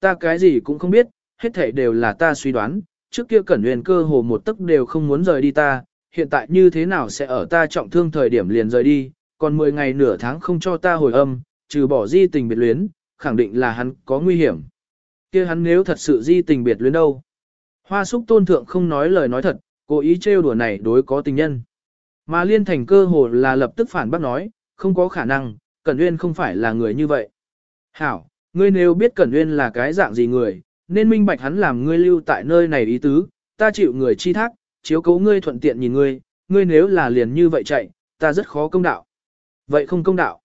Ta cái gì cũng không biết, hết thảy đều là ta suy đoán, trước kia Cẩn Nguyên cơ hồ một tấc đều không muốn rời đi ta, hiện tại như thế nào sẽ ở ta trọng thương thời điểm liền rời đi, còn 10 ngày nửa tháng không cho ta hồi âm, trừ bỏ di tình biệt luyến, khẳng định là hắn có nguy hiểm. kia hắn nếu thật sự di tình biệt luyến đâu? Hoa súc tôn thượng không nói lời nói thật, cố ý trêu đùa này đối có tình nhân. Mà liên thành cơ hồ là lập tức phản bác nói, không có khả năng, Cẩn Nguyên không phải là người như vậy. Hảo, ngươi nếu biết Cẩn Nguyên là cái dạng gì người, nên minh bạch hắn làm ngươi lưu tại nơi này ý tứ, ta chịu người chi thác, chiếu cố ngươi thuận tiện nhìn ngươi, ngươi nếu là liền như vậy chạy, ta rất khó công đạo. Vậy không công đạo.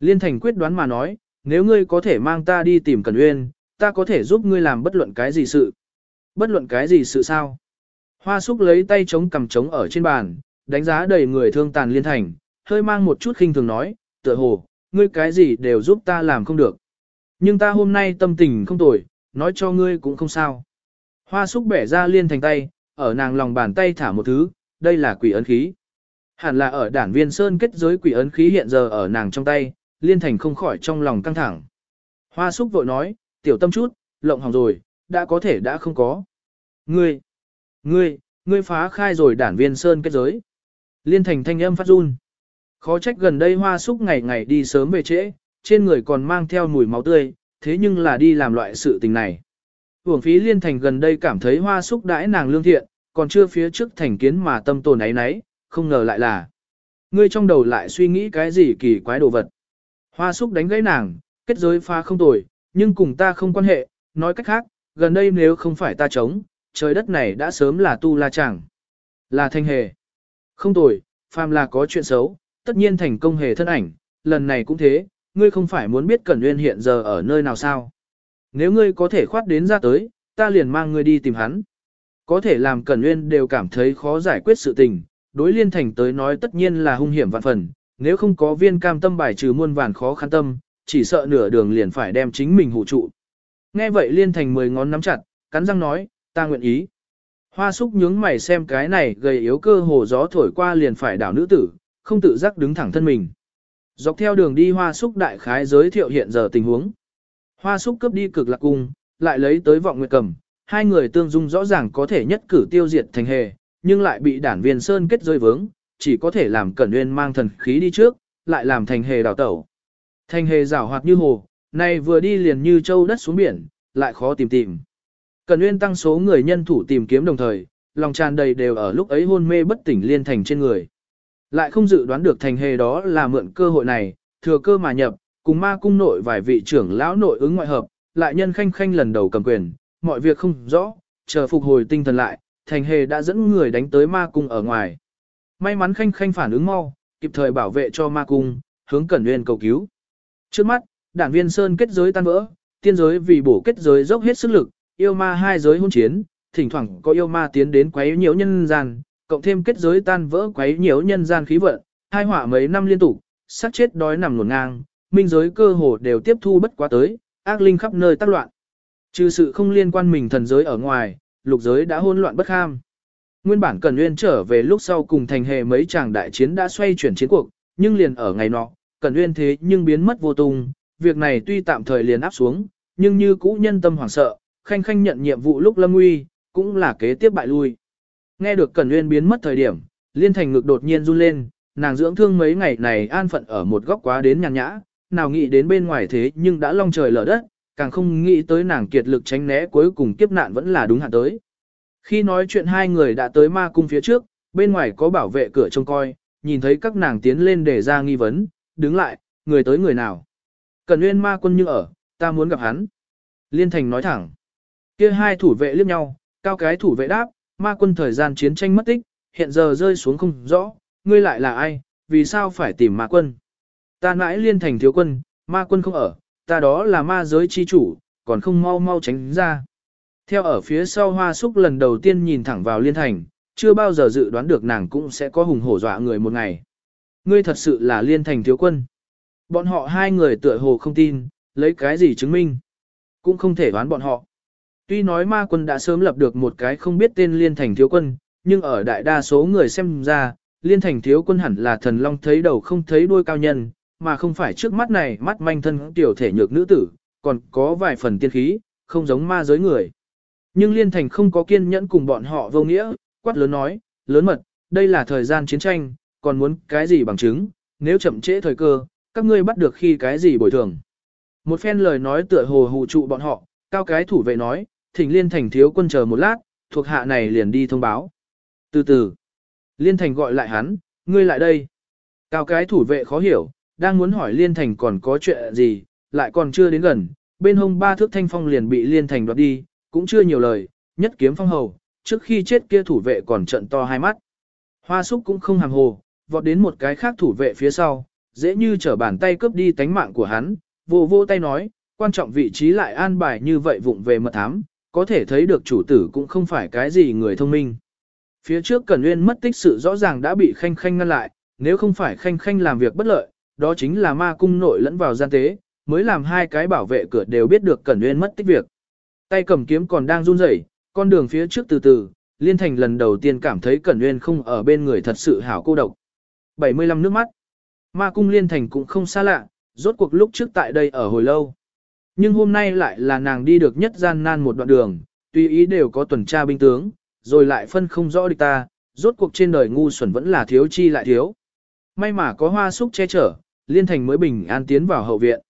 Liên thành quyết đoán mà nói, nếu ngươi có thể mang ta đi tìm Cẩn Uyên, ta có thể giúp ngươi làm bất luận cái gì sự. Bất luận cái gì sự sao? Hoa súc lấy tay chống cầm chống ở trên bàn, đánh giá đầy người thương tàn liên thành, hơi mang một chút khinh thường nói, tựa hồ, ngươi cái gì đều giúp ta làm không được. Nhưng ta hôm nay tâm tình không tồi, nói cho ngươi cũng không sao. Hoa súc bẻ ra liên thành tay, ở nàng lòng bàn tay thả một thứ, đây là quỷ ấn khí. Hẳn là ở đản viên sơn kết giới quỷ ấn khí hiện giờ ở nàng trong tay, liên thành không khỏi trong lòng căng thẳng. Hoa súc vội nói, tiểu tâm chút, lộng hỏng rồi, đã có thể đã không có. Ngươi, ngươi, ngươi phá khai rồi đản viên sơn kết giới. Liên thành thanh âm phát run. Khó trách gần đây hoa súc ngày ngày đi sớm về trễ, trên người còn mang theo mùi máu tươi, thế nhưng là đi làm loại sự tình này. Hưởng phí liên thành gần đây cảm thấy hoa súc đãi nàng lương thiện, còn chưa phía trước thành kiến mà tâm tồn ấy nấy, không ngờ lại là. Ngươi trong đầu lại suy nghĩ cái gì kỳ quái đồ vật. Hoa súc đánh gãy nàng, kết giới pha không tồi, nhưng cùng ta không quan hệ, nói cách khác, gần đây nếu không phải ta chống, trời đất này đã sớm là tu la chẳng. Là thanh hề. Không tồi, phàm là có chuyện xấu, tất nhiên thành công hề thân ảnh, lần này cũng thế, ngươi không phải muốn biết Cẩn Nguyên hiện giờ ở nơi nào sao. Nếu ngươi có thể khoát đến ra tới, ta liền mang ngươi đi tìm hắn. Có thể làm Cẩn Nguyên đều cảm thấy khó giải quyết sự tình, đối liên thành tới nói tất nhiên là hung hiểm vạn phần, nếu không có viên cam tâm bài trừ muôn vàn khó khăn tâm, chỉ sợ nửa đường liền phải đem chính mình hụ trụ. Nghe vậy liên thành mười ngón nắm chặt, cắn răng nói, ta nguyện ý. Hoa súc nhướng mày xem cái này gầy yếu cơ hồ gió thổi qua liền phải đảo nữ tử, không tự giác đứng thẳng thân mình. Dọc theo đường đi hoa súc đại khái giới thiệu hiện giờ tình huống. Hoa súc cướp đi cực lạc cung, lại lấy tới vọng nguyệt cầm, hai người tương dung rõ ràng có thể nhất cử tiêu diệt thành hề, nhưng lại bị đản viên sơn kết rơi vướng, chỉ có thể làm cẩn nguyên mang thần khí đi trước, lại làm thành hề đào tẩu. Thành hề rảo hoạt như hồ, này vừa đi liền như châu đất xuống biển, lại khó tìm tìm. Cẩn nguyên tăng số người nhân thủ tìm kiếm đồng thời, lòng tràn đầy đều ở lúc ấy hôn mê bất tỉnh liên thành trên người. Lại không dự đoán được thành hề đó là mượn cơ hội này, thừa cơ mà nhập, cùng ma cung nội vài vị trưởng lão nội ứng ngoại hợp, lại nhân khanh khanh lần đầu cầm quyền, mọi việc không rõ, chờ phục hồi tinh thần lại, thành hề đã dẫn người đánh tới ma cung ở ngoài. May mắn khanh khanh phản ứng mau, kịp thời bảo vệ cho ma cung, hướng cẩn nguyên cầu cứu. Trước mắt, đảng viên Sơn kết giới tan vỡ, tiên giới vì bổ kết giới dốc hết sức lực, yêu ma hai giới hôn chiến, thỉnh thoảng có yêu ma tiến đến quấy nhiễu nhân gian, cộng thêm kết giới tan vỡ quấy nhiễu nhân gian khí vận, hai họa mấy năm liên tục, sát chết đói nằm ngổn ngang, minh giới cơ hồ đều tiếp thu bất quá tới, ác linh khắp nơi tác loạn. Trừ sự không liên quan mình thần giới ở ngoài, lục giới đã hỗn loạn bất kham. Nguyên bản Cẩn Nguyên trở về lúc sau cùng thành hệ mấy chàng đại chiến đã xoay chuyển chiến cuộc, nhưng liền ở ngày nọ, Cẩn Nguyên thế nhưng biến mất vô tung, việc này tuy tạm thời liền áp xuống, nhưng như cũ nhân tâm hoảng sợ, khanh khanh nhận nhiệm vụ lúc lâm nguy, cũng là kế tiếp bại lui. Nghe được Cẩn Nguyên biến mất thời điểm, Liên Thành ngực đột nhiên run lên, nàng dưỡng thương mấy ngày này an phận ở một góc quá đến nhàn nhã, nào nghĩ đến bên ngoài thế nhưng đã long trời lở đất, càng không nghĩ tới nàng kiệt lực tránh né cuối cùng kiếp nạn vẫn là đúng hạn tới. Khi nói chuyện hai người đã tới ma cung phía trước, bên ngoài có bảo vệ cửa trông coi, nhìn thấy các nàng tiến lên để ra nghi vấn, đứng lại, người tới người nào. Cần nguyên ma quân như ở, ta muốn gặp hắn. Liên thành nói thẳng. kia hai thủ vệ liếc nhau, cao cái thủ vệ đáp, ma quân thời gian chiến tranh mất tích, hiện giờ rơi xuống không rõ, ngươi lại là ai, vì sao phải tìm ma quân. Ta mãi liên thành thiếu quân, ma quân không ở, ta đó là ma giới chi chủ, còn không mau mau tránh ra. Theo ở phía sau hoa súc lần đầu tiên nhìn thẳng vào liên thành, chưa bao giờ dự đoán được nàng cũng sẽ có hùng hổ dọa người một ngày. Ngươi thật sự là liên thành thiếu quân. Bọn họ hai người tựa hồ không tin, lấy cái gì chứng minh. Cũng không thể đoán bọn họ. Tuy nói ma quân đã sớm lập được một cái không biết tên liên thành thiếu quân, nhưng ở đại đa số người xem ra, liên thành thiếu quân hẳn là thần long thấy đầu không thấy đuôi cao nhân, mà không phải trước mắt này mắt manh thân tiểu thể nhược nữ tử, còn có vài phần tiên khí, không giống ma giới người. Nhưng Liên Thành không có kiên nhẫn cùng bọn họ vô nghĩa, quát lớn nói, lớn mật, đây là thời gian chiến tranh, còn muốn cái gì bằng chứng, nếu chậm trễ thời cơ, các ngươi bắt được khi cái gì bồi thường. Một phen lời nói tựa hồ hù trụ bọn họ, cao cái thủ vệ nói, thỉnh Liên Thành thiếu quân chờ một lát, thuộc hạ này liền đi thông báo. Từ từ, Liên Thành gọi lại hắn, ngươi lại đây. Cao cái thủ vệ khó hiểu, đang muốn hỏi Liên Thành còn có chuyện gì, lại còn chưa đến gần, bên hông ba thước thanh phong liền bị Liên Thành đoạt đi, cũng chưa nhiều lời, nhất kiếm phong hầu, trước khi chết kia thủ vệ còn trận to hai mắt. Hoa súc cũng không hàm hồ, vọt đến một cái khác thủ vệ phía sau, dễ như trở bàn tay cướp đi tánh mạng của hắn, vô vô tay nói, quan trọng vị trí lại an bài như vậy vụng về mật thám, có thể thấy được chủ tử cũng không phải cái gì người thông minh. Phía trước Cẩn Nguyên mất tích sự rõ ràng đã bị Khanh Khanh ngăn lại, nếu không phải Khanh Khanh làm việc bất lợi, đó chính là ma cung nội lẫn vào gian tế, mới làm hai cái bảo vệ cửa đều biết được Cẩn Nguyên mất tích việc. Tay cầm kiếm còn đang run rẩy, con đường phía trước từ từ, Liên Thành lần đầu tiên cảm thấy Cẩn Nguyên không ở bên người thật sự hảo cô độc. 75 nước mắt. Ma cung Liên Thành cũng không xa lạ, rốt cuộc lúc trước tại đây ở hồi lâu. Nhưng hôm nay lại là nàng đi được nhất gian nan một đoạn đường, tùy ý đều có tuần tra binh tướng, rồi lại phân không rõ địch ta, rốt cuộc trên đời ngu xuẩn vẫn là thiếu chi lại thiếu. May mà có hoa súc che chở, Liên Thành mới bình an tiến vào hậu viện.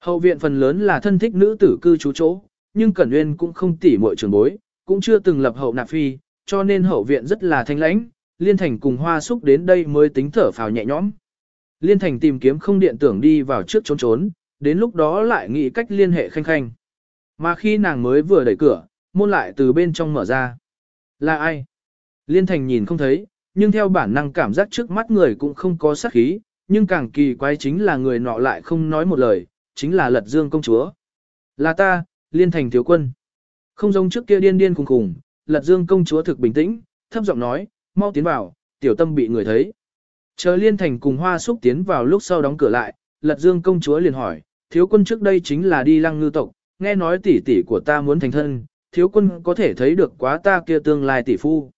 Hậu viện phần lớn là thân thích nữ tử cư trú chỗ, nhưng Cẩn Nguyên cũng không tỉ muội trường bối, cũng chưa từng lập hậu nạp phi, cho nên hậu viện rất là thanh lãnh, Liên Thành cùng Hoa Súc đến đây mới tính thở phào nhẹ nhõm. Liên Thành tìm kiếm không điện tưởng đi vào trước trốn trốn, đến lúc đó lại nghĩ cách liên hệ khanh khanh. Mà khi nàng mới vừa đẩy cửa, môn lại từ bên trong mở ra. Là ai? Liên Thành nhìn không thấy, nhưng theo bản năng cảm giác trước mắt người cũng không có sát khí, nhưng càng kỳ quái chính là người nọ lại không nói một lời, chính là Lật Dương công chúa. Là ta, Liên Thành thiếu quân. Không giống trước kia điên điên cùng cùng. Lật Dương công chúa thực bình tĩnh, thấp giọng nói, mau tiến vào, tiểu tâm bị người thấy. Chờ Liên Thành cùng Hoa Súc tiến vào lúc sau đóng cửa lại, Lật Dương công chúa liền hỏi, thiếu quân trước đây chính là đi lăng ngư tộc, nghe nói tỷ tỷ của ta muốn thành thân, thiếu quân có thể thấy được quá ta kia tương lai tỷ phu.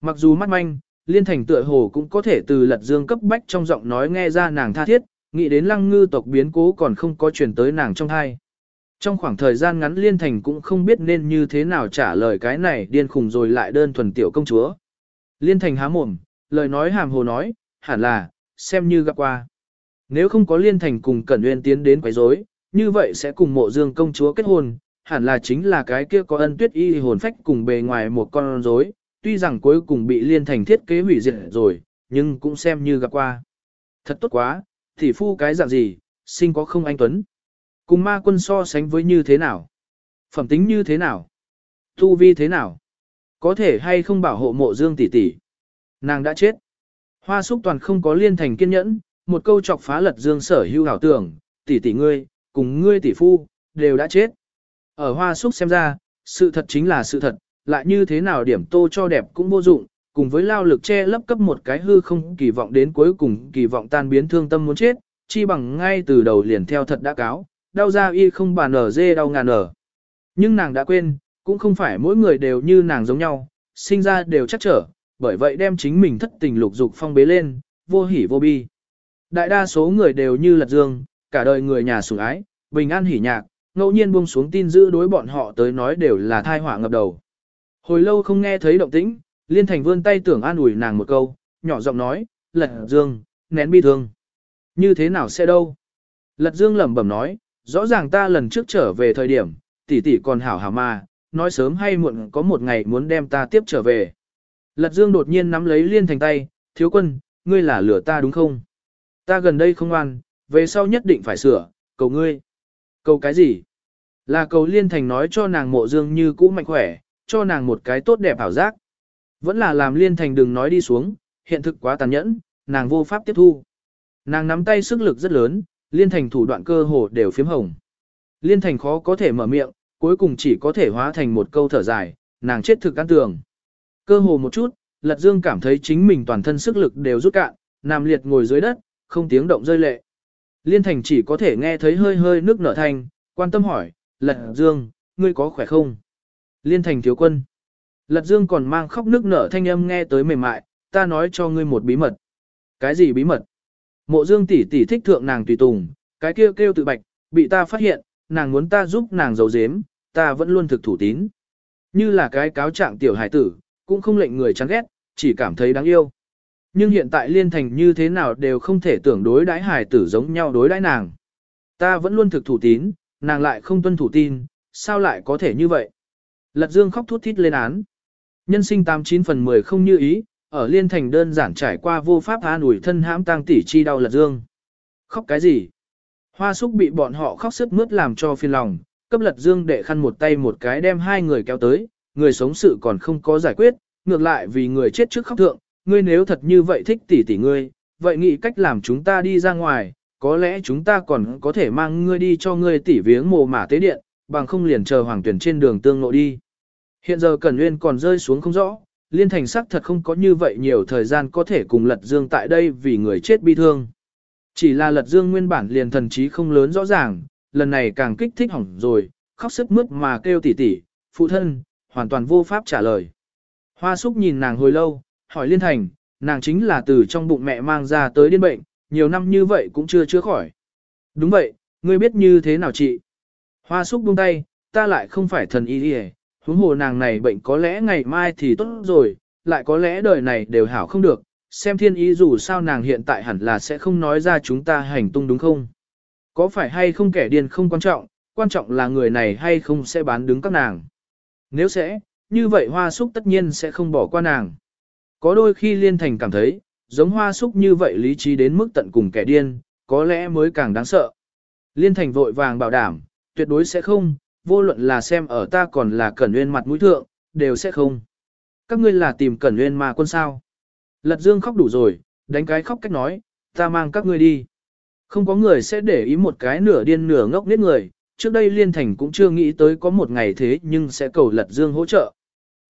Mặc dù mắt manh, Liên Thành tựa hồ cũng có thể từ Lật Dương cấp bách trong giọng nói nghe ra nàng tha thiết, nghĩ đến lăng ngư tộc biến cố còn không có truyền tới nàng trong thai. Trong khoảng thời gian ngắn Liên Thành cũng không biết nên như thế nào trả lời cái này điên khùng rồi lại đơn thuần tiểu công chúa. Liên Thành há mồm, lời nói hàm hồ nói, hẳn là, xem như gặp qua. Nếu không có Liên Thành cùng Cẩn Nguyên tiến đến quấy rối, như vậy sẽ cùng mộ dương công chúa kết hôn, hẳn là chính là cái kia có ân tuyết y hồn phách cùng bề ngoài một con rối, tuy rằng cuối cùng bị Liên Thành thiết kế hủy diệt rồi, nhưng cũng xem như gặp qua. Thật tốt quá, thì phu cái dạng gì, sinh có không anh Tuấn. Cùng ma quân so sánh với như thế nào? Phẩm tính như thế nào? Tu vi thế nào? Có thể hay không bảo hộ mộ dương tỷ tỷ? Nàng đã chết. Hoa súc toàn không có liên thành kiên nhẫn, một câu chọc phá lật dương sở hưu hảo tưởng, tỷ tỷ ngươi, cùng ngươi tỷ phu, đều đã chết. Ở hoa súc xem ra, sự thật chính là sự thật, lại như thế nào điểm tô cho đẹp cũng vô dụng, cùng với lao lực che lấp cấp một cái hư không kỳ vọng đến cuối cùng kỳ vọng tan biến thương tâm muốn chết, chi bằng ngay từ đầu liền theo thật đã cáo, đau ra y không bàn ở dê đau ngàn ở. Nhưng nàng đã quên, cũng không phải mỗi người đều như nàng giống nhau, sinh ra đều chắc trở, bởi vậy đem chính mình thất tình lục dục phong bế lên, vô hỉ vô bi. Đại đa số người đều như lật dương, cả đời người nhà sủng ái, bình an hỉ nhạc, ngẫu nhiên buông xuống tin dữ đối bọn họ tới nói đều là thai họa ngập đầu. Hồi lâu không nghe thấy động tĩnh, Liên Thành vươn tay tưởng an ủi nàng một câu, nhỏ giọng nói, Lật Dương, nén bi thương. Như thế nào sẽ đâu? Lật Dương lẩm bẩm nói, rõ ràng ta lần trước trở về thời điểm, tỷ tỷ còn hảo hảo mà, nói sớm hay muộn có một ngày muốn đem ta tiếp trở về. Lật Dương đột nhiên nắm lấy Liên Thành tay, thiếu quân, ngươi là lửa ta đúng không? Ta gần đây không ngoan, về sau nhất định phải sửa, cầu ngươi. Cầu cái gì? Là cầu Liên Thành nói cho nàng mộ dương như cũ mạnh khỏe, cho nàng một cái tốt đẹp ảo giác. Vẫn là làm Liên Thành đừng nói đi xuống, hiện thực quá tàn nhẫn, nàng vô pháp tiếp thu. Nàng nắm tay sức lực rất lớn, Liên Thành thủ đoạn cơ hồ đều phiếm hồng. Liên Thành khó có thể mở miệng, cuối cùng chỉ có thể hóa thành một câu thở dài, nàng chết thực căn tường. Cơ hồ một chút, Lật Dương cảm thấy chính mình toàn thân sức lực đều rút cạn, nằm liệt ngồi dưới đất, không tiếng động rơi lệ. Liên Thành chỉ có thể nghe thấy hơi hơi nước nở thanh, quan tâm hỏi, Lật Dương, ngươi có khỏe không? Liên Thành thiếu quân. Lật Dương còn mang khóc nước nở thanh âm nghe tới mềm mại, ta nói cho ngươi một bí mật. Cái gì bí mật? Mộ Dương tỷ tỷ thích thượng nàng tùy tùng, cái kia kêu, kêu tự bạch, bị ta phát hiện, nàng muốn ta giúp nàng giấu giếm, ta vẫn luôn thực thủ tín. Như là cái cáo trạng tiểu hải tử, cũng không lệnh người chán ghét, chỉ cảm thấy đáng yêu. Nhưng hiện tại liên thành như thế nào đều không thể tưởng đối đãi hải tử giống nhau đối đãi nàng. Ta vẫn luôn thực thủ tín, nàng lại không tuân thủ tin, sao lại có thể như vậy? Lật Dương khóc thút thít lên án. Nhân sinh 89 phần 10 không như ý, ở liên thành đơn giản trải qua vô pháp an ủi thân hãm tang tỷ chi đau Lật Dương. Khóc cái gì? Hoa súc bị bọn họ khóc sức mướt làm cho phiền lòng, cấp Lật Dương để khăn một tay một cái đem hai người kéo tới, người sống sự còn không có giải quyết, ngược lại vì người chết trước khóc thượng, ngươi nếu thật như vậy thích tỷ tỷ ngươi, vậy nghĩ cách làm chúng ta đi ra ngoài, có lẽ chúng ta còn có thể mang ngươi đi cho ngươi tỷ viếng mồ mả tế điện, bằng không liền chờ hoàng tuyển trên đường tương nội đi. Hiện giờ Cẩn Nguyên còn rơi xuống không rõ, liên thành sắc thật không có như vậy nhiều thời gian có thể cùng Lật Dương tại đây vì người chết bi thương. Chỉ là Lật Dương nguyên bản liền thần trí không lớn rõ ràng, lần này càng kích thích hỏng rồi, khóc sức mướt mà kêu tỉ tỉ, phụ thân, hoàn toàn vô pháp trả lời. Hoa súc nhìn nàng hồi lâu, hỏi liên thành, nàng chính là từ trong bụng mẹ mang ra tới điên bệnh, nhiều năm như vậy cũng chưa chữa khỏi. Đúng vậy, ngươi biết như thế nào chị? Hoa súc buông tay, ta lại không phải thần y đi huống hồ nàng này bệnh có lẽ ngày mai thì tốt rồi, lại có lẽ đời này đều hảo không được, xem thiên ý dù sao nàng hiện tại hẳn là sẽ không nói ra chúng ta hành tung đúng không? Có phải hay không kẻ điên không quan trọng, quan trọng là người này hay không sẽ bán đứng các nàng. Nếu sẽ, như vậy hoa súc tất nhiên sẽ không bỏ qua nàng. Có đôi khi liên thành cảm thấy, giống hoa súc như vậy lý trí đến mức tận cùng kẻ điên, có lẽ mới càng đáng sợ. Liên thành vội vàng bảo đảm, tuyệt đối sẽ không, vô luận là xem ở ta còn là cẩn nguyên mặt mũi thượng, đều sẽ không. Các ngươi là tìm cẩn nguyên mà quân sao. Lật dương khóc đủ rồi, đánh cái khóc cách nói, ta mang các ngươi đi. Không có người sẽ để ý một cái nửa điên nửa ngốc nết người, trước đây Liên Thành cũng chưa nghĩ tới có một ngày thế nhưng sẽ cầu Lật Dương hỗ trợ.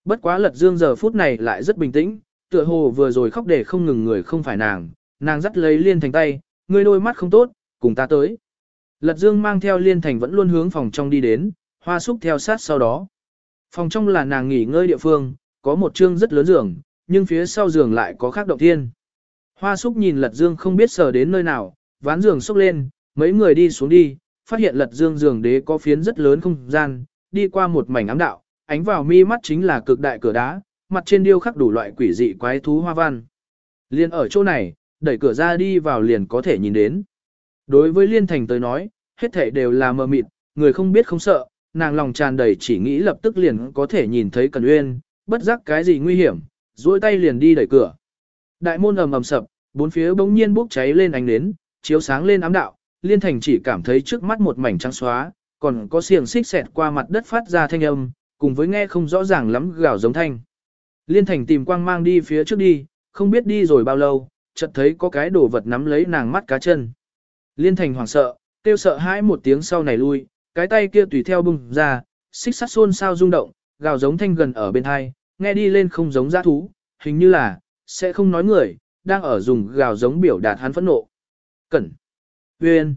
Bất quá Lật Dương giờ phút này lại rất bình tĩnh, tựa hồ vừa rồi khóc để không ngừng người không phải nàng, nàng dắt lấy Liên Thành tay, ngươi đôi mắt không tốt, cùng ta tới. Lật Dương mang theo Liên Thành vẫn luôn hướng phòng trong đi đến, hoa súc theo sát sau đó. Phòng trong là nàng nghỉ ngơi địa phương, có một chương rất lớn giường, nhưng phía sau giường lại có khác động thiên. Hoa súc nhìn Lật Dương không biết sờ đến nơi nào, ván giường xúc lên, mấy người đi xuống đi, phát hiện Lật Dương giường đế có phiến rất lớn không gian, đi qua một mảnh ám đạo, ánh vào mi mắt chính là cực đại cửa đá, mặt trên điêu khắc đủ loại quỷ dị quái thú hoa văn. Liên ở chỗ này, đẩy cửa ra đi vào liền có thể nhìn đến. Đối với Liên Thành tới nói, hết thảy đều là mờ mịt, người không biết không sợ, nàng lòng tràn đầy chỉ nghĩ lập tức liền có thể nhìn thấy Cần Uyên, bất giác cái gì nguy hiểm, duỗi tay liền đi đẩy cửa. Đại môn ầm ầm sập, bốn phía bỗng nhiên bốc cháy lên ánh nến, chiếu sáng lên ám đạo, Liên Thành chỉ cảm thấy trước mắt một mảnh trắng xóa, còn có xiềng xích xẹt qua mặt đất phát ra thanh âm, cùng với nghe không rõ ràng lắm gào giống thanh. Liên Thành tìm quang mang đi phía trước đi, không biết đi rồi bao lâu, chợt thấy có cái đồ vật nắm lấy nàng mắt cá chân. Liên Thành hoảng sợ, kêu sợ hãi một tiếng sau này lui, cái tay kia tùy theo bung ra, xích sắt xôn sao rung động, gào giống thanh gần ở bên hai, nghe đi lên không giống giã thú, hình như là, sẽ không nói người, đang ở dùng gào giống biểu đạt hắn phẫn nộ. Cẩn! Uyên!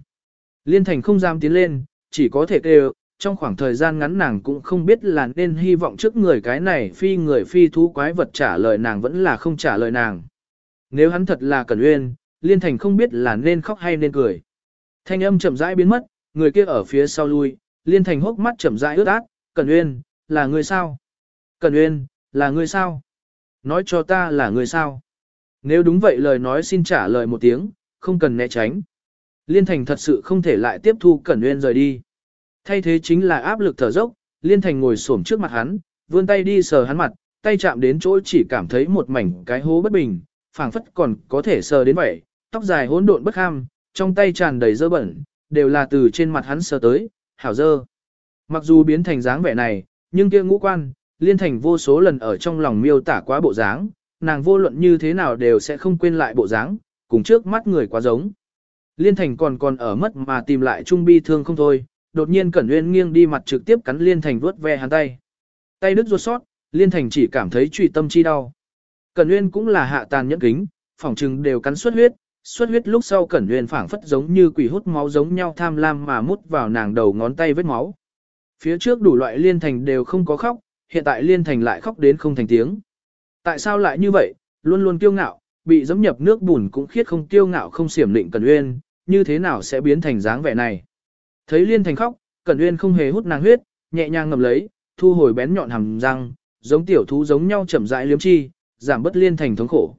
Liên Thành không dám tiến lên, chỉ có thể kêu, trong khoảng thời gian ngắn nàng cũng không biết là nên hy vọng trước người cái này phi người phi thú quái vật trả lời nàng vẫn là không trả lời nàng. Nếu hắn thật là Cẩn Uyên, Liên Thành không biết là nên khóc hay nên cười. Thanh âm chậm rãi biến mất, người kia ở phía sau lui, Liên Thành hốc mắt chậm rãi ướt át, Cẩn Uyên, là người sao? Cẩn Uyên, là người sao? Nói cho ta là người sao? Nếu đúng vậy lời nói xin trả lời một tiếng, không cần né tránh. Liên Thành thật sự không thể lại tiếp thu Cẩn Uyên rời đi. Thay thế chính là áp lực thở dốc, Liên Thành ngồi xổm trước mặt hắn, vươn tay đi sờ hắn mặt, tay chạm đến chỗ chỉ cảm thấy một mảnh cái hố bất bình, phảng phất còn có thể sờ đến vậy, tóc dài hỗn độn bất ham, trong tay tràn đầy dơ bẩn, đều là từ trên mặt hắn sờ tới, hảo dơ. Mặc dù biến thành dáng vẻ này, nhưng kia ngũ quan, Liên Thành vô số lần ở trong lòng miêu tả quá bộ dáng, nàng vô luận như thế nào đều sẽ không quên lại bộ dáng, cùng trước mắt người quá giống. Liên Thành còn còn ở mất mà tìm lại Trung Bi thương không thôi, đột nhiên Cẩn Uyên nghiêng đi mặt trực tiếp cắn Liên Thành vuốt ve hắn tay. Tay đứt ruột sót, Liên Thành chỉ cảm thấy truy tâm chi đau. Cẩn Uyên cũng là hạ tàn nhẫn kính, phỏng chừng đều cắn xuất huyết, xuất huyết lúc sau Cẩn Uyên phảng phất giống như quỷ hút máu giống nhau tham lam mà mút vào nàng đầu ngón tay vết máu. Phía trước đủ loại Liên Thành đều không có khóc, hiện tại Liên Thành lại khóc đến không thành tiếng. Tại sao lại như vậy, luôn luôn kiêu ngạo, bị dẫm nhập nước bùn cũng khiết không kiêu ngạo không xiểm định Cẩn Uyên, như thế nào sẽ biến thành dáng vẻ này. Thấy Liên Thành khóc, Cẩn Uyên không hề hút nàng huyết, nhẹ nhàng ngầm lấy, thu hồi bén nhọn hàm răng, giống tiểu thú giống nhau chậm rãi liếm chi, giảm bớt liên thành thống khổ.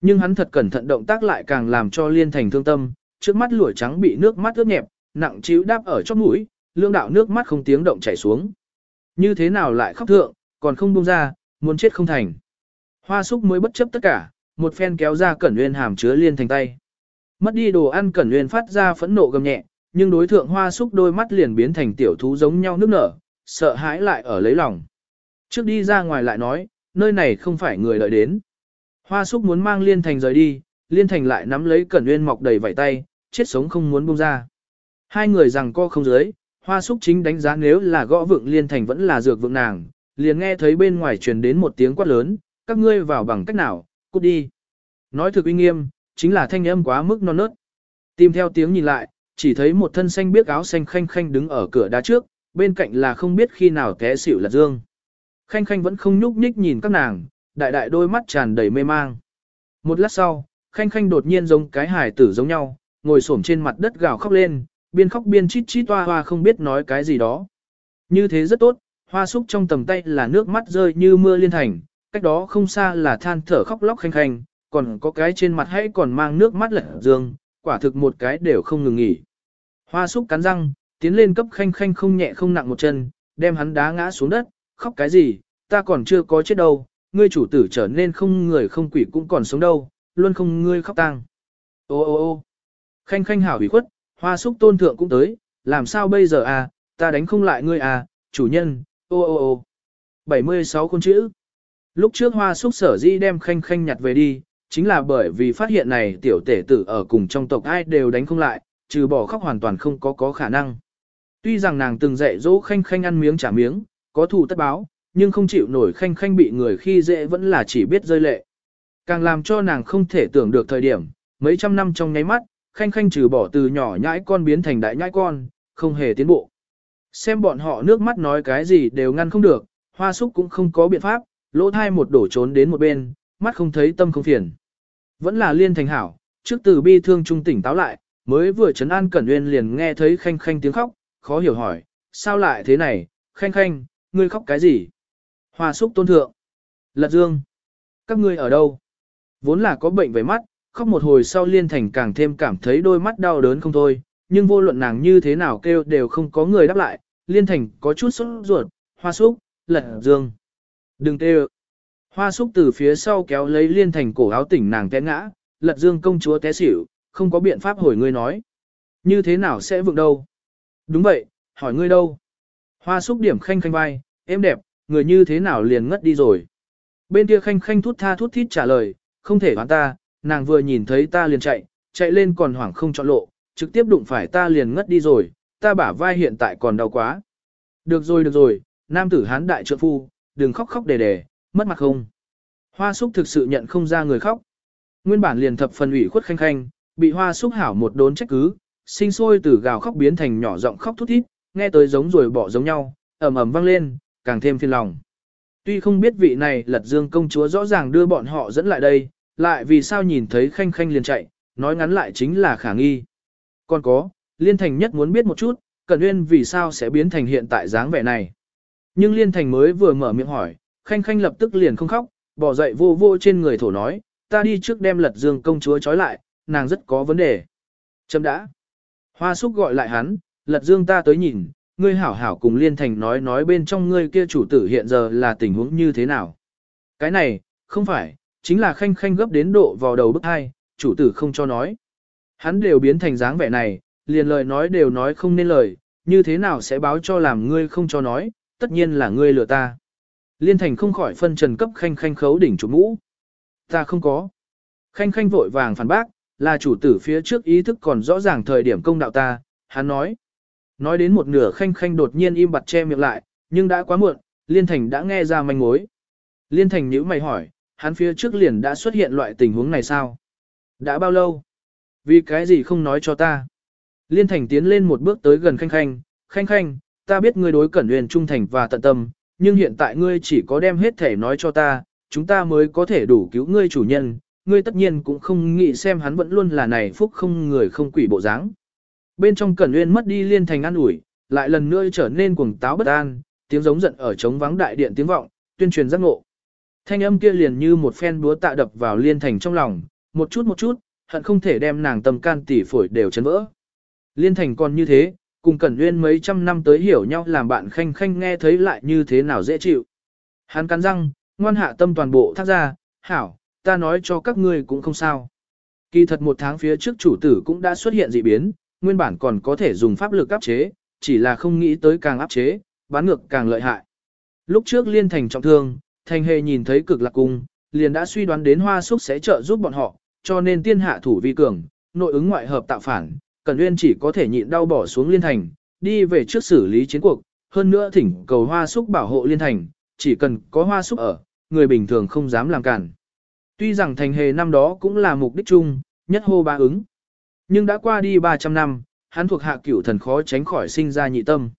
Nhưng hắn thật cẩn thận động tác lại càng làm cho liên thành thương tâm, trước mắt lụa trắng bị nước mắt ướt nhẹp, nặng chiếu đáp ở chóp mũi, lương đạo nước mắt không tiếng động chảy xuống. Như thế nào lại khóc thượng, còn không buông ra, muốn chết không thành. Hoa súc mới bất chấp tất cả, một phen kéo ra cẩn uyên hàm chứa liên thành tay. Mất đi đồ ăn cẩn uyên phát ra phẫn nộ gầm nhẹ, nhưng đối thượng hoa súc đôi mắt liền biến thành tiểu thú giống nhau nước nở, sợ hãi lại ở lấy lòng. Trước đi ra ngoài lại nói, nơi này không phải người đợi đến. Hoa súc muốn mang liên thành rời đi, liên thành lại nắm lấy cẩn nguyên mọc đầy vảy tay, chết sống không muốn buông ra. Hai người rằng co không dưới, hoa súc chính đánh giá nếu là gõ vượng liên thành vẫn là dược vượng nàng, liền nghe thấy bên ngoài truyền đến một tiếng quát lớn, các ngươi vào bằng cách nào, cút đi. Nói thực uy nghiêm, chính là thanh âm quá mức non nớt. Tìm theo tiếng nhìn lại, chỉ thấy một thân xanh biếc áo xanh khanh khanh đứng ở cửa đá trước, bên cạnh là không biết khi nào té xỉu là dương. Khanh khanh vẫn không nhúc nhích nhìn các nàng, đại đại đôi mắt tràn đầy mê mang. Một lát sau, khanh khanh đột nhiên giống cái hải tử giống nhau, ngồi xổm trên mặt đất gào khóc lên, biên khóc biên chít chít toa hoa không biết nói cái gì đó. Như thế rất tốt, hoa súc trong tầm tay là nước mắt rơi như mưa liên thành, cách đó không xa là than thở khóc lóc khanh khanh, còn có cái trên mặt hãy còn mang nước mắt lở dương, quả thực một cái đều không ngừng nghỉ. Hoa súc cắn răng, tiến lên cấp khanh khanh không nhẹ không nặng một chân, đem hắn đá ngã xuống đất, khóc cái gì, ta còn chưa có chết đâu, ngươi chủ tử trở nên không người không quỷ cũng còn sống đâu, luôn không ngươi khóc tang. Ô ô ô khanh khanh hảo hủy khuất, hoa súc tôn thượng cũng tới, làm sao bây giờ à, ta đánh không lại ngươi à, chủ nhân, ô ô ô. 76 con chữ. Lúc trước hoa súc sở di đem khanh khanh nhặt về đi, chính là bởi vì phát hiện này tiểu tể tử ở cùng trong tộc ai đều đánh không lại, trừ bỏ khóc hoàn toàn không có có khả năng. Tuy rằng nàng từng dạy dỗ khanh khanh ăn miếng trả miếng, có thù tất báo, nhưng không chịu nổi khanh khanh bị người khi dễ vẫn là chỉ biết rơi lệ. Càng làm cho nàng không thể tưởng được thời điểm, mấy trăm năm trong nháy mắt, khanh khanh trừ bỏ từ nhỏ nhãi con biến thành đại nhãi con, không hề tiến bộ. Xem bọn họ nước mắt nói cái gì đều ngăn không được, hoa súc cũng không có biện pháp, lỗ thai một đổ trốn đến một bên, mắt không thấy tâm không phiền. Vẫn là liên thành hảo, trước từ bi thương trung tỉnh táo lại, mới vừa chấn an Cẩn Nguyên liền nghe thấy khanh khanh tiếng khóc, khó hiểu hỏi, sao lại thế này, khanh khanh, ngươi khóc cái gì? Hoa súc tôn thượng. Lật dương. Các ngươi ở đâu? Vốn là có bệnh về mắt, khóc một hồi sau liên thành càng thêm cảm thấy đôi mắt đau đớn không thôi, nhưng vô luận nàng như thế nào kêu đều không có người đáp lại, liên thành có chút sốt ruột, hoa súc, lật dương. Đừng kêu. Hoa súc từ phía sau kéo lấy liên thành cổ áo tỉnh nàng té ngã, lật dương công chúa té xỉu, không có biện pháp hồi ngươi nói. Như thế nào sẽ vượng đâu? Đúng vậy, hỏi ngươi đâu? Hoa súc điểm khanh khanh vai, em đẹp, người như thế nào liền ngất đi rồi. Bên kia khanh khanh thút tha thút thít trả lời, không thể hoán ta, nàng vừa nhìn thấy ta liền chạy, chạy lên còn hoảng không chọn lộ, trực tiếp đụng phải ta liền ngất đi rồi, ta bả vai hiện tại còn đau quá. Được rồi được rồi, nam tử hán đại trượng phu, đừng khóc khóc đề đề, mất mặt không. Hoa súc thực sự nhận không ra người khóc. Nguyên bản liền thập phần ủy khuất khanh khanh, bị hoa súc hảo một đốn trách cứ, sinh sôi từ gào khóc biến thành nhỏ giọng khóc thút thít, nghe tới giống rồi bỏ giống nhau, ầm ầm vang lên, càng thêm phiền lòng. Tuy không biết vị này lật dương công chúa rõ ràng đưa bọn họ dẫn lại đây, lại vì sao nhìn thấy khanh khanh liền chạy, nói ngắn lại chính là khả nghi. Còn có, Liên Thành nhất muốn biết một chút, Cẩn Nguyên vì sao sẽ biến thành hiện tại dáng vẻ này. Nhưng Liên Thành mới vừa mở miệng hỏi, khanh khanh lập tức liền không khóc, bỏ dậy vô vô trên người thổ nói, ta đi trước đem lật dương công chúa trói lại, nàng rất có vấn đề. Chấm đã. Hoa súc gọi lại hắn, lật dương ta tới nhìn, ngươi hảo hảo cùng liên thành nói nói bên trong ngươi kia chủ tử hiện giờ là tình huống như thế nào. Cái này, không phải, chính là khanh khanh gấp đến độ vào đầu bức hai, chủ tử không cho nói. Hắn đều biến thành dáng vẻ này, liền lời nói đều nói không nên lời, như thế nào sẽ báo cho làm ngươi không cho nói, tất nhiên là ngươi lừa ta. Liên thành không khỏi phân trần cấp khanh khanh khấu đỉnh chủ mũ. Ta không có. Khanh khanh vội vàng phản bác, là chủ tử phía trước ý thức còn rõ ràng thời điểm công đạo ta, hắn nói. Nói đến một nửa khanh khanh đột nhiên im bặt che miệng lại, nhưng đã quá muộn, Liên Thành đã nghe ra manh mối. Liên Thành nhíu mày hỏi, hắn phía trước liền đã xuất hiện loại tình huống này sao? Đã bao lâu? Vì cái gì không nói cho ta? Liên Thành tiến lên một bước tới gần khanh khanh, khanh khanh, ta biết ngươi đối cẩn huyền trung thành và tận tâm, nhưng hiện tại ngươi chỉ có đem hết thể nói cho ta, chúng ta mới có thể đủ cứu ngươi chủ nhân, ngươi tất nhiên cũng không nghĩ xem hắn vẫn luôn là này phúc không người không quỷ bộ dáng. Bên trong Cẩn Nguyên mất đi liên thành an ủi, lại lần nữa trở nên cuồng táo bất an, tiếng giống giận ở trống vắng đại điện tiếng vọng, tuyên truyền giác ngộ. Thanh âm kia liền như một phen búa tạ đập vào liên thành trong lòng, một chút một chút, hận không thể đem nàng tâm can tỉ phổi đều chấn vỡ. Liên thành còn như thế, cùng Cẩn Nguyên mấy trăm năm tới hiểu nhau làm bạn khanh khanh nghe thấy lại như thế nào dễ chịu. Hắn cắn răng, ngoan hạ tâm toàn bộ thác ra, hảo, ta nói cho các ngươi cũng không sao. Kỳ thật một tháng phía trước chủ tử cũng đã xuất hiện dị biến, nguyên bản còn có thể dùng pháp lực áp chế, chỉ là không nghĩ tới càng áp chế, bán ngược càng lợi hại. Lúc trước liên thành trọng thương, thành hề nhìn thấy cực lạc cung, liền đã suy đoán đến hoa súc sẽ trợ giúp bọn họ, cho nên tiên hạ thủ vi cường, nội ứng ngoại hợp tạo phản, Cẩn Uyên chỉ có thể nhịn đau bỏ xuống liên thành, đi về trước xử lý chiến cuộc, hơn nữa thỉnh cầu hoa súc bảo hộ liên thành, chỉ cần có hoa súc ở, người bình thường không dám làm cản. Tuy rằng thành hề năm đó cũng là mục đích chung, nhất hô ba ứng. Nhưng đã qua đi 300 năm, hắn thuộc hạ cửu thần khó tránh khỏi sinh ra nhị tâm.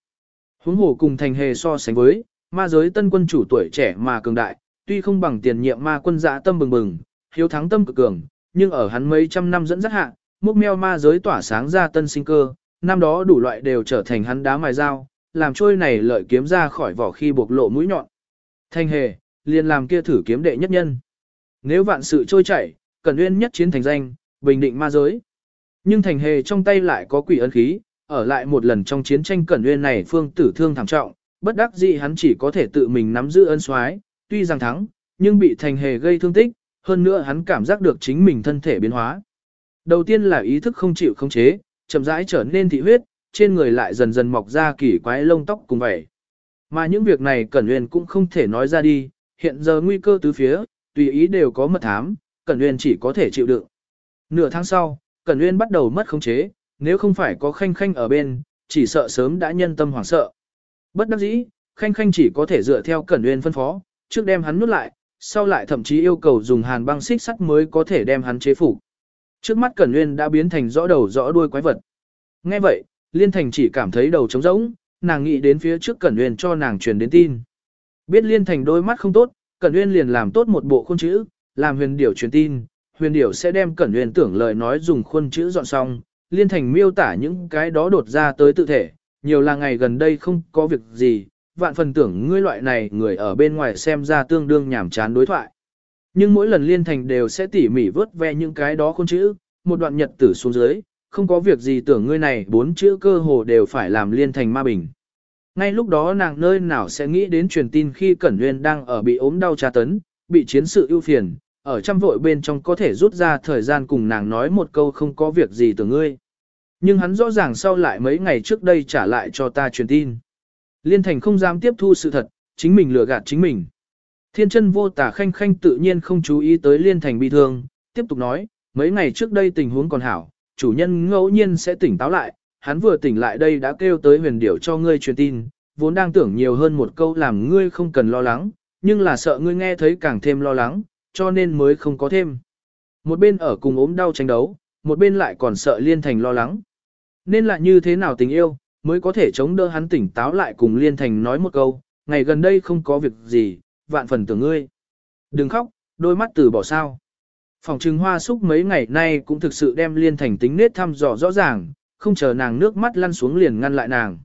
Huống hồ cùng thành hề so sánh với, ma giới tân quân chủ tuổi trẻ mà cường đại, tuy không bằng tiền nhiệm ma quân dã tâm bừng bừng, hiếu thắng tâm cực cường, nhưng ở hắn mấy trăm năm dẫn dắt hạ, múc meo ma giới tỏa sáng ra tân sinh cơ, năm đó đủ loại đều trở thành hắn đá mài dao, làm trôi này lợi kiếm ra khỏi vỏ khi bộc lộ mũi nhọn. Thanh hề, liền làm kia thử kiếm đệ nhất nhân. Nếu vạn sự trôi chảy, cần nguyên nhất chiến thành danh, bình định ma giới. Nhưng thành hề trong tay lại có quỷ ân khí, ở lại một lần trong chiến tranh cẩn nguyên này phương tử thương thảm trọng, bất đắc dĩ hắn chỉ có thể tự mình nắm giữ ân soái, tuy rằng thắng, nhưng bị thành hề gây thương tích, hơn nữa hắn cảm giác được chính mình thân thể biến hóa. Đầu tiên là ý thức không chịu không chế, chậm rãi trở nên thị huyết, trên người lại dần dần mọc ra kỳ quái lông tóc cùng vậy. Mà những việc này Cẩn Nguyên cũng không thể nói ra đi, hiện giờ nguy cơ tứ phía, tùy ý đều có mật thám, Cẩn Nguyên chỉ có thể chịu đựng. Nửa tháng sau, Cẩn Nguyên bắt đầu mất khống chế, nếu không phải có khanh khanh ở bên, chỉ sợ sớm đã nhân tâm hoảng sợ. Bất đắc dĩ, khanh khanh chỉ có thể dựa theo Cẩn Nguyên phân phó, trước đem hắn nuốt lại, sau lại thậm chí yêu cầu dùng hàn băng xích sắt mới có thể đem hắn chế phục. Trước mắt Cẩn Nguyên đã biến thành rõ đầu rõ đuôi quái vật. Nghe vậy, Liên Thành chỉ cảm thấy đầu trống rỗng, nàng nghĩ đến phía trước Cẩn Nguyên cho nàng truyền đến tin. Biết Liên Thành đôi mắt không tốt, Cẩn Nguyên liền làm tốt một bộ khuôn chữ, làm huyền điểu truyền tin, huyền điểu sẽ đem Cẩn Nguyên tưởng lời nói dùng khuôn chữ dọn xong, Liên Thành miêu tả những cái đó đột ra tới tự thể, nhiều là ngày gần đây không có việc gì, vạn phần tưởng ngươi loại này người ở bên ngoài xem ra tương đương nhảm chán đối thoại. Nhưng mỗi lần liên thành đều sẽ tỉ mỉ vớt ve những cái đó khôn chữ, một đoạn nhật tử xuống dưới, không có việc gì tưởng ngươi này bốn chữ cơ hồ đều phải làm liên thành ma bình. Ngay lúc đó nàng nơi nào sẽ nghĩ đến truyền tin khi Cẩn Nguyên đang ở bị ốm đau tra tấn, bị chiến sự ưu phiền, ở trăm vội bên trong có thể rút ra thời gian cùng nàng nói một câu không có việc gì tưởng ngươi. Nhưng hắn rõ ràng sau lại mấy ngày trước đây trả lại cho ta truyền tin. Liên thành không dám tiếp thu sự thật, chính mình lừa gạt chính mình. Thiên chân vô tả khanh khanh tự nhiên không chú ý tới liên thành bị thương, tiếp tục nói, mấy ngày trước đây tình huống còn hảo, chủ nhân ngẫu nhiên sẽ tỉnh táo lại, hắn vừa tỉnh lại đây đã kêu tới huyền điểu cho ngươi truyền tin, vốn đang tưởng nhiều hơn một câu làm ngươi không cần lo lắng, nhưng là sợ ngươi nghe thấy càng thêm lo lắng, cho nên mới không có thêm. Một bên ở cùng ốm đau tranh đấu, một bên lại còn sợ liên thành lo lắng. Nên là như thế nào tình yêu, mới có thể chống đỡ hắn tỉnh táo lại cùng liên thành nói một câu, ngày gần đây không có việc gì, vạn phần tưởng ngươi. Đừng khóc, đôi mắt từ bỏ sao. Phòng trừng hoa súc mấy ngày nay cũng thực sự đem liên thành tính nết thăm dò rõ ràng, không chờ nàng nước mắt lăn xuống liền ngăn lại nàng.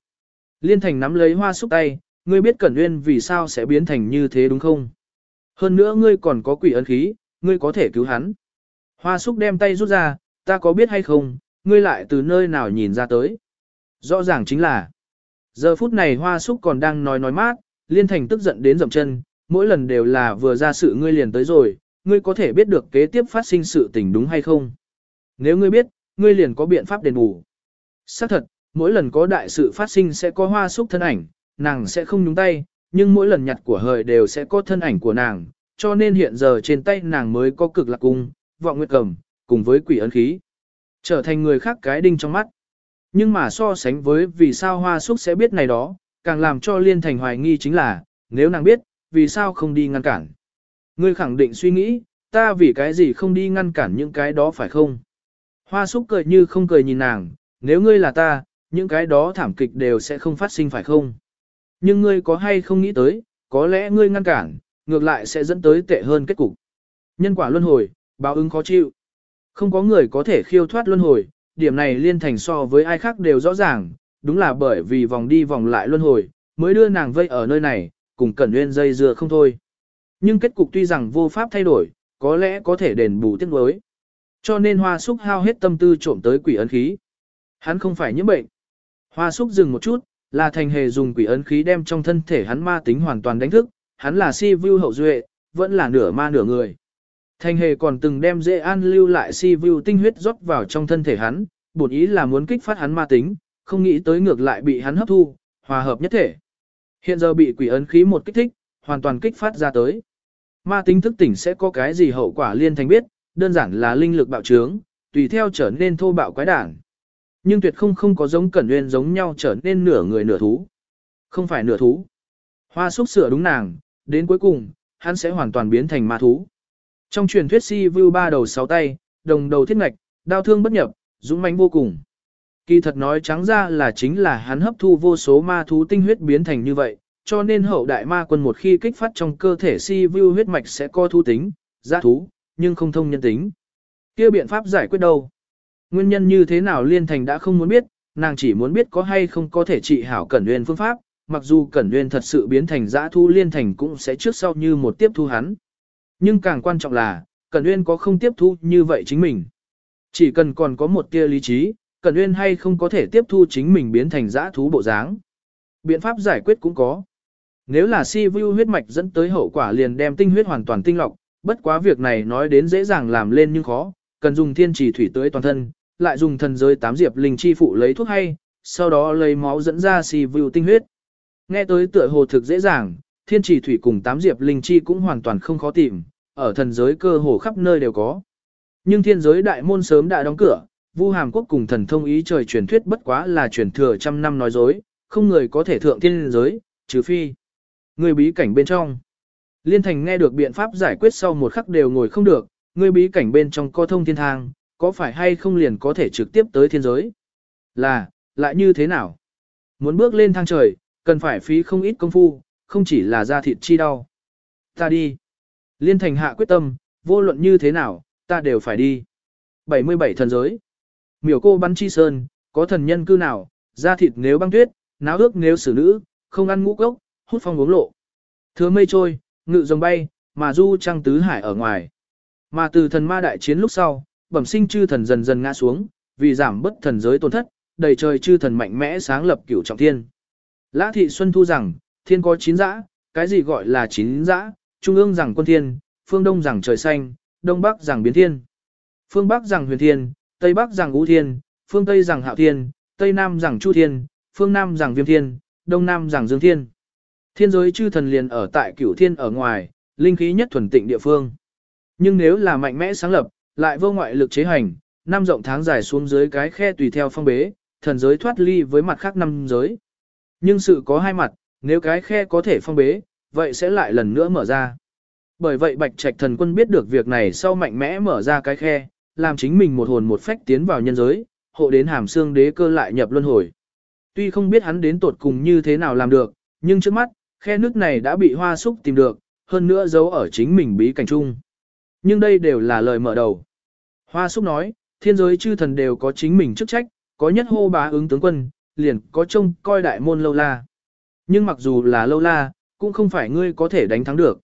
Liên thành nắm lấy hoa súc tay, ngươi biết Cẩn Nguyên vì sao sẽ biến thành như thế đúng không? Hơn nữa ngươi còn có quỷ ân khí, ngươi có thể cứu hắn. Hoa súc đem tay rút ra, ta có biết hay không, ngươi lại từ nơi nào nhìn ra tới. Rõ ràng chính là, giờ phút này hoa súc còn đang nói nói mát, liên thành tức giận đến dậm chân, mỗi lần đều là vừa ra sự ngươi liền tới rồi, ngươi có thể biết được kế tiếp phát sinh sự tình đúng hay không. Nếu ngươi biết, ngươi liền có biện pháp đền bù. Xác thật, mỗi lần có đại sự phát sinh sẽ có hoa súc thân ảnh, nàng sẽ không nhúng tay, nhưng mỗi lần nhặt của hời đều sẽ có thân ảnh của nàng, cho nên hiện giờ trên tay nàng mới có cực lạc cung, vọng nguyệt cầm, cùng với quỷ ấn khí. Trở thành người khác cái đinh trong mắt. Nhưng mà so sánh với vì sao hoa súc sẽ biết này đó, càng làm cho liên thành hoài nghi chính là, nếu nàng biết, vì sao không đi ngăn cản. Ngươi khẳng định suy nghĩ, ta vì cái gì không đi ngăn cản những cái đó phải không? Hoa súc cười như không cười nhìn nàng, nếu ngươi là ta, những cái đó thảm kịch đều sẽ không phát sinh phải không? Nhưng ngươi có hay không nghĩ tới, có lẽ ngươi ngăn cản, ngược lại sẽ dẫn tới tệ hơn kết cục. Nhân quả luân hồi, báo ứng khó chịu. Không có người có thể khiêu thoát luân hồi, điểm này liên thành so với ai khác đều rõ ràng, đúng là bởi vì vòng đi vòng lại luân hồi, mới đưa nàng vây ở nơi này, cùng Cẩn Nguyên dây dưa không thôi. Nhưng kết cục tuy rằng vô pháp thay đổi, có lẽ có thể đền bù tiếc nuối. Cho nên Hoa Súc hao hết tâm tư trộm tới quỷ ấn khí. Hắn không phải nhiễm bệnh. Hoa Súc dừng một chút, là thành hề dùng quỷ ấn khí đem trong thân thể hắn ma tính hoàn toàn đánh thức, hắn là si view hậu duệ, vẫn là nửa ma nửa người. Thành hề còn từng đem dễ an lưu lại si view tinh huyết rót vào trong thân thể hắn, bổn ý là muốn kích phát hắn ma tính, không nghĩ tới ngược lại bị hắn hấp thu, hòa hợp nhất thể. Hiện giờ bị quỷ ấn khí một kích thích, hoàn toàn kích phát ra tới. Ma tính thức tỉnh sẽ có cái gì hậu quả liên thành biết, đơn giản là linh lực bạo trướng, tùy theo trở nên thô bạo quái đản. Nhưng tuyệt không không có giống cẩn nguyên giống nhau trở nên nửa người nửa thú. Không phải nửa thú. Hoa xúc sửa đúng nàng, đến cuối cùng, hắn sẽ hoàn toàn biến thành ma thú. Trong truyền thuyết si vưu ba đầu sáu tay, đồng đầu thiết ngạch, đao thương bất nhập, dũng mãnh vô cùng. Kỳ thật nói trắng ra là chính là hắn hấp thu vô số ma thú tinh huyết biến thành như vậy, cho nên hậu đại ma quân một khi kích phát trong cơ thể si view huyết mạch sẽ co thu tính, giá thú, nhưng không thông nhân tính. kia biện pháp giải quyết đâu? Nguyên nhân như thế nào liên thành đã không muốn biết, nàng chỉ muốn biết có hay không có thể trị hảo cẩn nguyên phương pháp, mặc dù cẩn nguyên thật sự biến thành giã thu liên thành cũng sẽ trước sau như một tiếp thu hắn. Nhưng càng quan trọng là, cẩn nguyên có không tiếp thu như vậy chính mình. Chỉ cần còn có một tia lý trí, cẩn uyên hay không có thể tiếp thu chính mình biến thành dã thú bộ dáng. Biện pháp giải quyết cũng có. Nếu là si vu huyết mạch dẫn tới hậu quả liền đem tinh huyết hoàn toàn tinh lọc, bất quá việc này nói đến dễ dàng làm lên nhưng khó, cần dùng thiên trì thủy tưới toàn thân, lại dùng thần giới tám diệp linh chi phụ lấy thuốc hay, sau đó lấy máu dẫn ra si vu tinh huyết. Nghe tới tựa hồ thực dễ dàng, thiên trì thủy cùng tám diệp linh chi cũng hoàn toàn không khó tìm, ở thần giới cơ hồ khắp nơi đều có. Nhưng thiên giới đại môn sớm đã đóng cửa, Vu Hàm Quốc cùng thần thông ý trời truyền thuyết bất quá là truyền thừa trăm năm nói dối, không người có thể thượng thiên giới, trừ phi. Người bí cảnh bên trong. Liên thành nghe được biện pháp giải quyết sau một khắc đều ngồi không được, người bí cảnh bên trong có thông thiên thang, có phải hay không liền có thể trực tiếp tới thiên giới? Là, lại như thế nào? Muốn bước lên thang trời, cần phải phí không ít công phu, không chỉ là da thịt chi đau. Ta đi. Liên thành hạ quyết tâm, vô luận như thế nào, ta đều phải đi. 77 thần giới. Miểu cô bắn chi sơn, có thần nhân cư nào, da thịt nếu băng tuyết, náo ước nếu xử nữ, không ăn ngũ cốc, hút phong uống lộ. Thừa mây trôi, ngự rồng bay, mà du trăng tứ hải ở ngoài. Mà từ thần ma đại chiến lúc sau, bẩm sinh chư thần dần dần ngã xuống, vì giảm bất thần giới tổn thất, đầy trời chư thần mạnh mẽ sáng lập cửu trọng thiên. Lã thị Xuân Thu rằng, thiên có chín dã, cái gì gọi là chín dã, trung ương rằng quân thiên, phương đông rằng trời xanh, đông bắc rằng biến thiên. Phương bắc rằng huyền thiên, tây bắc rằng ngũ thiên, phương tây rằng hạo thiên, tây nam rằng chu thiên, phương nam rằng viêm thiên, đông nam rằng dương thiên. Thiên giới chư thần liền ở tại cửu thiên ở ngoài, linh khí nhất thuần tịnh địa phương. Nhưng nếu là mạnh mẽ sáng lập, lại vô ngoại lực chế hành, năm rộng tháng dài xuống dưới cái khe tùy theo phong bế, thần giới thoát ly với mặt khác năm giới. Nhưng sự có hai mặt, nếu cái khe có thể phong bế, vậy sẽ lại lần nữa mở ra. Bởi vậy Bạch Trạch thần quân biết được việc này sau mạnh mẽ mở ra cái khe, làm chính mình một hồn một phách tiến vào nhân giới, hộ đến hàm xương đế cơ lại nhập luân hồi. Tuy không biết hắn đến tột cùng như thế nào làm được, nhưng trước mắt, khe nước này đã bị hoa súc tìm được, hơn nữa giấu ở chính mình bí cảnh chung. Nhưng đây đều là lời mở đầu. Hoa súc nói, thiên giới chư thần đều có chính mình chức trách, có nhất hô bá ứng tướng quân, liền có trông coi đại môn lâu la. Nhưng mặc dù là lâu la, cũng không phải ngươi có thể đánh thắng được.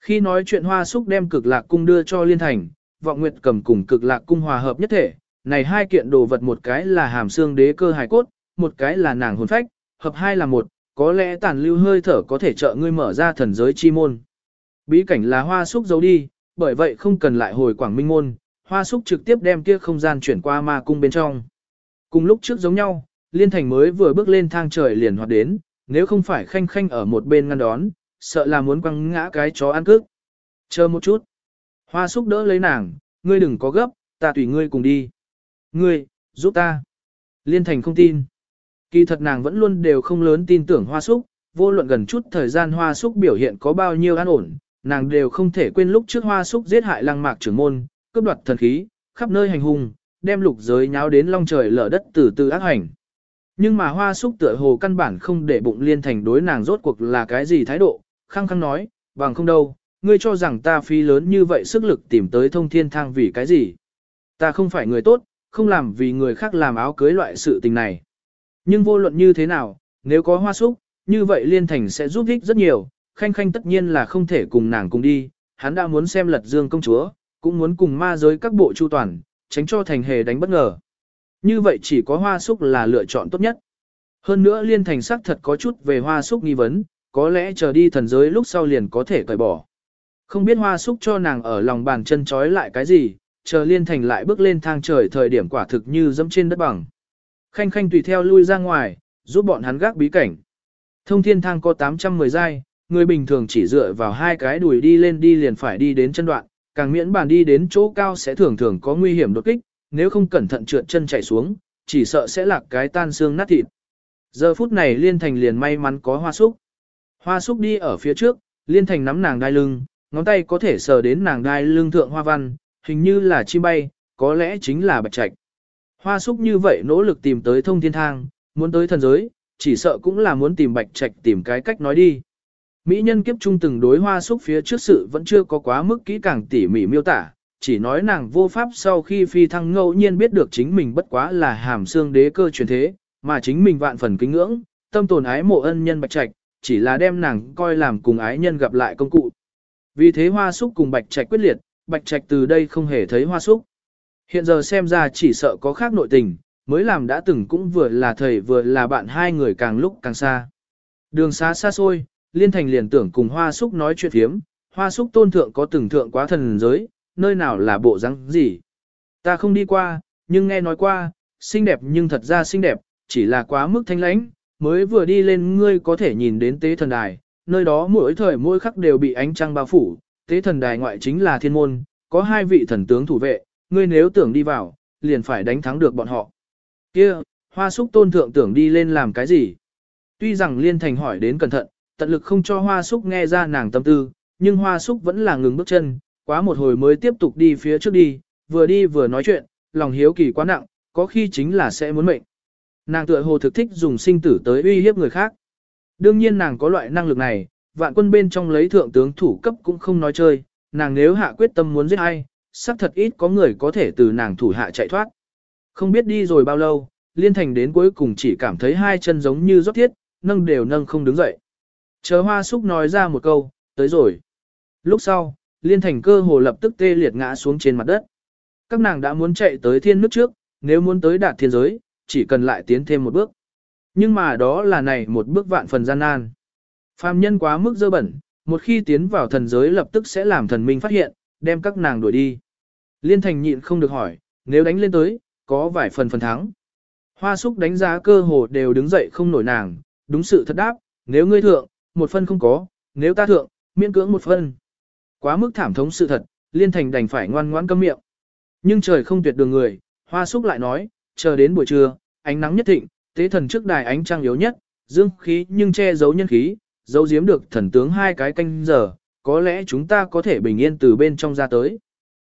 Khi nói chuyện hoa súc đem cực lạc cung đưa cho liên thành, vọng nguyệt cầm cùng cực lạc cung hòa hợp nhất thể, này hai kiện đồ vật một cái là hàm xương đế cơ hài cốt, một cái là nàng hồn phách, hợp hai là một, có lẽ tàn lưu hơi thở có thể trợ ngươi mở ra thần giới chi môn. Bí cảnh là hoa súc giấu đi, bởi vậy không cần lại hồi quảng minh môn, hoa súc trực tiếp đem kia không gian chuyển qua ma cung bên trong. Cùng lúc trước giống nhau, liên thành mới vừa bước lên thang trời liền hoạt đến, nếu không phải khanh khanh ở một bên ngăn đón, sợ là muốn quăng ngã cái chó ăn cước. Chờ một chút. Hoa súc đỡ lấy nàng, ngươi đừng có gấp, ta tùy ngươi cùng đi. Ngươi, giúp ta. Liên thành không tin. Kỳ thật nàng vẫn luôn đều không lớn tin tưởng hoa súc, vô luận gần chút thời gian hoa súc biểu hiện có bao nhiêu an ổn, nàng đều không thể quên lúc trước hoa súc giết hại lăng mạc trưởng môn, cướp đoạt thần khí, khắp nơi hành hung, đem lục giới nháo đến long trời lở đất từ từ ác hành. Nhưng mà hoa súc tựa hồ căn bản không để bụng liên thành đối nàng rốt cuộc là cái gì thái độ, khăng khăng nói, bằng không đâu, ngươi cho rằng ta phí lớn như vậy sức lực tìm tới thông thiên thang vì cái gì. Ta không phải người tốt, không làm vì người khác làm áo cưới loại sự tình này. Nhưng vô luận như thế nào, nếu có hoa súc, như vậy Liên Thành sẽ giúp ích rất nhiều, khanh khanh tất nhiên là không thể cùng nàng cùng đi, hắn đã muốn xem lật dương công chúa, cũng muốn cùng ma giới các bộ chu toàn, tránh cho thành hề đánh bất ngờ. Như vậy chỉ có hoa súc là lựa chọn tốt nhất. Hơn nữa liên thành sắc thật có chút về hoa súc nghi vấn, có lẽ chờ đi thần giới lúc sau liền có thể cởi bỏ. Không biết hoa súc cho nàng ở lòng bàn chân trói lại cái gì, chờ liên thành lại bước lên thang trời thời điểm quả thực như dẫm trên đất bằng. Khanh khanh tùy theo lui ra ngoài, giúp bọn hắn gác bí cảnh. Thông thiên thang có 810 giai, người bình thường chỉ dựa vào hai cái đùi đi lên đi liền phải đi đến chân đoạn, càng miễn bàn đi đến chỗ cao sẽ thường thường có nguy hiểm đột kích, nếu không cẩn thận trượt chân chạy xuống, chỉ sợ sẽ lạc cái tan xương nát thịt. Giờ phút này Liên Thành liền may mắn có hoa súc. Hoa súc đi ở phía trước, Liên Thành nắm nàng đai lưng, ngón tay có thể sờ đến nàng đai lương thượng hoa văn, hình như là chim bay, có lẽ chính là bạch trạch. Hoa súc như vậy nỗ lực tìm tới thông thiên thang, muốn tới thần giới, chỉ sợ cũng là muốn tìm bạch trạch tìm cái cách nói đi. Mỹ nhân kiếp trung từng đối hoa súc phía trước sự vẫn chưa có quá mức kỹ càng tỉ mỉ miêu tả, chỉ nói nàng vô pháp sau khi phi thăng ngẫu nhiên biết được chính mình bất quá là hàm xương đế cơ truyền thế, mà chính mình vạn phần kính ngưỡng, tâm tồn ái mộ ân nhân bạch trạch, chỉ là đem nàng coi làm cùng ái nhân gặp lại công cụ. Vì thế hoa súc cùng bạch trạch quyết liệt, bạch trạch từ đây không hề thấy hoa súc. Hiện giờ xem ra chỉ sợ có khác nội tình, mới làm đã từng cũng vừa là thầy vừa là bạn hai người càng lúc càng xa. Đường xa xa xôi, Liên Thành liền tưởng cùng Hoa Súc nói chuyện phiếm, Hoa Súc tôn thượng có từng thượng quá thần giới, nơi nào là bộ răng gì. Ta không đi qua, nhưng nghe nói qua, xinh đẹp nhưng thật ra xinh đẹp, chỉ là quá mức thanh lãnh, mới vừa đi lên ngươi có thể nhìn đến tế thần đài, nơi đó mỗi thời mỗi khắc đều bị ánh trăng bao phủ, tế thần đài ngoại chính là thiên môn, có hai vị thần tướng thủ vệ, ngươi nếu tưởng đi vào, liền phải đánh thắng được bọn họ. Kia, hoa súc tôn thượng tưởng đi lên làm cái gì? Tuy rằng liên thành hỏi đến cẩn thận, tận lực không cho hoa súc nghe ra nàng tâm tư, nhưng hoa súc vẫn là ngừng bước chân, quá một hồi mới tiếp tục đi phía trước đi, vừa đi vừa nói chuyện, lòng hiếu kỳ quá nặng, có khi chính là sẽ muốn mệnh. Nàng tựa hồ thực thích dùng sinh tử tới uy hiếp người khác. Đương nhiên nàng có loại năng lực này, vạn quân bên trong lấy thượng tướng thủ cấp cũng không nói chơi, nàng nếu hạ quyết tâm muốn giết ai, xác thật ít có người có thể từ nàng thủ hạ chạy thoát. Không biết đi rồi bao lâu, liên thành đến cuối cùng chỉ cảm thấy hai chân giống như rót thiết, nâng đều nâng không đứng dậy. Chờ hoa súc nói ra một câu, tới rồi. Lúc sau, liên thành cơ hồ lập tức tê liệt ngã xuống trên mặt đất. Các nàng đã muốn chạy tới thiên nước trước, nếu muốn tới đạt thiên giới, chỉ cần lại tiến thêm một bước. Nhưng mà đó là này một bước vạn phần gian nan. Phàm nhân quá mức dơ bẩn, một khi tiến vào thần giới lập tức sẽ làm thần minh phát hiện, đem các nàng đuổi đi. Liên thành nhịn không được hỏi, nếu đánh lên tới, có vài phần phần thắng. Hoa súc đánh giá cơ hồ đều đứng dậy không nổi nàng, đúng sự thật đáp, nếu ngươi thượng, một phân không có, nếu ta thượng, miễn cưỡng một phân. Quá mức thảm thống sự thật, liên thành đành phải ngoan ngoãn câm miệng. Nhưng trời không tuyệt đường người, hoa súc lại nói, chờ đến buổi trưa, ánh nắng nhất thịnh, tế thần trước đài ánh trăng yếu nhất, dương khí nhưng che giấu nhân khí, giấu giếm được thần tướng hai cái canh giờ, có lẽ chúng ta có thể bình yên từ bên trong ra tới.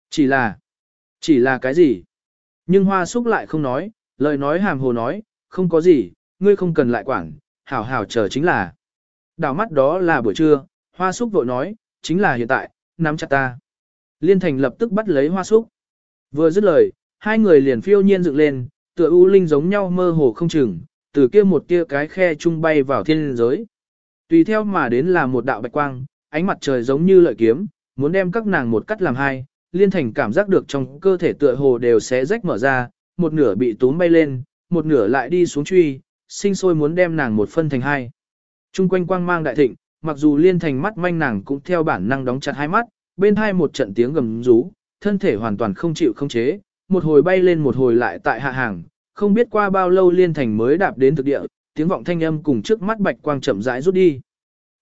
Chỉ là, chỉ là cái gì? Nhưng hoa súc lại không nói, lời nói hàm hồ nói, không có gì, ngươi không cần lại quản, hảo hảo chờ chính là. Đảo mắt đó là buổi trưa, hoa súc vội nói, chính là hiện tại, nắm chặt ta. Liên thành lập tức bắt lấy hoa súc. Vừa dứt lời, hai người liền phiêu nhiên dựng lên, tựa u linh giống nhau mơ hồ không chừng, từ kia một tia cái khe trung bay vào thiên giới. Tùy theo mà đến là một đạo bạch quang, ánh mặt trời giống như lợi kiếm, muốn đem các nàng một cắt làm hai, liên thành cảm giác được trong cơ thể tựa hồ đều sẽ rách mở ra, một nửa bị túm bay lên, một nửa lại đi xuống truy, sinh sôi muốn đem nàng một phân thành hai. Trung quanh quang mang đại thịnh, mặc dù liên thành mắt manh nàng cũng theo bản năng đóng chặt hai mắt, bên hai một trận tiếng gầm rú, thân thể hoàn toàn không chịu không chế, một hồi bay lên một hồi lại tại hạ hàng, không biết qua bao lâu liên thành mới đạp đến thực địa, tiếng vọng thanh âm cùng trước mắt bạch quang chậm rãi rút đi.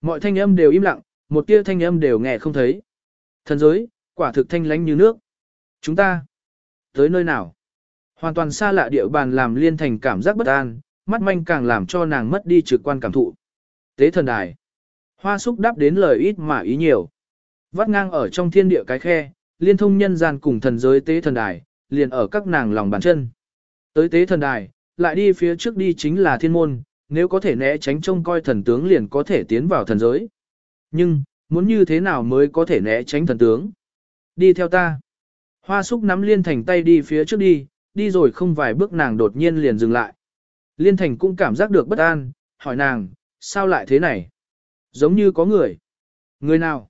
Mọi thanh âm đều im lặng, một tia thanh âm đều nghe không thấy. Thần giới, quả thực thanh lánh như nước. Chúng ta, tới nơi nào? Hoàn toàn xa lạ địa bàn làm liên thành cảm giác bất an, mắt manh càng làm cho nàng mất đi trực quan cảm thụ. Tế thần đài. Hoa súc đáp đến lời ít mà ý nhiều. Vắt ngang ở trong thiên địa cái khe, liên thông nhân gian cùng thần giới tế thần đài, liền ở các nàng lòng bàn chân. Tới tế thần đài, lại đi phía trước đi chính là thiên môn, nếu có thể né tránh trông coi thần tướng liền có thể tiến vào thần giới. Nhưng, muốn như thế nào mới có thể né tránh thần tướng? Đi theo ta. Hoa súc nắm liên thành tay đi phía trước đi, đi rồi không vài bước nàng đột nhiên liền dừng lại. Liên Thành cũng cảm giác được bất an, hỏi nàng, sao lại thế này? Giống như có người. Người nào?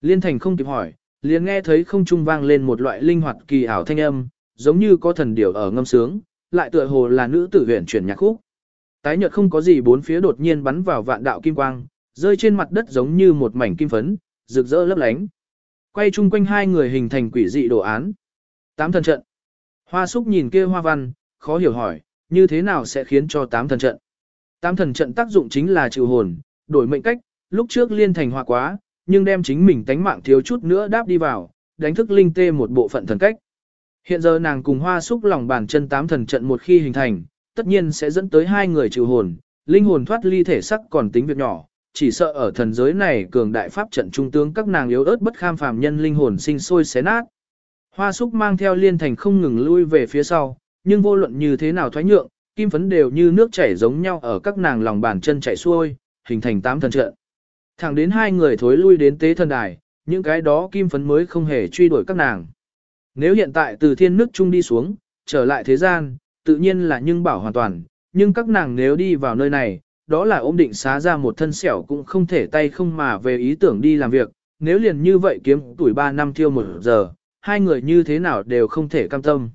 Liên Thành không kịp hỏi, liền nghe thấy không trung vang lên một loại linh hoạt kỳ ảo thanh âm, giống như có thần điểu ở ngâm sướng, lại tựa hồ là nữ tử huyền chuyển nhạc khúc. Tái nhợt không có gì bốn phía đột nhiên bắn vào vạn đạo kim quang, rơi trên mặt đất giống như một mảnh kim phấn, rực rỡ lấp lánh. Quay chung quanh hai người hình thành quỷ dị đồ án. Tám thần trận. Hoa súc nhìn kia hoa văn, khó hiểu hỏi, như thế nào sẽ khiến cho tám thần trận? Tám thần trận tác dụng chính là trừ hồn, đổi mệnh cách, lúc trước liên thành hoa quá, nhưng đem chính mình tánh mạng thiếu chút nữa đáp đi vào, đánh thức linh tê một bộ phận thần cách. Hiện giờ nàng cùng hoa xúc lòng bàn chân tám thần trận một khi hình thành, tất nhiên sẽ dẫn tới hai người trừ hồn, linh hồn thoát ly thể sắc còn tính việc nhỏ, chỉ sợ ở thần giới này cường đại pháp trận trung tướng các nàng yếu ớt bất kham phàm nhân linh hồn sinh sôi xé nát. Hoa xúc mang theo liên thành không ngừng lui về phía sau, nhưng vô luận như thế nào thoái nhượng, kim phấn đều như nước chảy giống nhau ở các nàng lòng bàn chân chảy xuôi, hình thành tám thần trận. Thẳng đến hai người thối lui đến tế thần đài, những cái đó kim phấn mới không hề truy đuổi các nàng. Nếu hiện tại từ thiên nước trung đi xuống, trở lại thế gian, tự nhiên là nhưng bảo hoàn toàn, nhưng các nàng nếu đi vào nơi này, đó là ôm định xá ra một thân xẻo cũng không thể tay không mà về ý tưởng đi làm việc, nếu liền như vậy kiếm tuổi 3 năm thiêu một giờ, hai người như thế nào đều không thể cam tâm.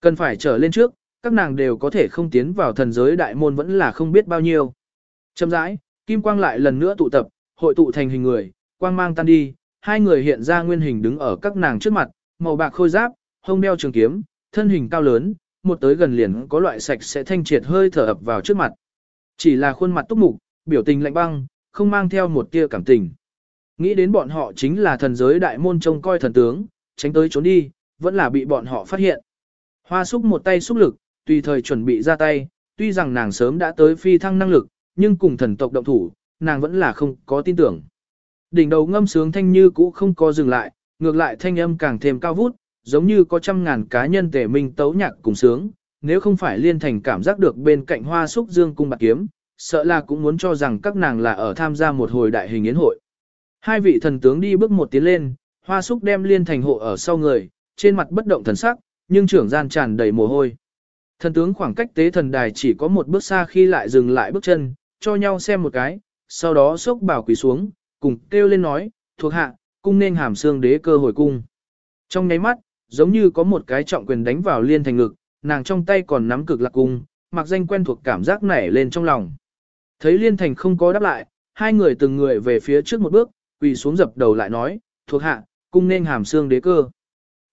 Cần phải trở lên trước, các nàng đều có thể không tiến vào thần giới đại môn vẫn là không biết bao nhiêu. Châm rãi, kim quang lại lần nữa tụ tập, hội tụ thành hình người, quang mang tan đi, hai người hiện ra nguyên hình đứng ở các nàng trước mặt, màu bạc khôi giáp, hông đeo trường kiếm, thân hình cao lớn, một tới gần liền có loại sạch sẽ thanh triệt hơi thở ập vào trước mặt. Chỉ là khuôn mặt túc mục, biểu tình lạnh băng, không mang theo một tia cảm tình. Nghĩ đến bọn họ chính là thần giới đại môn trông coi thần tướng, tránh tới trốn đi, vẫn là bị bọn họ phát hiện. Hoa xúc một tay xúc lực, tùy thời chuẩn bị ra tay, tuy rằng nàng sớm đã tới phi thăng năng lực, nhưng cùng thần tộc động thủ, nàng vẫn là không có tin tưởng. Đỉnh đầu ngâm sướng thanh như cũ không có dừng lại, ngược lại thanh âm càng thêm cao vút, giống như có trăm ngàn cá nhân tề minh tấu nhạc cùng sướng, nếu không phải liên thành cảm giác được bên cạnh hoa súc dương cung bạc kiếm, sợ là cũng muốn cho rằng các nàng là ở tham gia một hồi đại hình yến hội. Hai vị thần tướng đi bước một tiến lên, hoa súc đem liên thành hộ ở sau người, trên mặt bất động thần sắc, nhưng trưởng gian tràn đầy mồ hôi. Thần tướng khoảng cách tế thần đài chỉ có một bước xa khi lại dừng lại bước chân, cho nhau xem một cái, sau đó sốc bảo quỳ xuống, cùng kêu lên nói, thuộc hạ, cung nên hàm xương đế cơ hồi cung. Trong nháy mắt, giống như có một cái trọng quyền đánh vào liên thành ngực, nàng trong tay còn nắm cực lạc cung, mặc danh quen thuộc cảm giác nảy lên trong lòng. Thấy liên thành không có đáp lại, hai người từng người về phía trước một bước, quỳ xuống dập đầu lại nói, thuộc hạ, cung nên hàm xương đế cơ.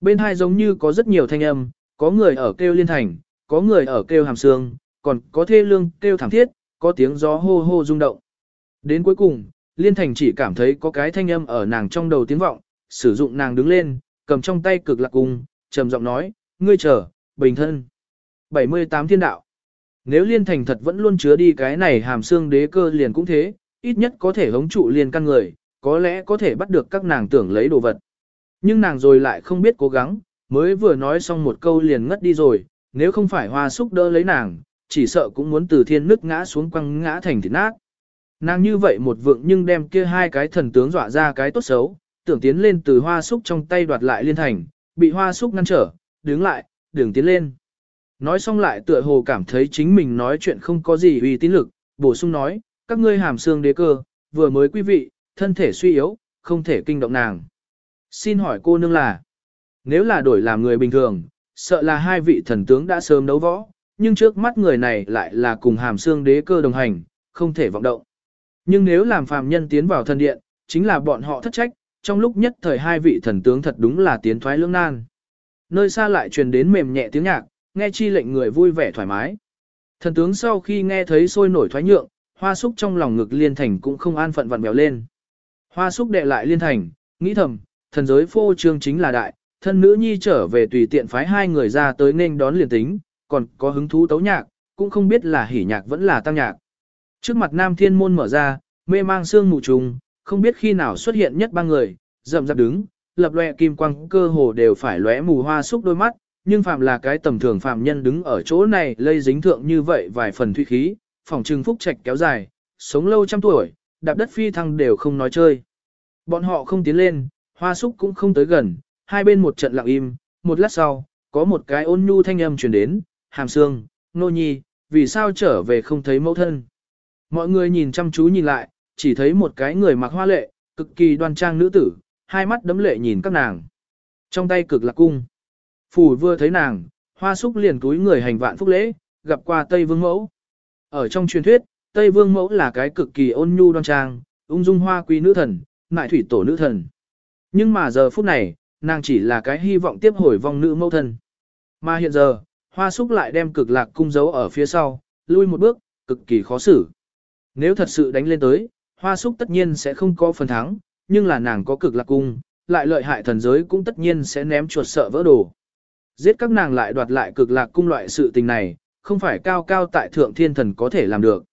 Bên hai giống như có rất nhiều thanh âm, có người ở kêu liên thành, có người ở kêu hàm xương, còn có thê lương kêu thảm thiết, có tiếng gió hô hô rung động. Đến cuối cùng, Liên Thành chỉ cảm thấy có cái thanh âm ở nàng trong đầu tiếng vọng, sử dụng nàng đứng lên, cầm trong tay cực lạc cung, trầm giọng nói, ngươi chờ, bình thân. 78 thiên đạo. Nếu Liên Thành thật vẫn luôn chứa đi cái này hàm xương đế cơ liền cũng thế, ít nhất có thể hống trụ liền căn người, có lẽ có thể bắt được các nàng tưởng lấy đồ vật. Nhưng nàng rồi lại không biết cố gắng, mới vừa nói xong một câu liền ngất đi rồi, nếu không phải hoa súc đỡ lấy nàng, chỉ sợ cũng muốn từ thiên nước ngã xuống quăng ngã thành thịt nát. Nàng như vậy một vượng nhưng đem kia hai cái thần tướng dọa ra cái tốt xấu, tưởng tiến lên từ hoa súc trong tay đoạt lại liên thành, bị hoa súc ngăn trở, đứng lại, đường tiến lên. Nói xong lại tựa hồ cảm thấy chính mình nói chuyện không có gì uy tín lực, bổ sung nói, các ngươi hàm xương đế cơ, vừa mới quý vị, thân thể suy yếu, không thể kinh động nàng. Xin hỏi cô nương là, nếu là đổi làm người bình thường, sợ là hai vị thần tướng đã sớm đấu võ, nhưng trước mắt người này lại là cùng hàm xương đế cơ đồng hành, không thể vọng động. Nhưng nếu làm phàm nhân tiến vào thần điện, chính là bọn họ thất trách, trong lúc nhất thời hai vị thần tướng thật đúng là tiến thoái lưỡng nan. Nơi xa lại truyền đến mềm nhẹ tiếng nhạc, nghe chi lệnh người vui vẻ thoải mái. Thần tướng sau khi nghe thấy sôi nổi thoái nhượng, hoa súc trong lòng ngực liên thành cũng không an phận vặn bèo lên. Hoa súc đệ lại liên thành, nghĩ thầm, thần giới phô trương chính là đại, thân nữ nhi trở về tùy tiện phái hai người ra tới nên đón liền tính, còn có hứng thú tấu nhạc, cũng không biết là hỉ nhạc vẫn là tăng nhạc. Trước mặt nam thiên môn mở ra, mê mang sương mù trùng, không biết khi nào xuất hiện nhất ba người, rậm rạp đứng, lập lòe kim quang cơ hồ đều phải lóe mù hoa xúc đôi mắt, nhưng phạm là cái tầm thường phạm nhân đứng ở chỗ này lây dính thượng như vậy vài phần thủy khí, phòng trừng phúc trạch kéo dài, sống lâu trăm tuổi, đạp đất phi thăng đều không nói chơi. Bọn họ không tiến lên, hoa xúc cũng không tới gần, hai bên một trận lặng im, một lát sau, có một cái ôn nhu thanh âm truyền đến, hàm xương, nô nhi, vì sao trở về không thấy mẫu thân. Mọi người nhìn chăm chú nhìn lại, chỉ thấy một cái người mặc hoa lệ, cực kỳ đoan trang nữ tử, hai mắt đấm lệ nhìn các nàng. Trong tay cực lạc cung. Phủ vừa thấy nàng, hoa súc liền túi người hành vạn phúc lễ, gặp qua Tây Vương Mẫu. Ở trong truyền thuyết, Tây Vương Mẫu là cái cực kỳ ôn nhu đoan trang, ung dung hoa quý nữ thần, nại thủy tổ nữ thần. Nhưng mà giờ phút này, nàng chỉ là cái hy vọng tiếp hồi vong nữ mẫu thân. Mà hiện giờ, hoa súc lại đem cực lạc cung giấu ở phía sau, lui một bước, cực kỳ khó xử. Nếu thật sự đánh lên tới, hoa súc tất nhiên sẽ không có phần thắng, nhưng là nàng có cực lạc cung, lại lợi hại thần giới cũng tất nhiên sẽ ném chuột sợ vỡ đồ. Giết các nàng lại đoạt lại cực lạc cung loại sự tình này, không phải cao cao tại thượng thiên thần có thể làm được.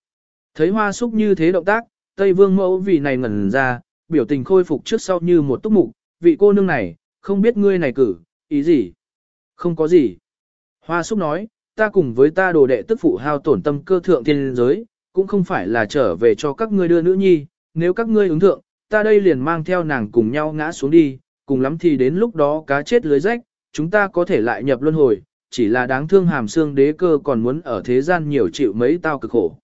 Thấy hoa súc như thế động tác, Tây Vương mẫu vì này ngẩn ra, biểu tình khôi phục trước sau như một túc mục, vị cô nương này, không biết ngươi này cử, ý gì? Không có gì. Hoa súc nói, ta cùng với ta đồ đệ tức phụ hao tổn tâm cơ thượng thiên giới, cũng không phải là trở về cho các ngươi đưa nữ nhi, nếu các ngươi ứng thượng, ta đây liền mang theo nàng cùng nhau ngã xuống đi, cùng lắm thì đến lúc đó cá chết lưới rách, chúng ta có thể lại nhập luân hồi, chỉ là đáng thương hàm xương đế cơ còn muốn ở thế gian nhiều chịu mấy tao cực khổ.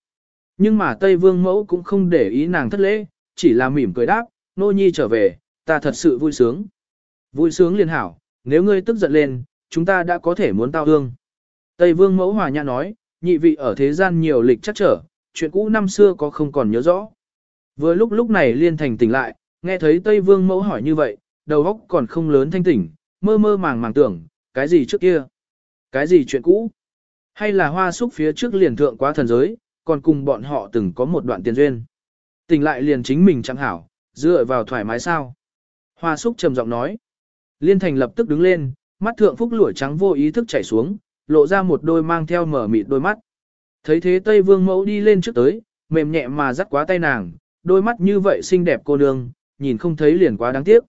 Nhưng mà Tây Vương mẫu cũng không để ý nàng thất lễ, chỉ là mỉm cười đáp, nô nhi trở về, ta thật sự vui sướng. Vui sướng liền hảo, nếu ngươi tức giận lên, chúng ta đã có thể muốn tao hương. Tây Vương mẫu hòa nhã nói, nhị vị ở thế gian nhiều lịch chắc trở, chuyện cũ năm xưa có không còn nhớ rõ. Vừa lúc lúc này Liên Thành tỉnh lại, nghe thấy Tây Vương mẫu hỏi như vậy, đầu óc còn không lớn thanh tỉnh, mơ mơ màng màng tưởng, cái gì trước kia? Cái gì chuyện cũ? Hay là hoa súc phía trước liền thượng quá thần giới, còn cùng bọn họ từng có một đoạn tiền duyên? Tỉnh lại liền chính mình chẳng hảo, dựa vào thoải mái sao? Hoa súc trầm giọng nói. Liên Thành lập tức đứng lên, mắt thượng phúc lũi trắng vô ý thức chảy xuống, lộ ra một đôi mang theo mở mịt đôi mắt. Thấy thế Tây Vương mẫu đi lên trước tới, mềm nhẹ mà dắt quá tay nàng, đôi mắt như vậy xinh đẹp cô nương, nhìn không thấy liền quá đáng tiếc.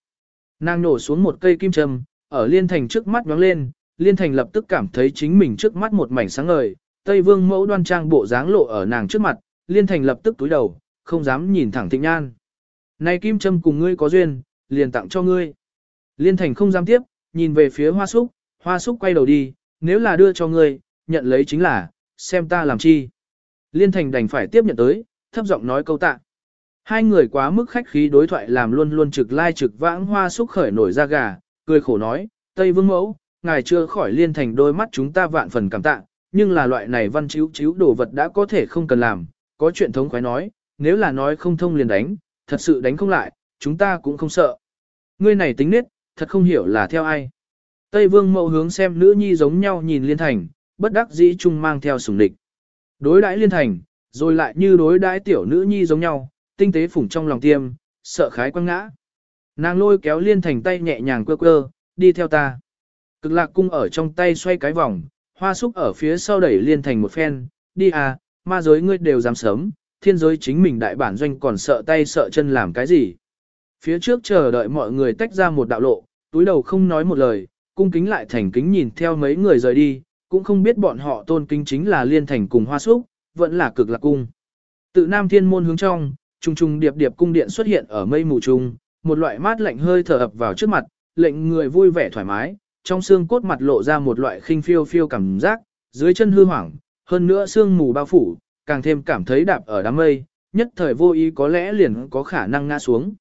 Nàng nổ xuống một cây kim châm, ở Liên Thành trước mắt nhóng lên, Liên Thành lập tức cảm thấy chính mình trước mắt một mảnh sáng ngời, Tây Vương mẫu đoan trang bộ dáng lộ ở nàng trước mặt, Liên Thành lập tức túi đầu, không dám nhìn thẳng Thịnh Nhan. Này kim châm cùng ngươi có duyên, liền tặng cho ngươi. Liên Thành không dám tiếp, nhìn về phía Hoa Súc, Hoa Súc quay đầu đi, nếu là đưa cho ngươi, nhận lấy chính là, xem ta làm chi. Liên Thành đành phải tiếp nhận tới, thấp giọng nói câu tạ. Hai người quá mức khách khí đối thoại làm luôn luôn trực lai trực vãng hoa xúc khởi nổi ra gà, cười khổ nói, Tây Vương Mẫu, ngài chưa khỏi liên thành đôi mắt chúng ta vạn phần cảm tạ, nhưng là loại này văn chiếu chiếu đồ vật đã có thể không cần làm, có chuyện thống khoái nói, nếu là nói không thông liền đánh, thật sự đánh không lại, chúng ta cũng không sợ. Ngươi này tính nết, thật không hiểu là theo ai. Tây Vương Mẫu hướng xem nữ nhi giống nhau nhìn liên thành, bất đắc dĩ chung mang theo sủng địch. Đối đãi liên thành, rồi lại như đối đãi tiểu nữ nhi giống nhau, tinh tế phủng trong lòng tiêm, sợ khái quăng ngã. Nàng lôi kéo liên thành tay nhẹ nhàng quơ quơ, đi theo ta. Cực lạc cung ở trong tay xoay cái vòng, hoa súc ở phía sau đẩy liên thành một phen, đi à, ma giới ngươi đều dám sớm, thiên giới chính mình đại bản doanh còn sợ tay sợ chân làm cái gì. Phía trước chờ đợi mọi người tách ra một đạo lộ, túi đầu không nói một lời, cung kính lại thành kính nhìn theo mấy người rời đi, cũng không biết bọn họ tôn kính chính là liên thành cùng hoa súc, vẫn là cực lạc cung. Tự nam thiên môn hướng trong, Trung trung điệp điệp cung điện xuất hiện ở mây mù trùng một loại mát lạnh hơi thở ập vào trước mặt, lệnh người vui vẻ thoải mái, trong xương cốt mặt lộ ra một loại khinh phiêu phiêu cảm giác, dưới chân hư hoảng, hơn nữa xương mù bao phủ, càng thêm cảm thấy đạp ở đám mây, nhất thời vô ý có lẽ liền có khả năng ngã xuống.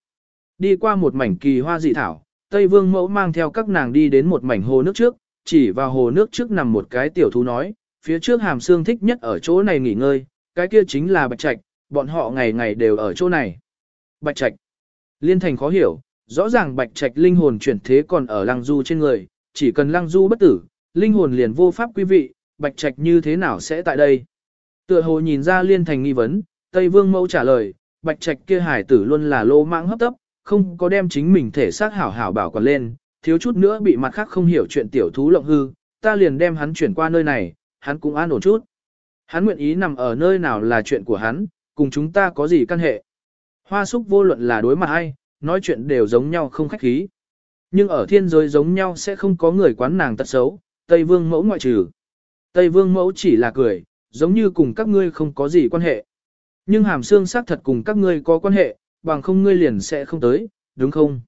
Đi qua một mảnh kỳ hoa dị thảo, Tây Vương mẫu mang theo các nàng đi đến một mảnh hồ nước trước, chỉ vào hồ nước trước nằm một cái tiểu thú nói, phía trước hàm xương thích nhất ở chỗ này nghỉ ngơi, cái kia chính là bạch trạch, bọn họ ngày ngày đều ở chỗ này. Bạch Trạch. Liên Thành khó hiểu, rõ ràng Bạch Trạch linh hồn chuyển thế còn ở Lăng Du trên người, chỉ cần Lăng Du bất tử, linh hồn liền vô pháp quý vị, Bạch Trạch như thế nào sẽ tại đây? Tựa hồ nhìn ra Liên Thành nghi vấn, Tây Vương Mẫu trả lời, Bạch Trạch kia hải tử luôn là lô mãng hấp tấp, không có đem chính mình thể xác hảo hảo bảo quản lên, thiếu chút nữa bị mặt khác không hiểu chuyện tiểu thú lộng hư, ta liền đem hắn chuyển qua nơi này, hắn cũng an ổn chút. Hắn nguyện ý nằm ở nơi nào là chuyện của hắn, cùng chúng ta có gì căn hệ. Hoa súc vô luận là đối mặt ai, nói chuyện đều giống nhau không khách khí. Nhưng ở thiên giới giống nhau sẽ không có người quán nàng tật xấu, Tây Vương mẫu ngoại trừ. Tây Vương mẫu chỉ là cười, giống như cùng các ngươi không có gì quan hệ. Nhưng hàm xương xác thật cùng các ngươi có quan hệ, bằng không ngươi liền sẽ không tới, đúng không?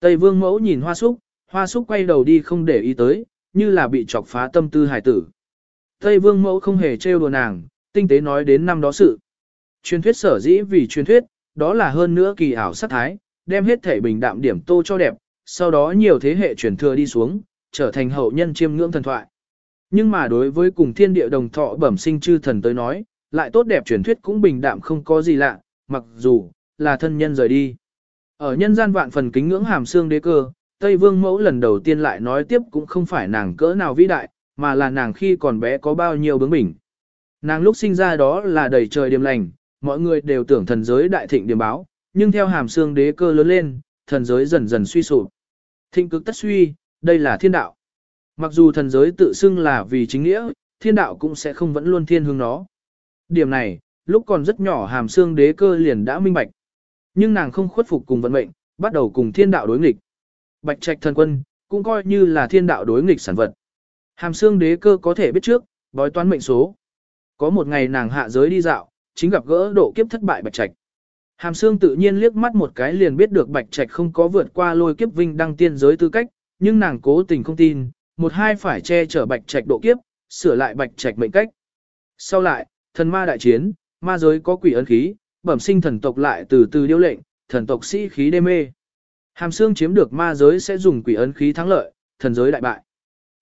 Tây Vương mẫu nhìn hoa súc, hoa súc quay đầu đi không để ý tới, như là bị chọc phá tâm tư hải tử. Tây Vương Mẫu không hề trêu đùa nàng, tinh tế nói đến năm đó sự. Truyền thuyết sở dĩ vì truyền thuyết, đó là hơn nữa kỳ ảo sát thái, đem hết thể bình đạm điểm tô cho đẹp, sau đó nhiều thế hệ truyền thừa đi xuống, trở thành hậu nhân chiêm ngưỡng thần thoại. Nhưng mà đối với cùng thiên địa đồng thọ bẩm sinh chư thần tới nói, lại tốt đẹp truyền thuyết cũng bình đạm không có gì lạ, mặc dù là thân nhân rời đi. Ở nhân gian vạn phần kính ngưỡng hàm xương đế cơ, Tây Vương mẫu lần đầu tiên lại nói tiếp cũng không phải nàng cỡ nào vĩ đại, mà là nàng khi còn bé có bao nhiêu bướng bỉnh. Nàng lúc sinh ra đó là đầy trời điềm lành, mọi người đều tưởng thần giới đại thịnh điềm báo, nhưng theo hàm xương đế cơ lớn lên, thần giới dần dần suy sụp. Thịnh cực tất suy, đây là thiên đạo. Mặc dù thần giới tự xưng là vì chính nghĩa, thiên đạo cũng sẽ không vẫn luôn thiên hướng nó. Điểm này, lúc còn rất nhỏ hàm xương đế cơ liền đã minh bạch. Nhưng nàng không khuất phục cùng vận mệnh, bắt đầu cùng thiên đạo đối nghịch. Bạch trạch thần quân, cũng coi như là thiên đạo đối nghịch sản vật. Hàm xương đế cơ có thể biết trước, bói toán mệnh số. Có một ngày nàng hạ giới đi dạo, chính gặp gỡ độ kiếp thất bại bạch trạch. Hàm xương tự nhiên liếc mắt một cái liền biết được bạch trạch không có vượt qua lôi kiếp vinh đăng tiên giới tư cách, nhưng nàng cố tình không tin, một hai phải che chở bạch trạch độ kiếp, sửa lại bạch trạch mệnh cách. Sau lại, thần ma đại chiến, ma giới có quỷ ấn khí, bẩm sinh thần tộc lại từ từ điêu lệnh, thần tộc sĩ khí đê mê. Hàm xương chiếm được ma giới sẽ dùng quỷ ấn khí thắng lợi, thần giới đại bại.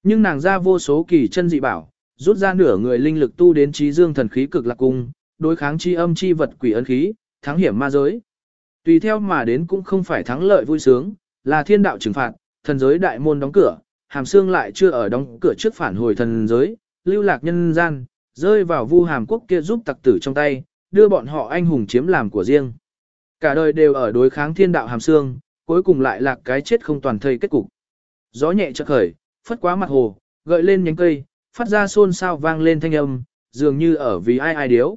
Nhưng nàng ra vô số kỳ chân dị bảo, rút ra nửa người linh lực tu đến trí dương thần khí cực lạc cung, đối kháng chi âm chi vật quỷ ấn khí, thắng hiểm ma giới. Tùy theo mà đến cũng không phải thắng lợi vui sướng, là thiên đạo trừng phạt, thần giới đại môn đóng cửa, hàm xương lại chưa ở đóng cửa trước phản hồi thần giới, lưu lạc nhân gian, rơi vào vu hàm quốc kia giúp tặc tử trong tay, đưa bọn họ anh hùng chiếm làm của riêng. Cả đời đều ở đối kháng thiên đạo hàm xương, cuối cùng lại lạc cái chết không toàn thây kết cục. Gió nhẹ chợt khởi, phất quá mặt hồ, gợi lên nhánh cây, phát ra xôn xao vang lên thanh âm, dường như ở vì ai ai điếu.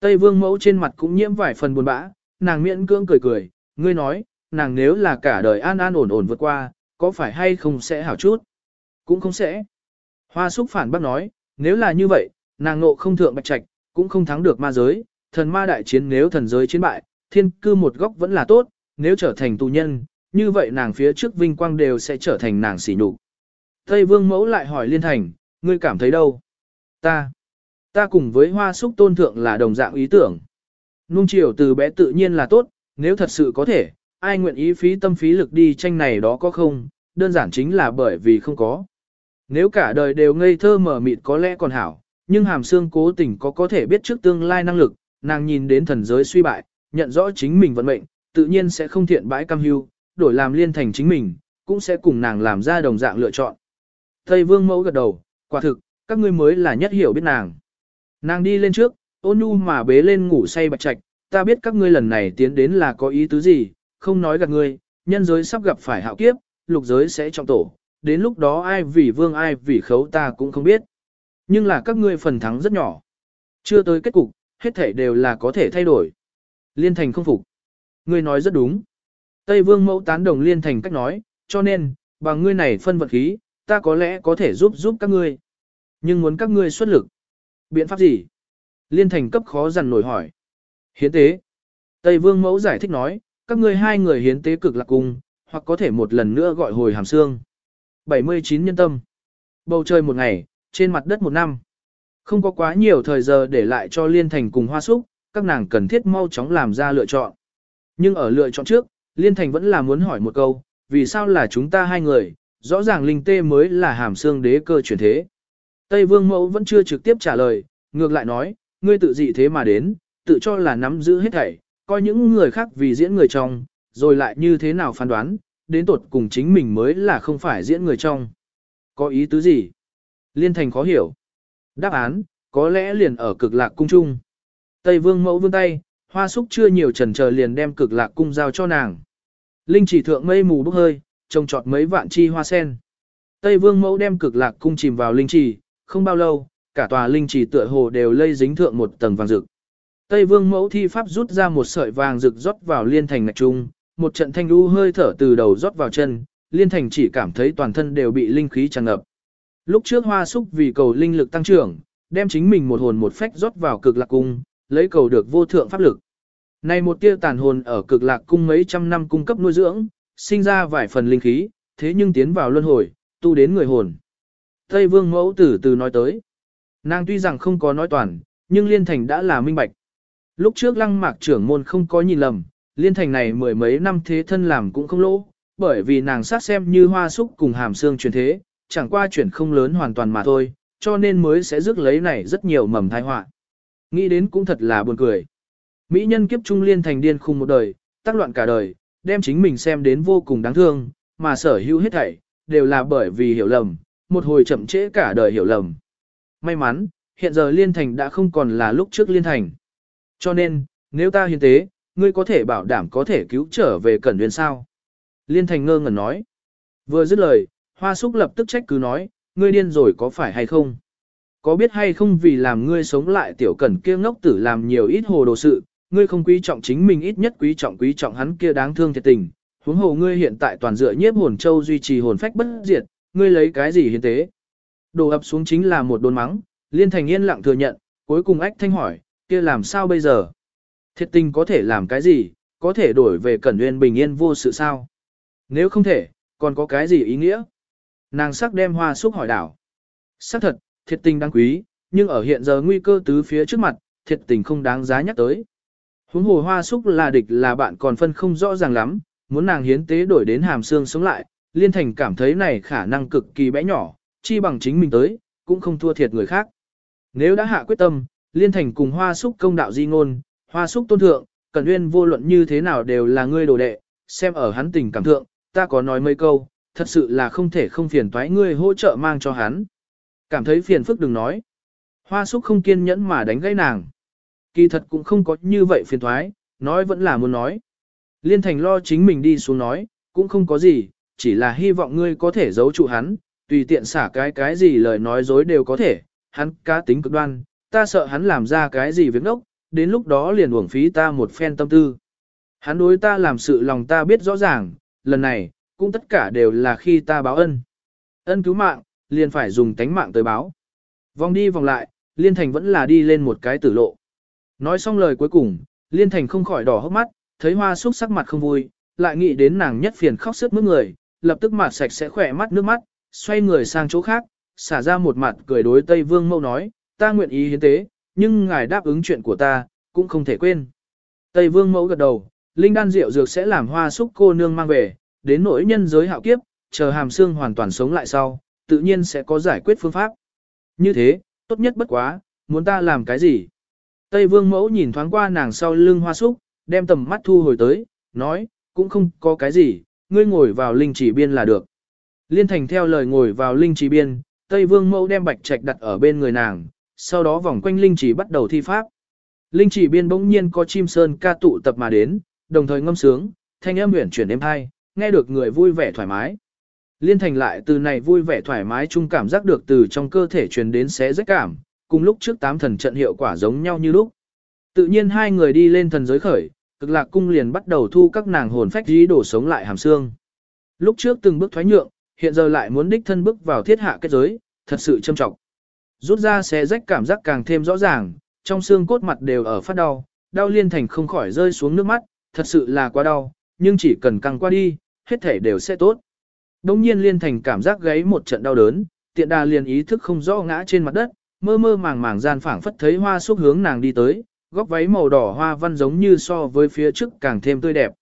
Tây vương mẫu trên mặt cũng nhiễm vài phần buồn bã, nàng miễn cưỡng cười cười, ngươi nói, nàng nếu là cả đời an an ổn ổn vượt qua, có phải hay không sẽ hảo chút? Cũng không sẽ. Hoa súc phản bác nói, nếu là như vậy, nàng ngộ không thượng bạch trạch, cũng không thắng được ma giới, thần ma đại chiến nếu thần giới chiến bại, thiên cư một góc vẫn là tốt, nếu trở thành tù nhân, như vậy nàng phía trước vinh quang đều sẽ trở thành nàng sỉ nhục. Tây vương mẫu lại hỏi liên thành, ngươi cảm thấy đâu? Ta, ta cùng với hoa súc tôn thượng là đồng dạng ý tưởng. Nung chiều từ bé tự nhiên là tốt, nếu thật sự có thể, ai nguyện ý phí tâm phí lực đi tranh này đó có không, đơn giản chính là bởi vì không có. Nếu cả đời đều ngây thơ mở mịt có lẽ còn hảo, nhưng hàm xương cố tình có có thể biết trước tương lai năng lực, nàng nhìn đến thần giới suy bại, nhận rõ chính mình vận mệnh, tự nhiên sẽ không thiện bãi cam hưu, đổi làm liên thành chính mình, cũng sẽ cùng nàng làm ra đồng dạng lựa chọn. Tây vương mẫu gật đầu, quả thực, các ngươi mới là nhất hiểu biết nàng. Nàng đi lên trước, ôn nhu mà bế lên ngủ say bạch trạch, ta biết các ngươi lần này tiến đến là có ý tứ gì, không nói gạt ngươi, nhân giới sắp gặp phải hạo kiếp, lục giới sẽ trọng tổ, đến lúc đó ai vì vương ai vì khấu ta cũng không biết. Nhưng là các ngươi phần thắng rất nhỏ. Chưa tới kết cục, hết thể đều là có thể thay đổi. Liên thành không phục. Ngươi nói rất đúng. Tây vương mẫu tán đồng liên thành cách nói, cho nên, bằng ngươi này phân vật khí, ta có lẽ có thể giúp giúp các ngươi. Nhưng muốn các ngươi xuất lực. Biện pháp gì? Liên thành cấp khó dằn nổi hỏi. Hiến tế. Tây vương mẫu giải thích nói, các ngươi hai người hiến tế cực lạc cùng, hoặc có thể một lần nữa gọi hồi hàm xương. 79 nhân tâm. Bầu trời một ngày, trên mặt đất một năm. Không có quá nhiều thời giờ để lại cho Liên Thành cùng Hoa Súc, các nàng cần thiết mau chóng làm ra lựa chọn. Nhưng ở lựa chọn trước, Liên Thành vẫn là muốn hỏi một câu, vì sao là chúng ta hai người, rõ ràng Linh Tê mới là hàm xương đế cơ chuyển thế. Tây Vương Mẫu vẫn chưa trực tiếp trả lời, ngược lại nói, ngươi tự dị thế mà đến, tự cho là nắm giữ hết thảy, coi những người khác vì diễn người trong, rồi lại như thế nào phán đoán, đến tột cùng chính mình mới là không phải diễn người trong. Có ý tứ gì? Liên thành khó hiểu. Đáp án, có lẽ liền ở cực lạc cung trung. Tây vương mẫu vươn tay, hoa súc chưa nhiều trần chờ liền đem cực lạc cung giao cho nàng. Linh chỉ thượng mây mù bốc hơi, trồng trọt mấy vạn chi hoa sen. Tây vương mẫu đem cực lạc cung chìm vào linh trì, không bao lâu, cả tòa linh trì tựa hồ đều lây dính thượng một tầng vàng rực. Tây vương mẫu thi pháp rút ra một sợi vàng rực rót vào liên thành ngạch trung, một trận thanh đu hơi thở từ đầu rót vào chân, liên thành chỉ cảm thấy toàn thân đều bị linh khí tràn ngập. Lúc trước hoa súc vì cầu linh lực tăng trưởng, đem chính mình một hồn một phách rót vào cực lạc cung, lấy cầu được vô thượng pháp lực. Này một tia tàn hồn ở cực lạc cung mấy trăm năm cung cấp nuôi dưỡng, sinh ra vài phần linh khí, thế nhưng tiến vào luân hồi, tu đến người hồn. Tây vương mẫu tử từ nói tới. Nàng tuy rằng không có nói toàn, nhưng Liên Thành đã là minh bạch. Lúc trước lăng mạc trưởng môn không có nhìn lầm, Liên Thành này mười mấy năm thế thân làm cũng không lỗ, bởi vì nàng sát xem như hoa súc cùng hàm xương chuyển thế, chẳng qua chuyển không lớn hoàn toàn mà thôi, cho nên mới sẽ rước lấy này rất nhiều mầm thai họa. Nghĩ đến cũng thật là buồn cười. Mỹ nhân kiếp trung liên thành điên khùng một đời, tác loạn cả đời, đem chính mình xem đến vô cùng đáng thương, mà sở hữu hết thảy, đều là bởi vì hiểu lầm, một hồi chậm trễ cả đời hiểu lầm. May mắn, hiện giờ liên thành đã không còn là lúc trước liên thành. Cho nên, nếu ta hiến tế, ngươi có thể bảo đảm có thể cứu trở về cẩn nguyên sao. Liên thành ngơ ngẩn nói. Vừa dứt lời, hoa súc lập tức trách cứ nói, ngươi điên rồi có phải hay không? Có biết hay không vì làm ngươi sống lại tiểu cẩn kia ngốc tử làm nhiều ít hồ đồ sự, ngươi không quý trọng chính mình ít nhất quý trọng quý trọng hắn kia đáng thương thiệt tình. Huống hồ ngươi hiện tại toàn dựa nhiếp hồn châu duy trì hồn phách bất diệt, ngươi lấy cái gì hiến tế? Đổ ập xuống chính là một đồn mắng, liên thành yên lặng thừa nhận, cuối cùng ách thanh hỏi, kia làm sao bây giờ? Thiệt tình có thể làm cái gì, có thể đổi về cẩn nguyên bình yên vô sự sao? Nếu không thể, còn có cái gì ý nghĩa? Nàng sắc đem hoa xúc hỏi đảo. Sắc thật, thiệt tình đáng quý, nhưng ở hiện giờ nguy cơ tứ phía trước mặt, thiệt tình không đáng giá nhắc tới. Huống hồ hoa Súc là địch là bạn còn phân không rõ ràng lắm, muốn nàng hiến tế đổi đến hàm xương sống lại, liên thành cảm thấy này khả năng cực kỳ bé nhỏ, chi bằng chính mình tới, cũng không thua thiệt người khác. Nếu đã hạ quyết tâm, liên thành cùng hoa Súc công đạo di ngôn, hoa Súc tôn thượng, cần nguyên vô luận như thế nào đều là ngươi đồ đệ, xem ở hắn tình cảm thượng, ta có nói mấy câu, thật sự là không thể không phiền toái ngươi hỗ trợ mang cho hắn. Cảm thấy phiền phức đừng nói. Hoa súc không kiên nhẫn mà đánh gãy nàng. Kỳ thật cũng không có như vậy phiền toái, nói vẫn là muốn nói. Liên thành lo chính mình đi xuống nói, cũng không có gì, chỉ là hy vọng ngươi có thể giấu trụ hắn, tùy tiện xả cái cái gì lời nói dối đều có thể, hắn cá tính cực đoan, ta sợ hắn làm ra cái gì việc ngốc, đến lúc đó liền uổng phí ta một phen tâm tư. Hắn đối ta làm sự lòng ta biết rõ ràng, lần này, cũng tất cả đều là khi ta báo ân. Ân cứu mạng, liền phải dùng tánh mạng tới báo. Vòng đi vòng lại, Liên Thành vẫn là đi lên một cái tử lộ. Nói xong lời cuối cùng, Liên Thành không khỏi đỏ hốc mắt, thấy hoa xúc sắc mặt không vui, lại nghĩ đến nàng nhất phiền khóc sức mức người, lập tức mặt sạch sẽ khỏe mắt nước mắt, xoay người sang chỗ khác, xả ra một mặt cười đối Tây Vương Mâu nói, ta nguyện ý hiến tế, nhưng ngài đáp ứng chuyện của ta, cũng không thể quên. Tây Vương Mẫu gật đầu, linh đan rượu dược sẽ làm hoa xúc cô nương mang về, đến nỗi nhân giới hạo kiếp, chờ hàm xương hoàn toàn sống lại sau, tự nhiên sẽ có giải quyết phương pháp. Như thế, tốt nhất bất quá, muốn ta làm cái gì? Tây Vương Mẫu nhìn thoáng qua nàng sau lưng hoa súc, đem tầm mắt thu hồi tới, nói, cũng không có cái gì, ngươi ngồi vào linh chỉ biên là được. Liên thành theo lời ngồi vào linh chỉ biên, Tây Vương Mẫu đem bạch trạch đặt ở bên người nàng, sau đó vòng quanh linh chỉ bắt đầu thi pháp. Linh chỉ biên bỗng nhiên có chim sơn ca tụ tập mà đến, đồng thời ngâm sướng, thanh âm uyển chuyển êm hai, nghe được người vui vẻ thoải mái. Liên thành lại từ này vui vẻ thoải mái chung cảm giác được từ trong cơ thể truyền đến xé rách cảm, cùng lúc trước tám thần trận hiệu quả giống nhau như lúc. Tự nhiên hai người đi lên thần giới khởi, cực lạc cung liền bắt đầu thu các nàng hồn phách dí đổ sống lại hàm xương. Lúc trước từng bước thoái nhượng, hiện giờ lại muốn đích thân bước vào thiết hạ kết giới, thật sự châm trọng. Rút ra xé rách cảm giác càng thêm rõ ràng, trong xương cốt mặt đều ở phát đau, đau liên thành không khỏi rơi xuống nước mắt, thật sự là quá đau, nhưng chỉ cần căng qua đi, hết thể đều sẽ tốt. Đông nhiên liên thành cảm giác gáy một trận đau đớn, tiện đà liền ý thức không rõ ngã trên mặt đất, mơ mơ màng màng gian phảng phất thấy hoa xúc hướng nàng đi tới, góc váy màu đỏ hoa văn giống như so với phía trước càng thêm tươi đẹp.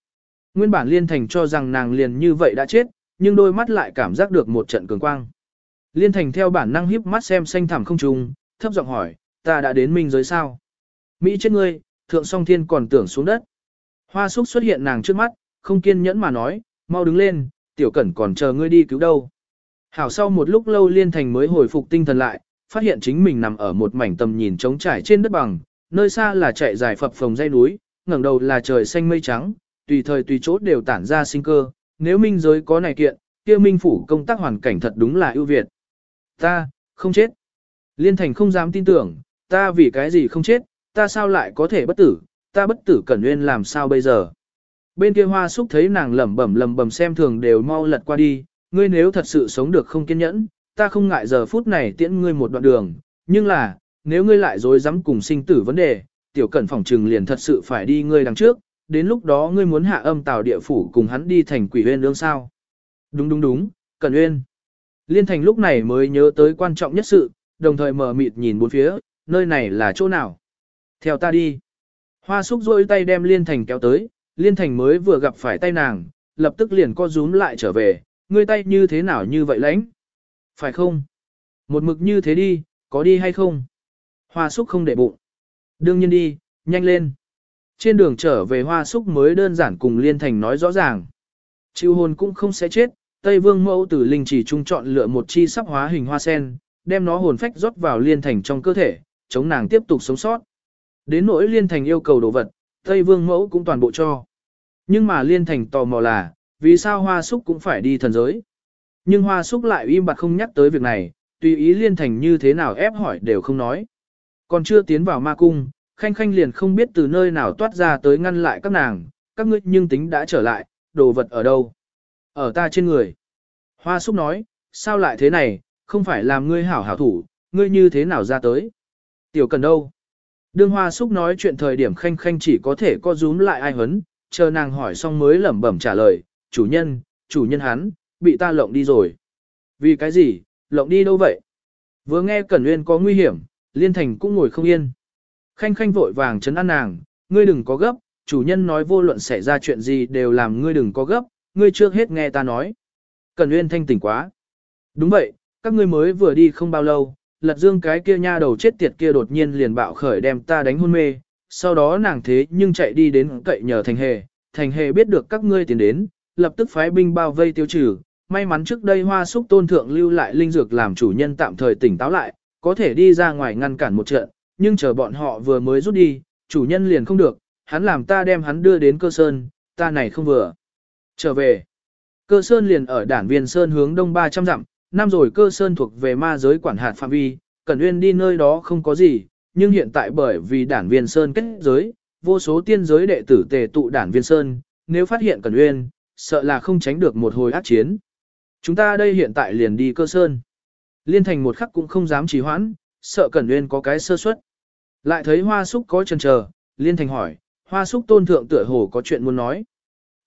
Nguyên bản liên thành cho rằng nàng liền như vậy đã chết, nhưng đôi mắt lại cảm giác được một trận cường quang. Liên thành theo bản năng híp mắt xem xanh thẳm không trùng, thấp giọng hỏi, ta đã đến minh giới sao? Mỹ chết ngươi, thượng song thiên còn tưởng xuống đất. Hoa xúc xuất hiện nàng trước mắt, không kiên nhẫn mà nói, mau đứng lên, tiểu cẩn còn chờ ngươi đi cứu đâu. Hảo sau một lúc lâu liên thành mới hồi phục tinh thần lại, phát hiện chính mình nằm ở một mảnh tầm nhìn trống trải trên đất bằng, nơi xa là chạy dài phập phồng dây núi, ngẩng đầu là trời xanh mây trắng, tùy thời tùy chốt đều tản ra sinh cơ, nếu minh giới có này kiện, kia minh phủ công tác hoàn cảnh thật đúng là ưu việt. Ta, không chết. Liên thành không dám tin tưởng, ta vì cái gì không chết, ta sao lại có thể bất tử, ta bất tử cẩn nguyên làm sao bây giờ. Bên kia hoa súc thấy nàng lẩm bẩm lẩm bẩm xem thường đều mau lật qua đi, ngươi nếu thật sự sống được không kiên nhẫn, ta không ngại giờ phút này tiễn ngươi một đoạn đường, nhưng là, nếu ngươi lại dối dám cùng sinh tử vấn đề, tiểu cẩn phòng trừng liền thật sự phải đi ngươi đằng trước, đến lúc đó ngươi muốn hạ âm tào địa phủ cùng hắn đi thành quỷ huyên lương sao. Đúng đúng đúng, cẩn uyên. Liên thành lúc này mới nhớ tới quan trọng nhất sự, đồng thời mở mịt nhìn bốn phía, nơi này là chỗ nào. Theo ta đi. Hoa súc rôi tay đem Liên Thành kéo tới, Liên Thành mới vừa gặp phải tay nàng, lập tức liền co rúm lại trở về, ngươi tay như thế nào như vậy lãnh? Phải không? Một mực như thế đi, có đi hay không? Hoa súc không để bụng. Đương nhiên đi, nhanh lên. Trên đường trở về hoa súc mới đơn giản cùng Liên Thành nói rõ ràng. Chịu hồn cũng không sẽ chết, Tây Vương mẫu từ linh chỉ trung chọn lựa một chi sắp hóa hình hoa sen, đem nó hồn phách rót vào Liên Thành trong cơ thể, chống nàng tiếp tục sống sót. Đến nỗi Liên Thành yêu cầu đồ vật, Tây Vương mẫu cũng toàn bộ cho. Nhưng mà Liên Thành tò mò là, vì sao hoa súc cũng phải đi thần giới. Nhưng hoa súc lại im bặt không nhắc tới việc này, tùy ý Liên Thành như thế nào ép hỏi đều không nói. Còn chưa tiến vào ma cung, khanh khanh liền không biết từ nơi nào toát ra tới ngăn lại các nàng, các ngươi nhưng tính đã trở lại, đồ vật ở đâu? Ở ta trên người. Hoa súc nói, sao lại thế này, không phải làm ngươi hảo hảo thủ, ngươi như thế nào ra tới? Tiểu cần đâu? Đương hoa súc nói chuyện thời điểm khanh khanh chỉ có thể co rúm lại ai hấn, chờ nàng hỏi xong mới lẩm bẩm trả lời, chủ nhân, chủ nhân hắn, bị ta lộng đi rồi. Vì cái gì, lộng đi đâu vậy? Vừa nghe Cẩn Nguyên có nguy hiểm, Liên Thành cũng ngồi không yên. Khanh khanh vội vàng chấn an nàng, ngươi đừng có gấp, chủ nhân nói vô luận xảy ra chuyện gì đều làm ngươi đừng có gấp, ngươi trước hết nghe ta nói. Cẩn Nguyên thanh tỉnh quá. Đúng vậy, các ngươi mới vừa đi không bao lâu, lật dương cái kia nha đầu chết tiệt kia đột nhiên liền bạo khởi đem ta đánh hôn mê, sau đó nàng thế nhưng chạy đi đến cậy nhờ thành hề, thành hề biết được các ngươi tiến đến, lập tức phái binh bao vây tiêu trừ, may mắn trước đây hoa súc tôn thượng lưu lại linh dược làm chủ nhân tạm thời tỉnh táo lại, có thể đi ra ngoài ngăn cản một trận, nhưng chờ bọn họ vừa mới rút đi, chủ nhân liền không được, hắn làm ta đem hắn đưa đến cơ sơn, ta này không vừa. Trở về, cơ sơn liền ở đản viên sơn hướng đông 300 dặm, năm rồi cơ sơn thuộc về ma giới quản hạt phạm vi, Cẩn Uyên đi nơi đó không có gì, nhưng hiện tại bởi vì đản viên sơn kết giới, vô số tiên giới đệ tử tề tụ đản viên sơn, nếu phát hiện Cẩn Uyên, sợ là không tránh được một hồi ác chiến. Chúng ta đây hiện tại liền đi cơ sơn. Liên thành một khắc cũng không dám trì hoãn, sợ Cẩn Uyên có cái sơ suất. Lại thấy hoa súc có chần chờ, Liên thành hỏi, hoa súc tôn thượng tựa hồ có chuyện muốn nói.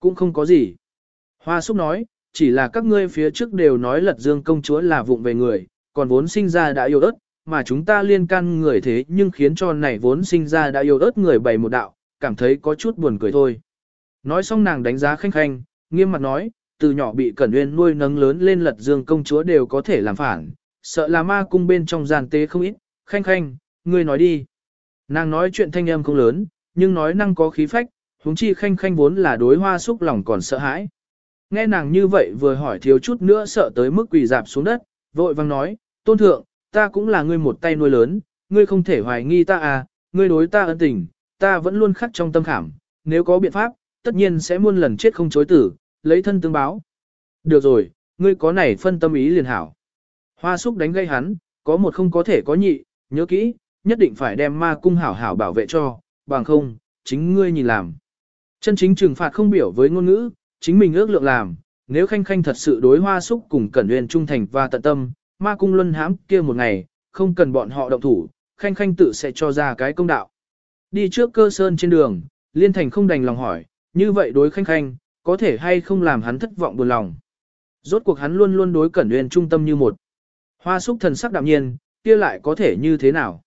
Cũng không có gì. Hoa súc nói, chỉ là các ngươi phía trước đều nói lật dương công chúa là vụng về người, còn vốn sinh ra đã yêu ớt, mà chúng ta liên can người thế nhưng khiến cho này vốn sinh ra đã yêu ớt người bày một đạo, cảm thấy có chút buồn cười thôi. Nói xong nàng đánh giá khanh khanh, nghiêm mặt nói, từ nhỏ bị Cẩn Uyên nuôi nấng lớn lên lật dương công chúa đều có thể làm phản, sợ là ma cung bên trong gian tế không ít, khanh khanh, ngươi nói đi. Nàng nói chuyện thanh âm không lớn, nhưng nói năng có khí phách, huống chi khanh khanh vốn là đối hoa xúc lòng còn sợ hãi. Nghe nàng như vậy vừa hỏi thiếu chút nữa sợ tới mức quỳ dạp xuống đất, vội vang nói, tôn thượng, ta cũng là ngươi một tay nuôi lớn, ngươi không thể hoài nghi ta à, ngươi đối ta ân tình, ta vẫn luôn khắc trong tâm khảm, nếu có biện pháp, tất nhiên sẽ muôn lần chết không chối tử, lấy thân tương báo. Được rồi, ngươi có này phân tâm ý liền hảo. Hoa súc đánh gây hắn, có một không có thể có nhị, nhớ kỹ, nhất định phải đem ma cung hảo hảo bảo vệ cho, bằng không, chính ngươi nhìn làm. Chân chính trừng phạt không biểu với ngôn ngữ, chính mình ước lượng làm, nếu khanh khanh thật sự đối hoa súc cùng cẩn nguyên trung thành và tận tâm, ma cung luân hãm kia một ngày, không cần bọn họ động thủ, khanh khanh tự sẽ cho ra cái công đạo. Đi trước cơ sơn trên đường, liên thành không đành lòng hỏi, như vậy đối khanh khanh, có thể hay không làm hắn thất vọng buồn lòng. Rốt cuộc hắn luôn luôn đối cẩn nguyên trung tâm như một. Hoa súc thần sắc đạm nhiên, kia lại có thể như thế nào?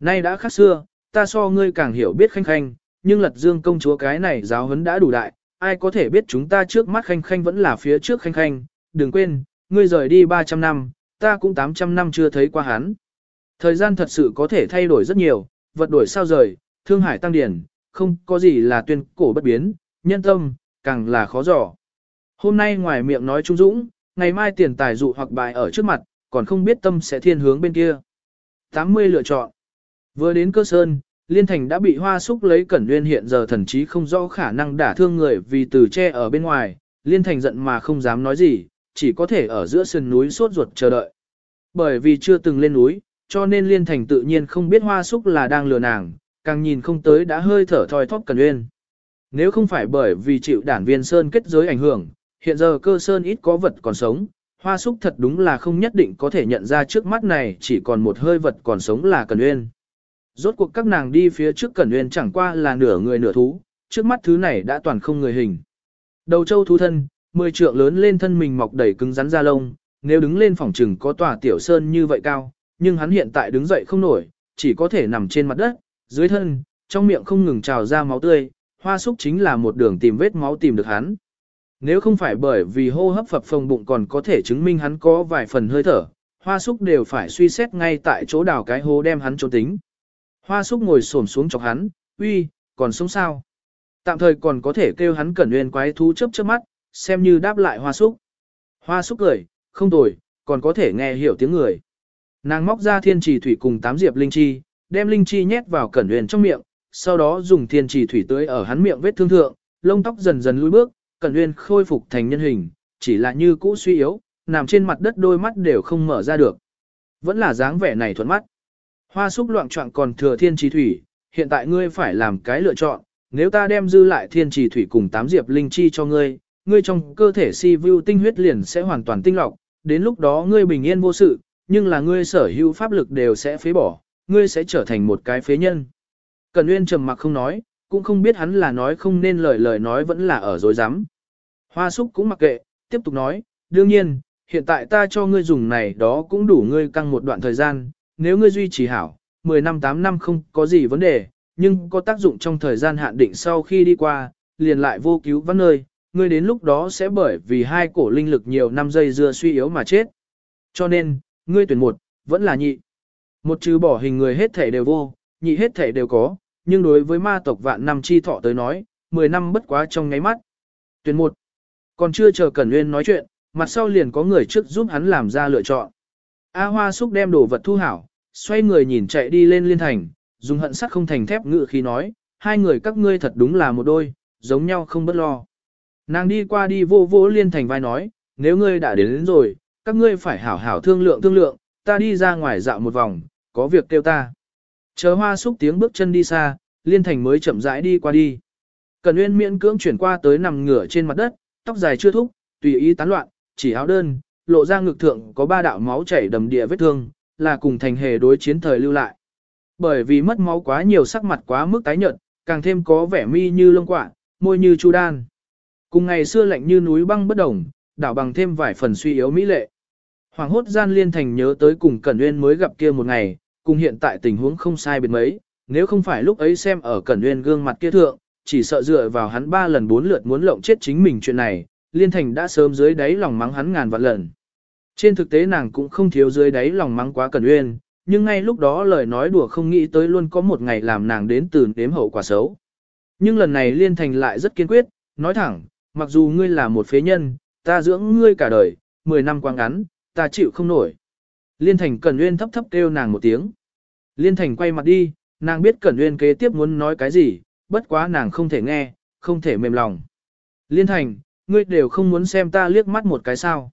Nay đã khác xưa, ta so ngươi càng hiểu biết khanh khanh, nhưng lật dương công chúa cái này giáo huấn đã đủ đại, ai có thể biết chúng ta trước mắt khanh khanh vẫn là phía trước khanh khanh, đừng quên, ngươi rời đi 300 năm, ta cũng 800 năm chưa thấy qua hắn. Thời gian thật sự có thể thay đổi rất nhiều, vật đổi sao rời, thương hải tăng điển, không có gì là tuyên cổ bất biến, nhân tâm, càng là khó dò. Hôm nay ngoài miệng nói trung dũng, ngày mai tiền tài dụ hoặc bài ở trước mặt, còn không biết tâm sẽ thiên hướng bên kia. 80 lựa chọn. Vừa đến cơ sơn, Liên Thành đã bị hoa súc lấy cẩn nguyên hiện giờ thần chí không rõ khả năng đả thương người vì từ che ở bên ngoài, Liên Thành giận mà không dám nói gì, chỉ có thể ở giữa sườn núi sốt ruột chờ đợi. Bởi vì chưa từng lên núi, cho nên Liên Thành tự nhiên không biết hoa súc là đang lừa nàng, càng nhìn không tới đã hơi thở thoi thóp cẩn nguyên. Nếu không phải bởi vì chịu đản viên sơn kết giới ảnh hưởng, hiện giờ cơ sơn ít có vật còn sống, hoa súc thật đúng là không nhất định có thể nhận ra trước mắt này chỉ còn một hơi vật còn sống là Cẩn Nguyên. Rốt cuộc các nàng đi phía trước Cẩn Nguyên chẳng qua là nửa người nửa thú, trước mắt thứ này đã toàn không người hình. Đầu châu thú thân, mười trượng lớn lên thân mình mọc đầy cứng rắn da lông, nếu đứng lên phòng trừng có tòa tiểu sơn như vậy cao, nhưng hắn hiện tại đứng dậy không nổi, chỉ có thể nằm trên mặt đất, dưới thân, trong miệng không ngừng trào ra máu tươi, hoa súc chính là một đường tìm vết máu tìm được hắn. Nếu không phải bởi vì hô hấp phập phồng bụng còn có thể chứng minh hắn có vài phần hơi thở, hoa súc đều phải suy xét ngay tại chỗ đào cái hố đem hắn trốn tính. Hoa súc ngồi xổm xuống chọc hắn, uy, còn sống sao? Tạm thời còn có thể kêu hắn cẩn nguyên quái thú chớp chớp mắt, xem như đáp lại hoa súc. Hoa súc cười, không tồi, còn có thể nghe hiểu tiếng người. Nàng móc ra thiên trì thủy cùng tám diệp linh chi, đem linh chi nhét vào cẩn nguyên trong miệng, sau đó dùng thiên trì thủy tưới ở hắn miệng vết thương thượng, lông tóc dần dần lùi bước, cẩn nguyên khôi phục thành nhân hình, chỉ là như cũ suy yếu, nằm trên mặt đất đôi mắt đều không mở ra được. Vẫn là dáng vẻ này thuận mắt. Hoa súc loạn trọng còn thừa thiên trì thủy, hiện tại ngươi phải làm cái lựa chọn, nếu ta đem dư lại thiên trì thủy cùng tám diệp linh chi cho ngươi, ngươi trong cơ thể si vu tinh huyết liền sẽ hoàn toàn tinh lọc, đến lúc đó ngươi bình yên vô sự, nhưng là ngươi sở hữu pháp lực đều sẽ phế bỏ, ngươi sẽ trở thành một cái phế nhân. Cần Uyên trầm mặc không nói, cũng không biết hắn là nói không nên lời lời nói vẫn là ở dối rắm Hoa súc cũng mặc kệ, tiếp tục nói, đương nhiên, hiện tại ta cho ngươi dùng này đó cũng đủ ngươi căng một đoạn thời gian, nếu ngươi duy trì hảo, 10 năm 8 năm không có gì vấn đề, nhưng có tác dụng trong thời gian hạn định sau khi đi qua, liền lại vô cứu vãn nơi, ngươi đến lúc đó sẽ bởi vì hai cổ linh lực nhiều năm dây dưa suy yếu mà chết. Cho nên, ngươi tuyển một, vẫn là nhị. Một trừ bỏ hình người hết thể đều vô, nhị hết thể đều có, nhưng đối với ma tộc vạn năm chi thọ tới nói, 10 năm bất quá trong nháy mắt. Tuyển một. Còn chưa chờ Cẩn Nguyên nói chuyện, mặt sau liền có người trước giúp hắn làm ra lựa chọn. A Hoa xúc đem đồ vật thu hảo, xoay người nhìn chạy đi lên liên thành, dùng hận sắt không thành thép ngự khi nói, hai người các ngươi thật đúng là một đôi, giống nhau không bất lo. Nàng đi qua đi vô vô liên thành vai nói, nếu ngươi đã đến, đến rồi, các ngươi phải hảo hảo thương lượng thương lượng, ta đi ra ngoài dạo một vòng, có việc kêu ta. Chờ hoa xúc tiếng bước chân đi xa, liên thành mới chậm rãi đi qua đi. Cần Nguyên miễn cưỡng chuyển qua tới nằm ngửa trên mặt đất, tóc dài chưa thúc, tùy ý tán loạn, chỉ áo đơn, lộ ra ngực thượng có ba đạo máu chảy đầm địa vết thương, là cùng thành hề đối chiến thời lưu lại. Bởi vì mất máu quá nhiều sắc mặt quá mức tái nhợt, càng thêm có vẻ mi như lông quạ, môi như chu đan. Cùng ngày xưa lạnh như núi băng bất đồng, đảo bằng thêm vài phần suy yếu mỹ lệ. Hoàng hốt gian liên thành nhớ tới cùng Cẩn Uyên mới gặp kia một ngày, cùng hiện tại tình huống không sai biệt mấy, nếu không phải lúc ấy xem ở Cẩn Uyên gương mặt kia thượng, chỉ sợ dựa vào hắn ba lần bốn lượt muốn lộng chết chính mình chuyện này, liên thành đã sớm dưới đáy lòng mắng hắn ngàn vạn lần. Trên thực tế nàng cũng không thiếu dưới đáy lòng mắng quá Cẩn Uyên, nhưng ngay lúc đó lời nói đùa không nghĩ tới luôn có một ngày làm nàng đến từ đếm hậu quả xấu. Nhưng lần này liên thành lại rất kiên quyết, nói thẳng, mặc dù ngươi là một phế nhân, ta dưỡng ngươi cả đời, 10 năm quá ngắn, ta chịu không nổi. Liên Thành Cẩn Uyên thấp thấp kêu nàng một tiếng. Liên Thành quay mặt đi, nàng biết Cẩn Uyên kế tiếp muốn nói cái gì, bất quá nàng không thể nghe, không thể mềm lòng. Liên Thành, ngươi đều không muốn xem ta liếc mắt một cái sao.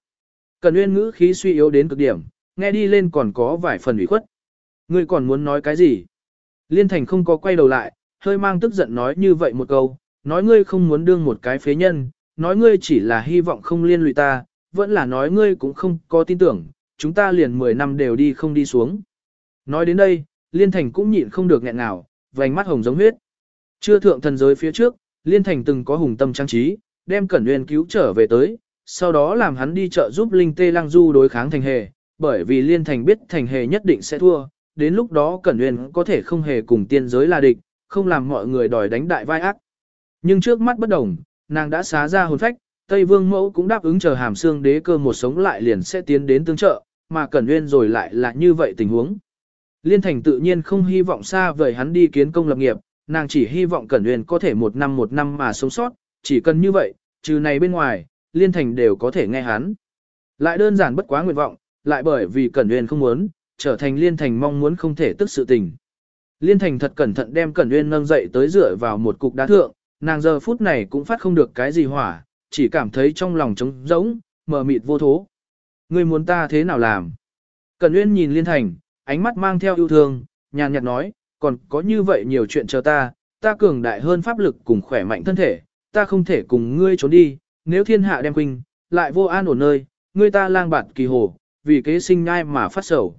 Cẩn Uyên ngữ khí suy yếu đến cực điểm, nghe đi lên còn có vài phần ủy khuất. Ngươi còn muốn nói cái gì? Liên Thành không có quay đầu lại, hơi mang tức giận nói như vậy một câu, nói ngươi không muốn đương một cái phế nhân, nói ngươi chỉ là hy vọng không liên lụy ta, vẫn là nói ngươi cũng không có tin tưởng, chúng ta liền 10 năm đều đi không đi xuống. Nói đến đây, Liên Thành cũng nhịn không được nghẹn nào, vành mắt hồng giống huyết. Chưa thượng thần giới phía trước, Liên Thành từng có hùng tâm trang trí, đem Cẩn Nguyên cứu trở về tới, sau đó làm hắn đi chợ giúp Linh Tê Lăng Du đối kháng Thành Hề, bởi vì Liên Thành biết Thành Hề nhất định sẽ thua, đến lúc đó Cẩn Nguyên có thể không hề cùng tiên giới là địch, không làm mọi người đòi đánh đại vai ác. Nhưng trước mắt bất đồng, nàng đã xá ra hồn phách, Tây Vương Mẫu cũng đáp ứng chờ hàm xương đế cơ một sống lại liền sẽ tiến đến tương trợ, mà Cẩn Nguyên rồi lại là như vậy tình huống. Liên Thành tự nhiên không hy vọng xa vời hắn đi kiến công lập nghiệp, nàng chỉ hy vọng Cẩn Nguyên có thể một năm một năm mà sống sót, chỉ cần như vậy, trừ này bên ngoài, Liên Thành đều có thể nghe hắn. Lại đơn giản bất quá nguyện vọng, lại bởi vì Cẩn uyên không muốn, trở thành Liên Thành mong muốn không thể tức sự tình. Liên Thành thật cẩn thận đem Cẩn uyên nâng dậy tới dựa vào một cục đá thượng, nàng giờ phút này cũng phát không được cái gì hỏa, chỉ cảm thấy trong lòng trống rỗng, mờ mịt vô thố. Ngươi muốn ta thế nào làm? Cẩn Uyên nhìn Liên Thành, ánh mắt mang theo yêu thương, nhàn nhạt nói, còn có như vậy nhiều chuyện chờ ta, ta cường đại hơn pháp lực cùng khỏe mạnh thân thể, ta không thể cùng ngươi trốn đi, nếu thiên hạ đem quỳnh, lại vô an ổn nơi, ngươi ta lang bạt kỳ hồ, vì kế sinh ngai mà phát sầu.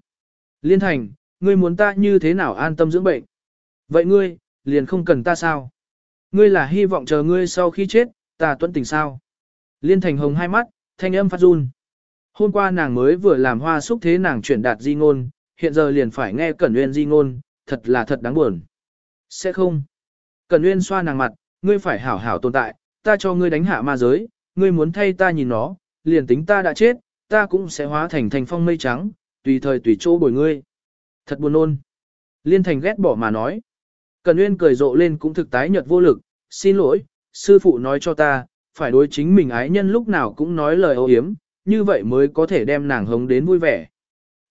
Liên Thành, ngươi muốn ta như thế nào an tâm dưỡng bệnh? Vậy ngươi, liền không cần ta sao? Ngươi là hy vọng chờ ngươi sau khi chết, ta tuân tình sao? Liên thành hồng hai mắt, thanh âm phát run. Hôm qua nàng mới vừa làm hoa xúc thế nàng chuyển đạt di ngôn, hiện giờ liền phải nghe Cẩn Nguyên di ngôn, thật là thật đáng buồn. Sẽ không. Cẩn Nguyên xoa nàng mặt, ngươi phải hảo hảo tồn tại, ta cho ngươi đánh hạ ma giới, ngươi muốn thay ta nhìn nó, liền tính ta đã chết, ta cũng sẽ hóa thành thành phong mây trắng, tùy thời tùy chỗ bồi ngươi. Thật buồn ôn. Liên thành ghét bỏ mà nói. Cần Uyên cười rộ lên cũng thực tái nhợt vô lực, xin lỗi, sư phụ nói cho ta, phải đối chính mình ái nhân lúc nào cũng nói lời ô hiếm, như vậy mới có thể đem nàng hống đến vui vẻ.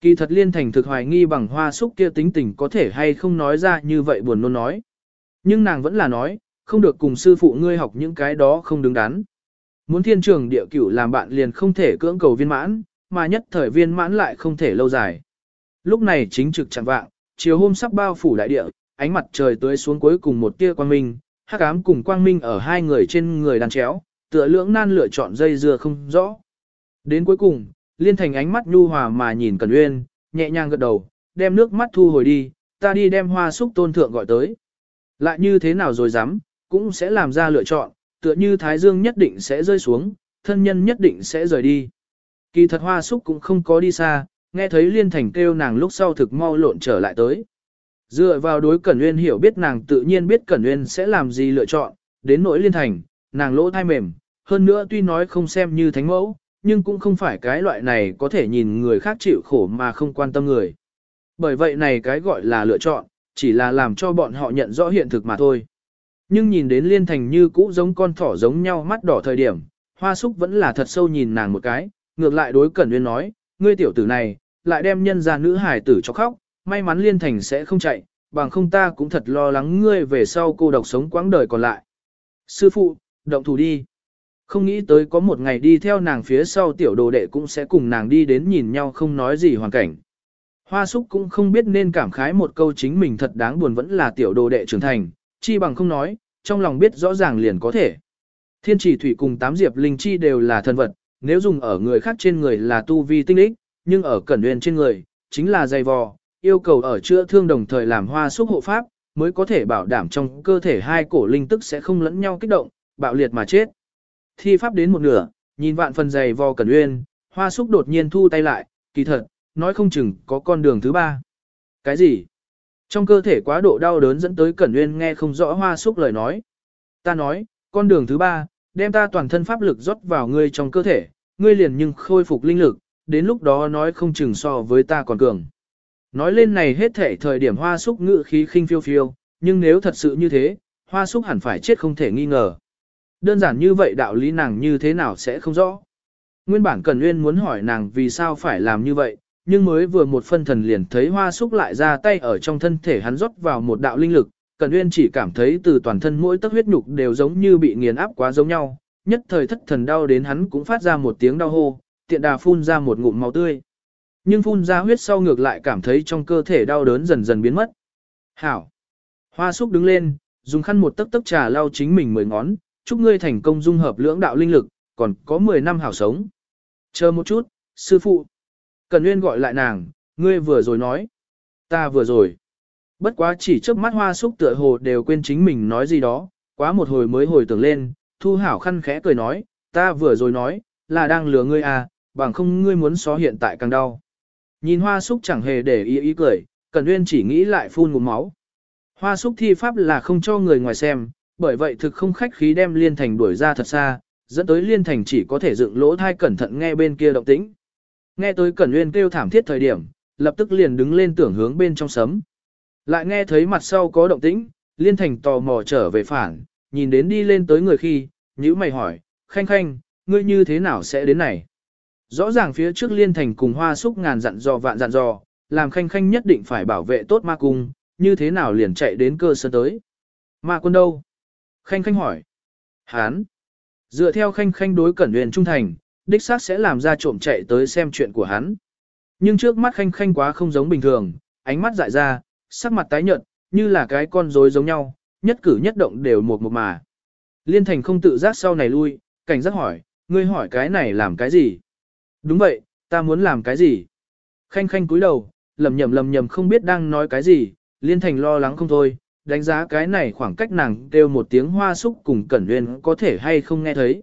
Kỳ thật liên thành thực hoài nghi bằng hoa súc kia tính tình có thể hay không nói ra như vậy buồn nôn nói. Nhưng nàng vẫn là nói, không được cùng sư phụ ngươi học những cái đó không đứng đắn. Muốn thiên trường địa cửu làm bạn liền không thể cưỡng cầu viên mãn, mà nhất thời viên mãn lại không thể lâu dài. Lúc này chính trực chẳng vạng, chiều hôm sắp bao phủ đại địa, ánh mặt trời tưới xuống cuối cùng một tia quang minh, hắc ám cùng quang minh ở hai người trên người đàn chéo, tựa lưỡng nan lựa chọn dây dưa không rõ. Đến cuối cùng, liên thành ánh mắt nhu hòa mà nhìn Cần Uyên, nhẹ nhàng gật đầu, đem nước mắt thu hồi đi, ta đi đem hoa súc tôn thượng gọi tới. Lại như thế nào rồi dám, cũng sẽ làm ra lựa chọn, tựa như Thái Dương nhất định sẽ rơi xuống, thân nhân nhất định sẽ rời đi. Kỳ thật hoa súc cũng không có đi xa, nghe thấy liên thành kêu nàng lúc sau thực mau lộn trở lại tới. Dựa vào đối Cẩn Nguyên hiểu biết nàng tự nhiên biết Cẩn Nguyên sẽ làm gì lựa chọn, đến nỗi liên thành, nàng lỗ thai mềm, hơn nữa tuy nói không xem như thánh mẫu, nhưng cũng không phải cái loại này có thể nhìn người khác chịu khổ mà không quan tâm người. Bởi vậy này cái gọi là lựa chọn, chỉ là làm cho bọn họ nhận rõ hiện thực mà thôi. Nhưng nhìn đến liên thành như cũ giống con thỏ giống nhau mắt đỏ thời điểm, hoa súc vẫn là thật sâu nhìn nàng một cái, ngược lại đối Cẩn Nguyên nói, ngươi tiểu tử này, lại đem nhân ra nữ hải tử cho khóc, may mắn liên thành sẽ không chạy, bằng không ta cũng thật lo lắng ngươi về sau cô độc sống quãng đời còn lại. Sư phụ, động thủ đi. Không nghĩ tới có một ngày đi theo nàng phía sau tiểu đồ đệ cũng sẽ cùng nàng đi đến nhìn nhau không nói gì hoàn cảnh. Hoa súc cũng không biết nên cảm khái một câu chính mình thật đáng buồn vẫn là tiểu đồ đệ trưởng thành, chi bằng không nói, trong lòng biết rõ ràng liền có thể. Thiên chỉ thủy cùng tám diệp linh chi đều là thần vật, nếu dùng ở người khác trên người là tu vi tinh lích, nhưng ở cẩn nguyên trên người, chính là dày vò, yêu cầu ở chữa thương đồng thời làm hoa xúc hộ pháp, mới có thể bảo đảm trong cơ thể hai cổ linh tức sẽ không lẫn nhau kích động, bạo liệt mà chết. Thi pháp đến một nửa, nhìn vạn phần dày vò cẩn nguyên, hoa xúc đột nhiên thu tay lại, kỳ thật, nói không chừng có con đường thứ ba. Cái gì? Trong cơ thể quá độ đau đớn dẫn tới cẩn nguyên nghe không rõ hoa xúc lời nói. Ta nói, con đường thứ ba, đem ta toàn thân pháp lực rót vào ngươi trong cơ thể, ngươi liền nhưng khôi phục linh lực, đến lúc đó nói không chừng so với ta còn cường. Nói lên này hết thể thời điểm hoa súc ngự khí khinh phiêu phiêu, nhưng nếu thật sự như thế, hoa súc hẳn phải chết không thể nghi ngờ. Đơn giản như vậy đạo lý nàng như thế nào sẽ không rõ. Nguyên bản Cần Nguyên muốn hỏi nàng vì sao phải làm như vậy, nhưng mới vừa một phân thần liền thấy hoa súc lại ra tay ở trong thân thể hắn rót vào một đạo linh lực, Cẩn Uyên chỉ cảm thấy từ toàn thân mỗi tấc huyết nhục đều giống như bị nghiền áp quá giống nhau, nhất thời thất thần đau đến hắn cũng phát ra một tiếng đau hô, tiện đà phun ra một ngụm máu tươi. Nhưng phun ra huyết sau ngược lại cảm thấy trong cơ thể đau đớn dần dần biến mất. Hảo! Hoa súc đứng lên, dùng khăn một tấc tấc trà lau chính mình mười ngón, chúc ngươi thành công dung hợp lưỡng đạo linh lực, còn có 10 năm hảo sống. Chờ một chút, sư phụ. Cần Nguyên gọi lại nàng, ngươi vừa rồi nói. Ta vừa rồi. Bất quá chỉ trước mắt hoa súc tựa hồ đều quên chính mình nói gì đó, quá một hồi mới hồi tưởng lên, thu hảo khăn khẽ cười nói, ta vừa rồi nói, là đang lừa ngươi à, bằng không ngươi muốn xó hiện tại càng đau. Nhìn hoa súc chẳng hề để ý ý cười, Cần Nguyên chỉ nghĩ lại phun ngụm máu. Hoa súc thi pháp là không cho người ngoài xem, bởi vậy thực không khách khí đem Liên Thành đuổi ra thật xa, dẫn tới Liên Thành chỉ có thể dựng lỗ thai cẩn thận nghe bên kia động tĩnh. Nghe tới Cẩn Nguyên kêu thảm thiết thời điểm, lập tức liền đứng lên tưởng hướng bên trong sấm. Lại nghe thấy mặt sau có động tĩnh, Liên Thành tò mò trở về phản, nhìn đến đi lên tới người khi, nhữ mày hỏi, khanh khanh, ngươi như thế nào sẽ đến này? Rõ ràng phía trước liên thành cùng hoa súc ngàn dặn dò vạn dặn dò, làm khanh khanh nhất định phải bảo vệ tốt ma cung, như thế nào liền chạy đến cơ sở tới. Ma quân đâu? Khanh khanh hỏi. Hán. Dựa theo khanh khanh đối cẩn huyền trung thành, đích xác sẽ làm ra trộm chạy tới xem chuyện của hắn. Nhưng trước mắt khanh khanh quá không giống bình thường, ánh mắt dại ra, sắc mặt tái nhợt, như là cái con rối giống nhau, nhất cử nhất động đều một một mà. Liên thành không tự giác sau này lui, cảnh giác hỏi, ngươi hỏi cái này làm cái gì? Đúng vậy, ta muốn làm cái gì? Khanh khanh cúi đầu, lầm nhầm lầm nhầm không biết đang nói cái gì, liên thành lo lắng không thôi, đánh giá cái này khoảng cách nàng kêu một tiếng hoa súc cùng cẩn nguyên có thể hay không nghe thấy.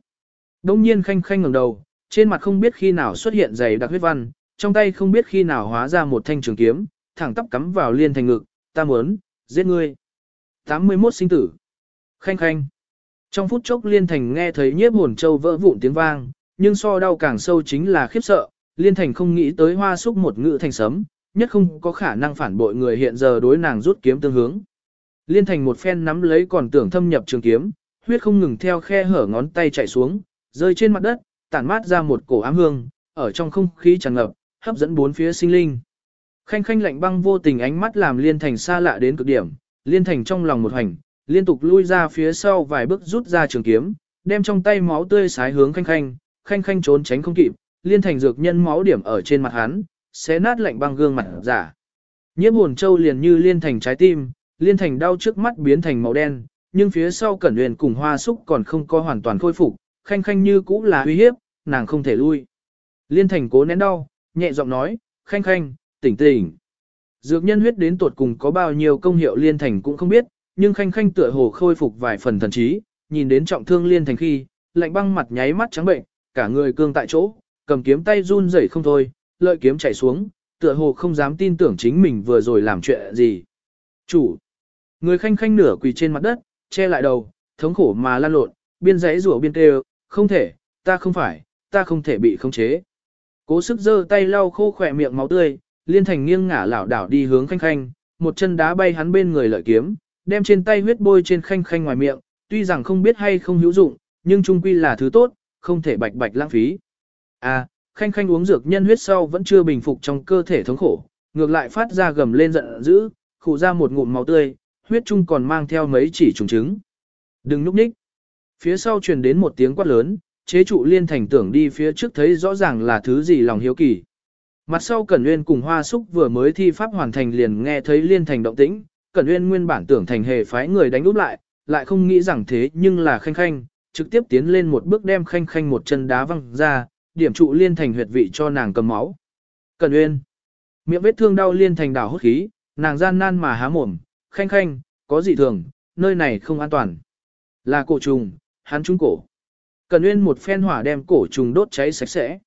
Đông nhiên khanh khanh ngẩng đầu, trên mặt không biết khi nào xuất hiện dày đặc huyết văn, trong tay không biết khi nào hóa ra một thanh trường kiếm, thẳng tắp cắm vào liên thành ngực, ta muốn, giết ngươi. 81 sinh tử. Khanh khanh. Trong phút chốc liên thành nghe thấy nhiếp hồn châu vỡ vụn tiếng vang, nhưng so đau càng sâu chính là khiếp sợ, liên thành không nghĩ tới hoa xúc một ngự thành sấm, nhất không có khả năng phản bội người hiện giờ đối nàng rút kiếm tương hướng. Liên thành một phen nắm lấy còn tưởng thâm nhập trường kiếm, huyết không ngừng theo khe hở ngón tay chạy xuống, rơi trên mặt đất, tản mát ra một cổ ám hương, ở trong không khí tràn ngập, hấp dẫn bốn phía sinh linh. Khanh khanh lạnh băng vô tình ánh mắt làm liên thành xa lạ đến cực điểm, liên thành trong lòng một hành, liên tục lui ra phía sau vài bước rút ra trường kiếm, đem trong tay máu tươi sái hướng khanh khanh, khanh khanh trốn tránh không kịp, liên thành dược nhân máu điểm ở trên mặt hắn, xé nát lạnh băng gương mặt giả. Nhiếp hồn châu liền như liên thành trái tim, liên thành đau trước mắt biến thành màu đen, nhưng phía sau cẩn huyền cùng hoa súc còn không có hoàn toàn khôi phục, khanh khanh như cũ là uy hiếp, nàng không thể lui. Liên thành cố nén đau, nhẹ giọng nói, khanh khanh, tỉnh tỉnh. Dược nhân huyết đến tuột cùng có bao nhiêu công hiệu liên thành cũng không biết, nhưng khanh khanh tựa hồ khôi phục vài phần thần trí, nhìn đến trọng thương liên thành khi, lạnh băng mặt nháy mắt trắng bệnh, cả người cương tại chỗ, cầm kiếm tay run rẩy không thôi, lợi kiếm chảy xuống, tựa hồ không dám tin tưởng chính mình vừa rồi làm chuyện gì. Chủ, người khanh khanh nửa quỳ trên mặt đất, che lại đầu, thống khổ mà lan lộn, biên giấy rủa biên kêu, không thể, ta không phải, ta không thể bị khống chế. Cố sức giơ tay lau khô khỏe miệng máu tươi, liên thành nghiêng ngả lảo đảo đi hướng khanh khanh, một chân đá bay hắn bên người lợi kiếm, đem trên tay huyết bôi trên khanh khanh ngoài miệng, tuy rằng không biết hay không hữu dụng, nhưng trung quy là thứ tốt, không thể bạch bạch lãng phí. À, khanh khanh uống dược nhân huyết sau vẫn chưa bình phục trong cơ thể thống khổ, ngược lại phát ra gầm lên giận dữ, khụ ra một ngụm máu tươi, huyết trung còn mang theo mấy chỉ trùng trứng. Đừng núp ních. Phía sau truyền đến một tiếng quát lớn, chế trụ liên thành tưởng đi phía trước thấy rõ ràng là thứ gì lòng hiếu kỳ. Mặt sau Cẩn Nguyên cùng Hoa Súc vừa mới thi pháp hoàn thành liền nghe thấy liên thành động tĩnh, Cẩn Nguyên nguyên bản tưởng thành hề phái người đánh úp lại, lại không nghĩ rằng thế nhưng là khanh khanh, trực tiếp tiến lên một bước đem khanh khanh một chân đá văng ra, điểm trụ liên thành huyệt vị cho nàng cầm máu. Cẩn Nguyên, miệng vết thương đau liên thành đảo hốt khí, nàng gian nan mà há mồm, khanh khanh, có gì thường, nơi này không an toàn. Là cổ trùng, hắn trúng cổ. cần Nguyên một phen hỏa đem cổ trùng đốt cháy sạch sẽ.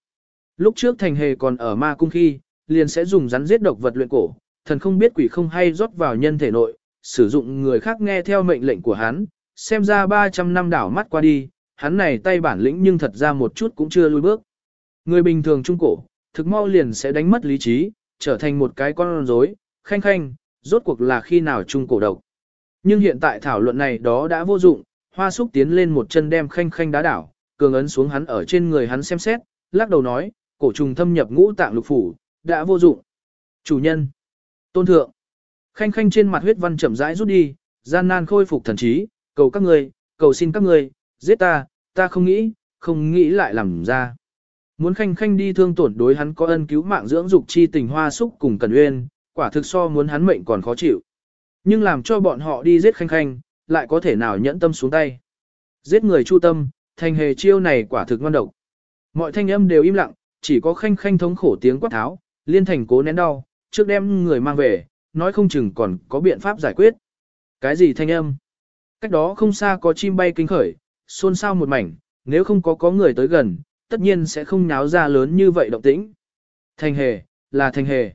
Lúc trước thành hề còn ở ma cung khi, liền sẽ dùng rắn giết độc vật luyện cổ, thần không biết quỷ không hay rót vào nhân thể nội, sử dụng người khác nghe theo mệnh lệnh của hắn, xem ra 300 năm đảo mắt qua đi, hắn này tay bản lĩnh nhưng thật ra một chút cũng chưa lui bước. Người bình thường trung cổ, thực mau liền sẽ đánh mất lý trí, trở thành một cái con rối, khanh khanh, rốt cuộc là khi nào trung cổ độc. Nhưng hiện tại thảo luận này đó đã vô dụng, hoa súc tiến lên một chân đem khanh khanh đá đảo, cường ấn xuống hắn ở trên người hắn xem xét, lắc đầu nói, cổ trùng thâm nhập ngũ tạng lục phủ, đã vô dụng. Chủ nhân, tôn thượng, khanh khanh trên mặt huyết văn chậm rãi rút đi, gian nan khôi phục thần trí, cầu các người, cầu xin các người, giết ta, ta không nghĩ, không nghĩ lại làm ra. Muốn khanh khanh đi thương tổn đối hắn có ân cứu mạng dưỡng dục chi tình hoa súc cùng cần uyên, quả thực so muốn hắn mệnh còn khó chịu. Nhưng làm cho bọn họ đi giết khanh khanh, lại có thể nào nhẫn tâm xuống tay. Giết người chu tâm, thành hề chiêu này quả thực ngon độc. Mọi thanh âm đều im lặng, chỉ có khanh khanh thống khổ tiếng quát tháo, liên thành cố nén đau, trước đem người mang về, nói không chừng còn có biện pháp giải quyết. Cái gì thanh âm? Cách đó không xa có chim bay kinh khởi, xôn xao một mảnh, nếu không có có người tới gần, tất nhiên sẽ không náo ra lớn như vậy động tĩnh. Thành hề, là thành hề.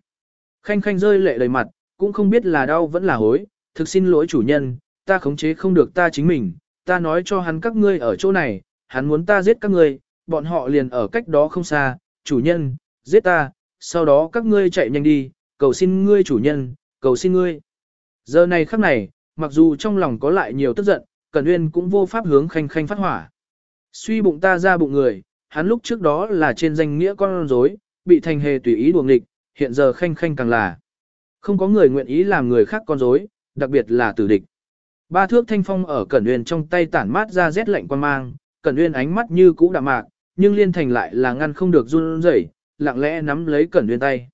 Khanh khanh rơi lệ đầy mặt, cũng không biết là đau vẫn là hối, thực xin lỗi chủ nhân, ta khống chế không được ta chính mình, ta nói cho hắn các ngươi ở chỗ này, hắn muốn ta giết các ngươi, bọn họ liền ở cách đó không xa, chủ nhân, giết ta, sau đó các ngươi chạy nhanh đi, cầu xin ngươi chủ nhân, cầu xin ngươi. Giờ này khắc này, mặc dù trong lòng có lại nhiều tức giận, Cẩn Uyên cũng vô pháp hướng khanh khanh phát hỏa. Suy bụng ta ra bụng người, hắn lúc trước đó là trên danh nghĩa con rối, bị thành hề tùy ý đuồng nghịch, hiện giờ khanh khanh càng là. Không có người nguyện ý làm người khác con rối, đặc biệt là tử địch. Ba thước thanh phong ở Cẩn Uyên trong tay tản mát ra rét lạnh quan mang, Cẩn Uyên ánh mắt như cũ đạm mạc, nhưng Liên Thành lại là ngăn không được run rẩy, lặng lẽ nắm lấy Cẩn Uyên tay.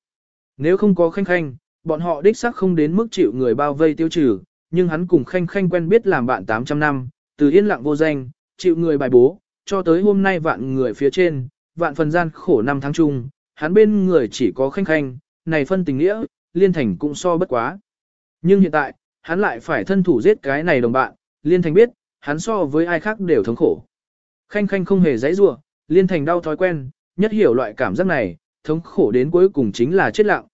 Nếu không có khanh khanh, bọn họ đích xác không đến mức chịu người bao vây tiêu trừ, nhưng hắn cùng khanh khanh quen biết làm bạn 800 năm, từ yên lặng vô danh, chịu người bài bố, cho tới hôm nay vạn người phía trên, vạn phần gian khổ năm tháng chung, hắn bên người chỉ có khanh khanh, này phân tình nghĩa, Liên Thành cũng so bất quá. Nhưng hiện tại, hắn lại phải thân thủ giết cái này đồng bạn, Liên Thành biết, hắn so với ai khác đều thống khổ. Khanh khanh không hề giãy giụa, Liên Thành đau thói quen, nhất hiểu loại cảm giác này, thống khổ đến cuối cùng chính là chết lặng.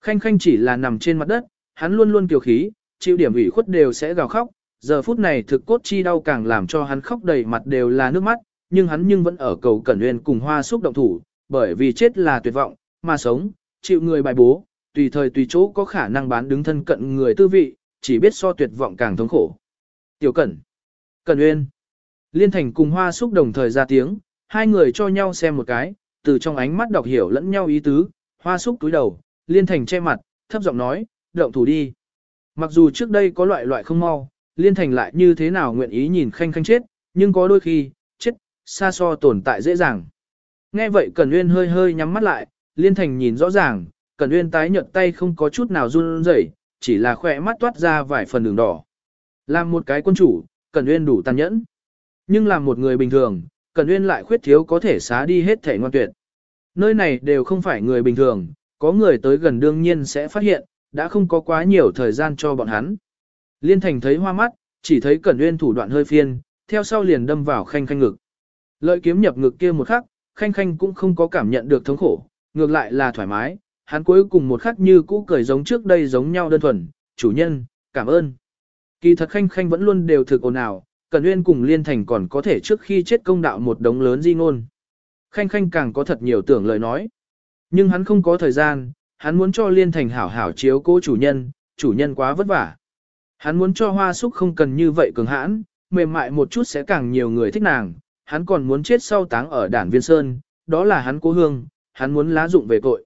Khanh khanh chỉ là nằm trên mặt đất, hắn luôn luôn kiều khí, chịu điểm ủy khuất đều sẽ gào khóc, giờ phút này thực cốt chi đau càng làm cho hắn khóc đầy mặt đều là nước mắt, nhưng hắn nhưng vẫn ở cầu Cẩn Nguyên cùng hoa xúc động thủ, bởi vì chết là tuyệt vọng, mà sống, chịu người bài bố, tùy thời tùy chỗ có khả năng bán đứng thân cận người tư vị, chỉ biết so tuyệt vọng càng thống khổ. Tiểu Cẩn, Cẩn Uyên, Liên Thành cùng hoa Súc đồng thời ra tiếng, hai người cho nhau xem một cái, từ trong ánh mắt đọc hiểu lẫn nhau ý tứ, hoa Súc túi đầu, Liên Thành che mặt, thấp giọng nói, động thủ đi. Mặc dù trước đây có loại loại không mau, Liên Thành lại như thế nào nguyện ý nhìn khanh khanh chết, nhưng có đôi khi, chết, xa so tồn tại dễ dàng. Nghe vậy Cẩn Uyên hơi hơi nhắm mắt lại, Liên Thành nhìn rõ ràng, Cẩn Uyên tái nhợt tay không có chút nào run rẩy, chỉ là khỏe mắt toát ra vài phần đường đỏ. Làm một cái quân chủ, Cẩn uyên đủ tàn nhẫn. Nhưng làm một người bình thường, Cẩn uyên lại khuyết thiếu có thể xá đi hết thể ngoan tuyệt. Nơi này đều không phải người bình thường, có người tới gần đương nhiên sẽ phát hiện, đã không có quá nhiều thời gian cho bọn hắn. Liên Thành thấy hoa mắt, chỉ thấy Cẩn uyên thủ đoạn hơi phiên, theo sau liền đâm vào khanh khanh ngực. Lợi kiếm nhập ngực kia một khắc, khanh khanh cũng không có cảm nhận được thống khổ, ngược lại là thoải mái, hắn cuối cùng một khắc như cũ cười giống trước đây giống nhau đơn thuần, chủ nhân, cảm ơn. Kỳ thật khanh khanh vẫn luôn đều thực ồn ào, cần Nguyên cùng Liên Thành còn có thể trước khi chết công đạo một đống lớn di ngôn. Khanh khanh càng có thật nhiều tưởng lời nói. Nhưng hắn không có thời gian, hắn muốn cho Liên Thành hảo hảo chiếu cố chủ nhân, chủ nhân quá vất vả. Hắn muốn cho hoa súc không cần như vậy cường hãn, mềm mại một chút sẽ càng nhiều người thích nàng, hắn còn muốn chết sau táng ở đản viên sơn, đó là hắn cố hương, hắn muốn lá dụng về tội.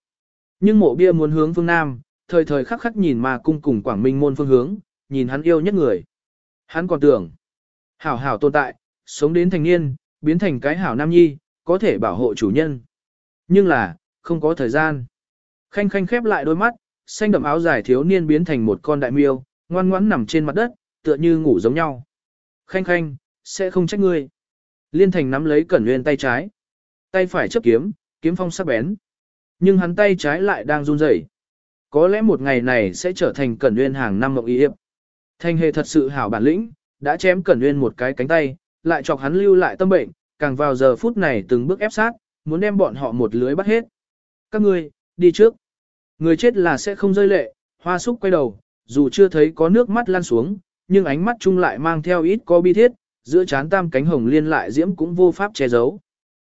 Nhưng mộ bia muốn hướng phương Nam, thời thời khắc khắc nhìn mà cung cùng Quảng Minh môn phương hướng, nhìn hắn yêu nhất người. Hắn còn tưởng, hảo hảo tồn tại, sống đến thành niên, biến thành cái hảo nam nhi, có thể bảo hộ chủ nhân. Nhưng là, không có thời gian. Khanh khanh khép lại đôi mắt, xanh đậm áo dài thiếu niên biến thành một con đại miêu, ngoan ngoãn nằm trên mặt đất, tựa như ngủ giống nhau. Khanh khanh, sẽ không trách ngươi. Liên thành nắm lấy cẩn nguyên tay trái. Tay phải chấp kiếm, kiếm phong sắc bén. Nhưng hắn tay trái lại đang run rẩy. Có lẽ một ngày này sẽ trở thành cẩn nguyên hàng năm mộng y hiệp. Thanh hề thật sự hảo bản lĩnh, đã chém cẩn nguyên một cái cánh tay, lại chọc hắn lưu lại tâm bệnh, càng vào giờ phút này từng bước ép sát, muốn đem bọn họ một lưới bắt hết. Các ngươi, đi trước. Người chết là sẽ không rơi lệ, hoa súc quay đầu, dù chưa thấy có nước mắt lan xuống, nhưng ánh mắt chung lại mang theo ít có bi thiết, giữa chán tam cánh hồng liên lại diễm cũng vô pháp che giấu.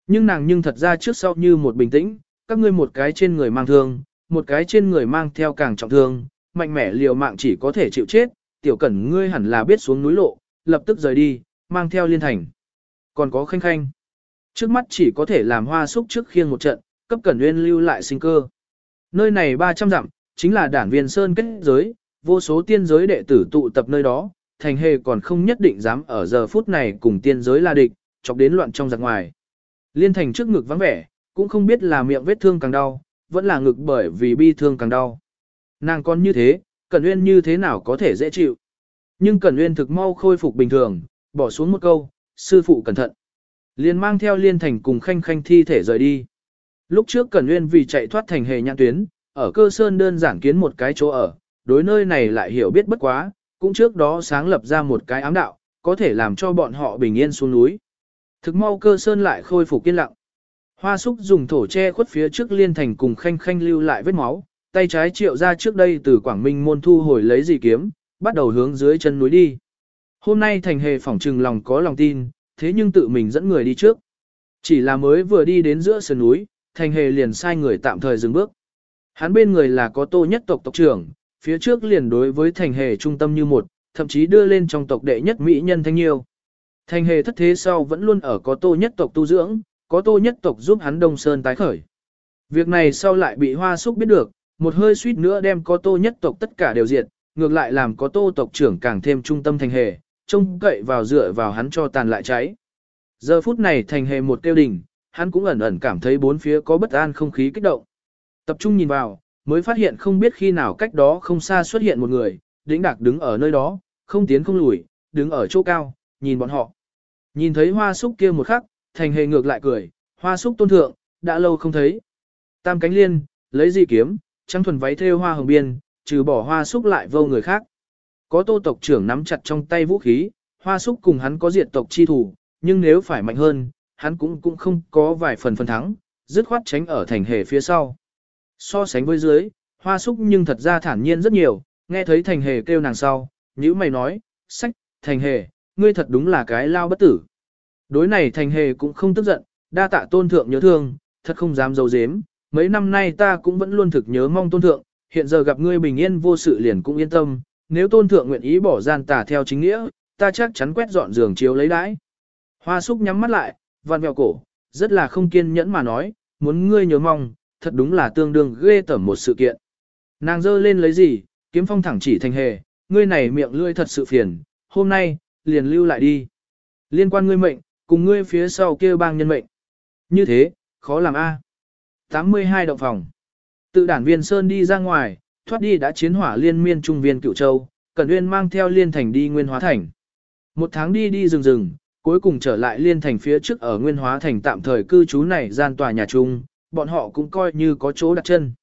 Nhưng nàng nhưng thật ra trước sau như một bình tĩnh, các ngươi một cái trên người mang thương, một cái trên người mang theo càng trọng thương, mạnh mẽ liều mạng chỉ có thể chịu chết, tiểu cẩn ngươi hẳn là biết xuống núi lộ, lập tức rời đi, mang theo liên thành. Còn có khanh khanh. Trước mắt chỉ có thể làm hoa súc trước khiêng một trận, cấp cẩn nguyên lưu lại sinh cơ. Nơi này 300 dặm, chính là đảng viên Sơn kết giới, vô số tiên giới đệ tử tụ tập nơi đó, thành hề còn không nhất định dám ở giờ phút này cùng tiên giới là địch, chọc đến loạn trong giặc ngoài. Liên thành trước ngực vắng vẻ, cũng không biết là miệng vết thương càng đau, vẫn là ngực bởi vì bi thương càng đau. Nàng con như thế, Cẩn Uyên như thế nào có thể dễ chịu. Nhưng Cẩn Uyên thực mau khôi phục bình thường, bỏ xuống một câu, sư phụ cẩn thận. liền mang theo liên thành cùng khanh khanh thi thể rời đi. Lúc trước Cẩn Uyên vì chạy thoát thành hề nhãn tuyến, ở cơ sơn đơn giản kiến một cái chỗ ở, đối nơi này lại hiểu biết bất quá, cũng trước đó sáng lập ra một cái ám đạo, có thể làm cho bọn họ bình yên xuống núi. Thực mau cơ sơn lại khôi phục yên lặng. Hoa súc dùng thổ che khuất phía trước liên thành cùng khanh khanh lưu lại vết máu, tay trái triệu ra trước đây từ Quảng Minh môn thu hồi lấy dị kiếm, bắt đầu hướng dưới chân núi đi. Hôm nay thành hề phỏng trừng lòng có lòng tin, thế nhưng tự mình dẫn người đi trước. Chỉ là mới vừa đi đến giữa sườn núi, thành hề liền sai người tạm thời dừng bước. Hắn bên người là có tô nhất tộc tộc trưởng, phía trước liền đối với thành hề trung tâm như một, thậm chí đưa lên trong tộc đệ nhất mỹ nhân thanh nhiêu. Thành hề thất thế sau vẫn luôn ở có tô nhất tộc tu dưỡng, có tô nhất tộc giúp hắn Đông Sơn tái khởi. Việc này sau lại bị hoa súc biết được, một hơi suýt nữa đem có tô nhất tộc tất cả đều diệt, ngược lại làm có tô tộc trưởng càng thêm trung tâm thành hề, trông cậy vào dựa vào hắn cho tàn lại cháy. Giờ phút này thành hề một tiêu đỉnh, hắn cũng ẩn ẩn cảm thấy bốn phía có bất an không khí kích động. Tập trung nhìn vào, mới phát hiện không biết khi nào cách đó không xa xuất hiện một người, đĩnh đạc đứng ở nơi đó, không tiến không lùi, đứng ở chỗ cao, nhìn bọn họ. Nhìn thấy hoa súc kia một khắc, thành hề ngược lại cười, hoa súc tôn thượng, đã lâu không thấy. Tam cánh liên, lấy gì kiếm, trăng thuần váy thêu hoa hồng biên, trừ bỏ hoa súc lại vô người khác. Có tô tộc trưởng nắm chặt trong tay vũ khí, hoa súc cùng hắn có diệt tộc chi thủ, nhưng nếu phải mạnh hơn, hắn cũng cũng không có vài phần phần thắng, dứt khoát tránh ở thành hề phía sau. So sánh với dưới, hoa súc nhưng thật ra thản nhiên rất nhiều, nghe thấy thành hề kêu nàng sau, nhữ mày nói, sách, thành hề, ngươi thật đúng là cái lao bất tử. Đối này thành hề cũng không tức giận, đa tạ tôn thượng nhớ thương, thật không dám dấu dếm, mấy năm nay ta cũng vẫn luôn thực nhớ mong tôn thượng, hiện giờ gặp ngươi bình yên vô sự liền cũng yên tâm, nếu tôn thượng nguyện ý bỏ gian tà theo chính nghĩa, ta chắc chắn quét dọn giường chiếu lấy đãi. Hoa súc nhắm mắt lại, vặn vẹo cổ, rất là không kiên nhẫn mà nói, muốn ngươi nhớ mong, thật đúng là tương đương ghê tởm một sự kiện. Nàng dơ lên lấy gì, kiếm phong thẳng chỉ thành hề, ngươi này miệng lươi thật sự phiền, hôm nay, liền lưu lại đi. Liên quan ngươi mệnh, cùng ngươi phía sau kia bang nhân mệnh. Như thế, khó làm a. 82 động phòng. Tự đản viên Sơn đi ra ngoài, thoát đi đã chiến hỏa liên miên trung viên cựu châu, Cẩn Uyên mang theo liên thành đi nguyên hóa thành. Một tháng đi đi rừng rừng, cuối cùng trở lại liên thành phía trước ở nguyên hóa thành tạm thời cư trú này gian tòa nhà chung, bọn họ cũng coi như có chỗ đặt chân.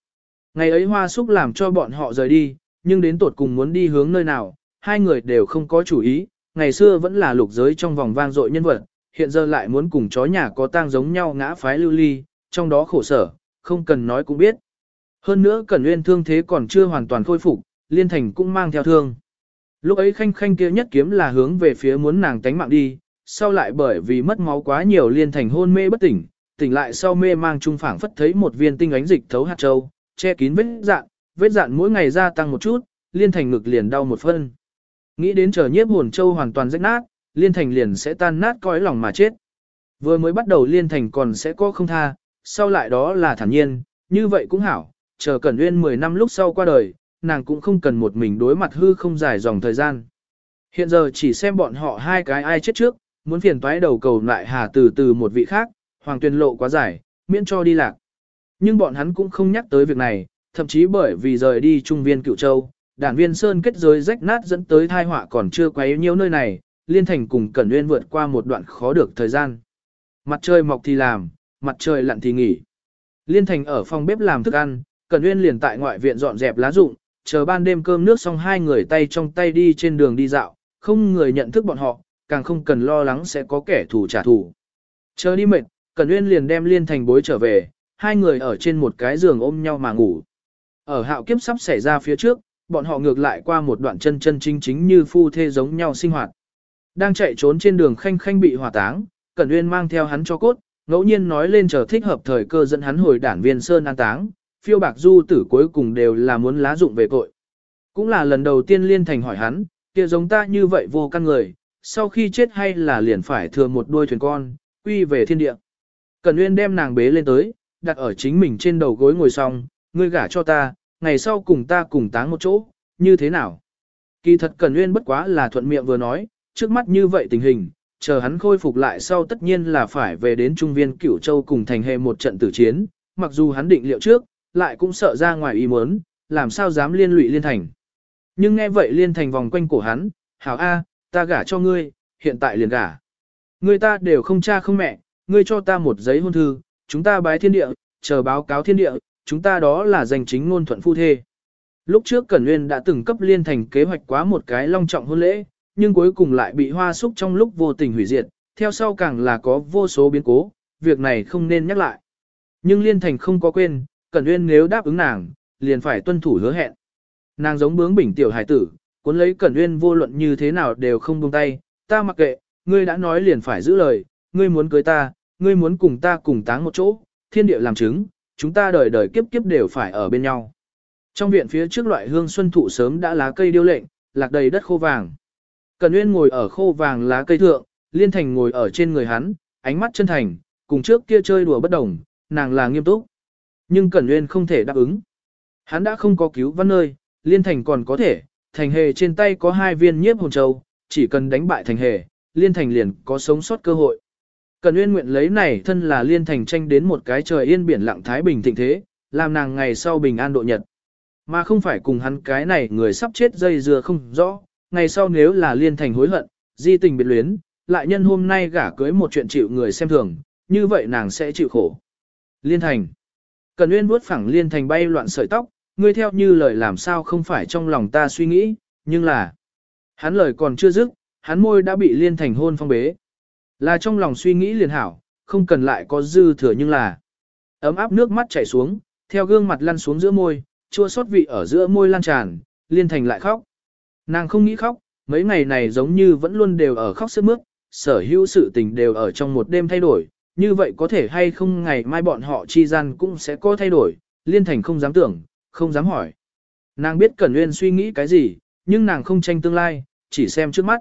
Ngày ấy hoa súc làm cho bọn họ rời đi, nhưng đến tột cùng muốn đi hướng nơi nào, hai người đều không có chủ ý, ngày xưa vẫn là lục giới trong vòng vang dội nhân vật, hiện giờ lại muốn cùng chó nhà có tang giống nhau ngã phái lưu ly, trong đó khổ sở, không cần nói cũng biết. Hơn nữa Cẩn Nguyên thương thế còn chưa hoàn toàn khôi phục, Liên Thành cũng mang theo thương. Lúc ấy khanh khanh kia nhất kiếm là hướng về phía muốn nàng tánh mạng đi, sau lại bởi vì mất máu quá nhiều Liên Thành hôn mê bất tỉnh, tỉnh lại sau mê mang trung phảng phất thấy một viên tinh ánh dịch thấu hạt châu, che kín vết dạn, vết dạn mỗi ngày gia tăng một chút, Liên Thành ngực liền đau một phân. Nghĩ đến chờ nhiếp hồn châu hoàn toàn rách nát, Liên Thành liền sẽ tan nát cõi lòng mà chết. Vừa mới bắt đầu Liên Thành còn sẽ có không tha, sau lại đó là thản nhiên, như vậy cũng hảo, chờ Cẩn Nguyên 10 năm lúc sau qua đời, nàng cũng không cần một mình đối mặt hư không dài dòng thời gian. Hiện giờ chỉ xem bọn họ hai cái ai chết trước, muốn phiền toái đầu cầu lại hà từ từ một vị khác, hoàng tuyên lộ quá dài, miễn cho đi lạc. Nhưng bọn hắn cũng không nhắc tới việc này, thậm chí bởi vì rời đi trung viên cựu châu, đảng viên Sơn kết giới rách nát dẫn tới thai họa còn chưa quấy nhiều nơi này, liên thành cùng Cẩn Nguyên vượt qua một đoạn khó được thời gian. Mặt trời mọc thì làm, mặt trời lặn thì nghỉ. Liên thành ở phòng bếp làm thức ăn, Cẩn Uyên liền tại ngoại viện dọn dẹp lá rụng, chờ ban đêm cơm nước xong hai người tay trong tay đi trên đường đi dạo, không người nhận thức bọn họ, càng không cần lo lắng sẽ có kẻ thù trả thù. Chờ đi mệt, Cẩn Uyên liền đem Liên Thành bối trở về, hai người ở trên một cái giường ôm nhau mà ngủ. Ở hạo kiếp sắp xảy ra phía trước, bọn họ ngược lại qua một đoạn chân chân chính chính như phu thê giống nhau sinh hoạt. Đang chạy trốn trên đường khanh khanh bị hỏa táng, Cẩn Uyên mang theo hắn cho cốt, ngẫu nhiên nói lên chờ thích hợp thời cơ dẫn hắn hồi đản viên sơn an táng, phiêu bạc du tử cuối cùng đều là muốn lá dụng về cội. Cũng là lần đầu tiên liên thành hỏi hắn, kia giống ta như vậy vô căn người, sau khi chết hay là liền phải thừa một đuôi thuyền con, quy về thiên địa. Cẩn Uyên đem nàng bế lên tới, đặt ở chính mình trên đầu gối ngồi xong, ngươi gả cho ta, ngày sau cùng ta cùng táng một chỗ, như thế nào? Kỳ thật Cẩn Uyên bất quá là thuận miệng vừa nói, trước mắt như vậy tình hình, chờ hắn khôi phục lại sau tất nhiên là phải về đến trung viên cửu châu cùng thành hệ một trận tử chiến, mặc dù hắn định liệu trước, lại cũng sợ ra ngoài ý muốn, làm sao dám liên lụy liên thành. Nhưng nghe vậy liên thành vòng quanh cổ hắn, hảo A, ta gả cho ngươi, hiện tại liền gả. Ngươi ta đều không cha không mẹ, ngươi cho ta một giấy hôn thư, chúng ta bái thiên địa, chờ báo cáo thiên địa, chúng ta đó là danh chính ngôn thuận phu thê. Lúc trước Cẩn Nguyên đã từng cấp liên thành kế hoạch quá một cái long trọng hôn lễ, nhưng cuối cùng lại bị hoa súc trong lúc vô tình hủy diệt, theo sau càng là có vô số biến cố, việc này không nên nhắc lại. Nhưng liên thành không có quên, Cẩn Uyên nếu đáp ứng nàng, liền phải tuân thủ hứa hẹn. Nàng giống bướng bỉnh tiểu hải tử, cuốn lấy Cẩn Uyên vô luận như thế nào đều không buông tay, ta mặc kệ, ngươi đã nói liền phải giữ lời, ngươi muốn cưới ta, ngươi muốn cùng ta cùng táng một chỗ, thiên địa làm chứng, chúng ta đời đời kiếp kiếp đều phải ở bên nhau. Trong viện phía trước loại hương xuân thụ sớm đã lá cây điêu lệnh, lạc đầy đất khô vàng. Cẩn Uyên ngồi ở khô vàng lá cây thượng, Liên Thành ngồi ở trên người hắn, ánh mắt chân thành, cùng trước kia chơi đùa bất đồng, nàng là nghiêm túc. Nhưng Cẩn Uyên không thể đáp ứng. Hắn đã không có cứu văn nơi, liên thành còn có thể, thành hề trên tay có hai viên nhiếp hồn châu, chỉ cần đánh bại thành hề, liên thành liền có sống sót cơ hội. Cẩn Uyên nguyện lấy này thân là liên thành tranh đến một cái trời yên biển lặng thái bình thịnh thế, làm nàng ngày sau bình an độ nhật. Mà không phải cùng hắn cái này người sắp chết dây dưa không rõ, ngày sau nếu là liên thành hối hận, di tình biệt luyến, lại nhân hôm nay gả cưới một chuyện chịu người xem thường, như vậy nàng sẽ chịu khổ. Liên thành Cần Nguyên vuốt phẳng liên thành bay loạn sợi tóc, ngươi theo như lời làm sao không phải trong lòng ta suy nghĩ, nhưng là... Hắn lời còn chưa dứt, hắn môi đã bị liên thành hôn phong bế. Là trong lòng suy nghĩ liền hảo, không cần lại có dư thừa nhưng là... Ấm áp nước mắt chảy xuống, theo gương mặt lăn xuống giữa môi, chua xót vị ở giữa môi lan tràn, liên thành lại khóc. Nàng không nghĩ khóc, mấy ngày này giống như vẫn luôn đều ở khóc sức mướt, sở hữu sự tình đều ở trong một đêm thay đổi, như vậy có thể hay không ngày mai bọn họ chi gian cũng sẽ có thay đổi, liên thành không dám tưởng, không dám hỏi. Nàng biết Cẩn Nguyên suy nghĩ cái gì, nhưng nàng không tranh tương lai, chỉ xem trước mắt.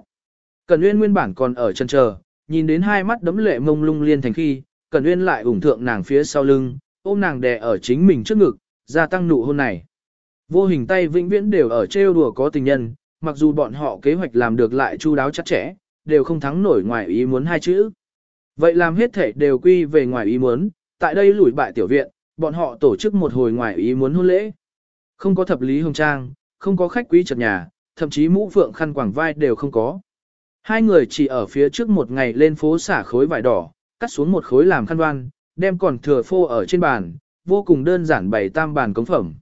Cẩn Nguyên nguyên bản còn ở chân chờ, nhìn đến hai mắt đấm lệ mông lung liên thành khi, Cẩn Nguyên lại ủng thượng nàng phía sau lưng, ôm nàng đè ở chính mình trước ngực, gia tăng nụ hôn này. Vô hình tay vĩnh viễn đều ở trêu đùa có tình nhân, mặc dù bọn họ kế hoạch làm được lại chu đáo chắc chẽ, đều không thắng nổi ngoài ý muốn hai chữ. Vậy làm hết thể đều quy về ngoài ý muốn, tại đây lùi bại tiểu viện, bọn họ tổ chức một hồi ngoài ý muốn hôn lễ. Không có thập lý hồng trang, không có khách quý trật nhà, thậm chí mũ phượng khăn quảng vai đều không có. Hai người chỉ ở phía trước một ngày lên phố xả khối vải đỏ, cắt xuống một khối làm khăn đoan, đem còn thừa phô ở trên bàn, vô cùng đơn giản bày tam bàn cống phẩm.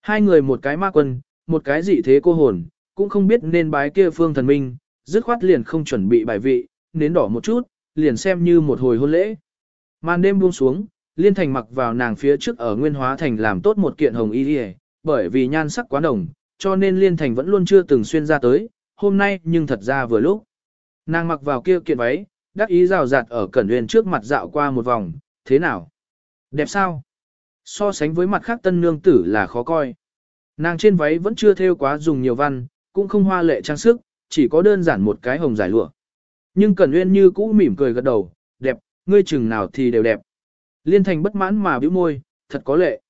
Hai người một cái ma quân, một cái dị thế cô hồn, cũng không biết nên bái kia phương thần minh, dứt khoát liền không chuẩn bị bài vị, nến đỏ một chút, liền xem như một hồi hôn lễ. Màn đêm buông xuống, Liên Thành mặc vào nàng phía trước ở Nguyên Hóa Thành làm tốt một kiện hồng y đi bởi vì nhan sắc quá đồng, cho nên Liên Thành vẫn luôn chưa từng xuyên ra tới, hôm nay nhưng thật ra vừa lúc. Nàng mặc vào kia kiện váy, đắc ý rào rạt ở Cẩn Nguyên trước mặt dạo qua một vòng, thế nào? Đẹp sao? So sánh với mặt khác tân nương tử là khó coi. Nàng trên váy vẫn chưa thêu quá dùng nhiều văn, cũng không hoa lệ trang sức, chỉ có đơn giản một cái hồng giải lụa. Nhưng Cẩn uyên như cũ mỉm cười gật đầu, đẹp, ngươi chừng nào thì đều đẹp. Liên thành bất mãn mà bĩu môi, thật có lệ.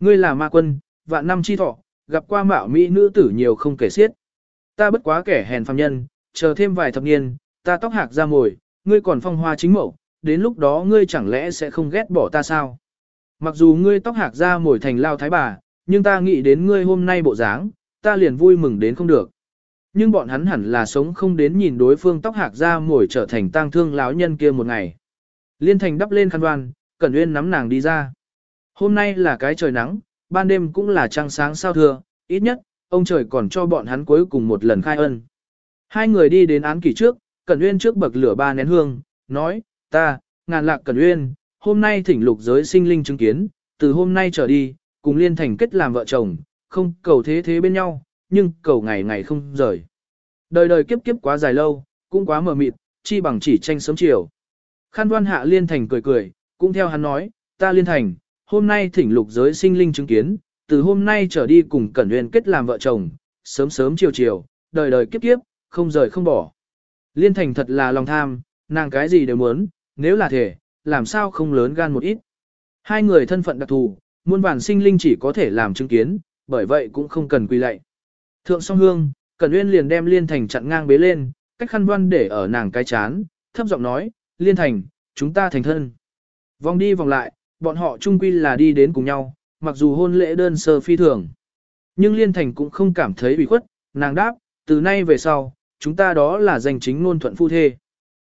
Ngươi là ma quân, vạn năm chi thọ, gặp qua mạo mỹ nữ tử nhiều không kể xiết. Ta bất quá kẻ hèn phàm nhân, chờ thêm vài thập niên, ta tóc hạc ra mồi, ngươi còn phong hoa chính mẫu, đến lúc đó ngươi chẳng lẽ sẽ không ghét bỏ ta sao? Mặc dù ngươi tóc hạc ra mồi thành lao thái bà, nhưng ta nghĩ đến ngươi hôm nay bộ dáng, ta liền vui mừng đến không được. Nhưng bọn hắn hẳn là sống không đến nhìn đối phương tóc hạc ra mồi trở thành tang thương lão nhân kia một ngày. Liên thành đắp lên khăn đoan, Cẩn Uyên nắm nàng đi ra. Hôm nay là cái trời nắng, ban đêm cũng là trăng sáng sao thưa, ít nhất, ông trời còn cho bọn hắn cuối cùng một lần khai ân. Hai người đi đến án kỷ trước, Cẩn Uyên trước bậc lửa ba nén hương, nói, ta, ngàn lạc Cẩn Uyên, hôm nay thỉnh lục giới sinh linh chứng kiến, từ hôm nay trở đi, cùng liên thành kết làm vợ chồng, không cầu thế thế bên nhau, nhưng cầu ngày ngày không rời. Đời đời kiếp kiếp quá dài lâu, cũng quá mờ mịt, chi bằng chỉ tranh sớm chiều. Khăn đoan hạ liên thành cười cười, cũng theo hắn nói, ta liên thành, hôm nay thỉnh lục giới sinh linh chứng kiến, từ hôm nay trở đi cùng Cẩn huyền kết làm vợ chồng, sớm sớm chiều chiều, đời đời kiếp kiếp, không rời không bỏ. Liên thành thật là lòng tham, nàng cái gì đều muốn, nếu là thể, làm sao không lớn gan một ít. Hai người thân phận đặc thù, muôn bản sinh linh chỉ có thể làm chứng kiến, bởi vậy cũng không cần quy lệ. Thượng song hương, Cẩn Uyên liền đem Liên Thành chặn ngang bế lên, cách khăn đoan để ở nàng cái chán, thấp giọng nói, Liên Thành, chúng ta thành thân. Vòng đi vòng lại, bọn họ chung quy là đi đến cùng nhau, mặc dù hôn lễ đơn sơ phi thường. Nhưng Liên Thành cũng không cảm thấy bị khuất, nàng đáp, từ nay về sau, chúng ta đó là danh chính ngôn thuận phu thê.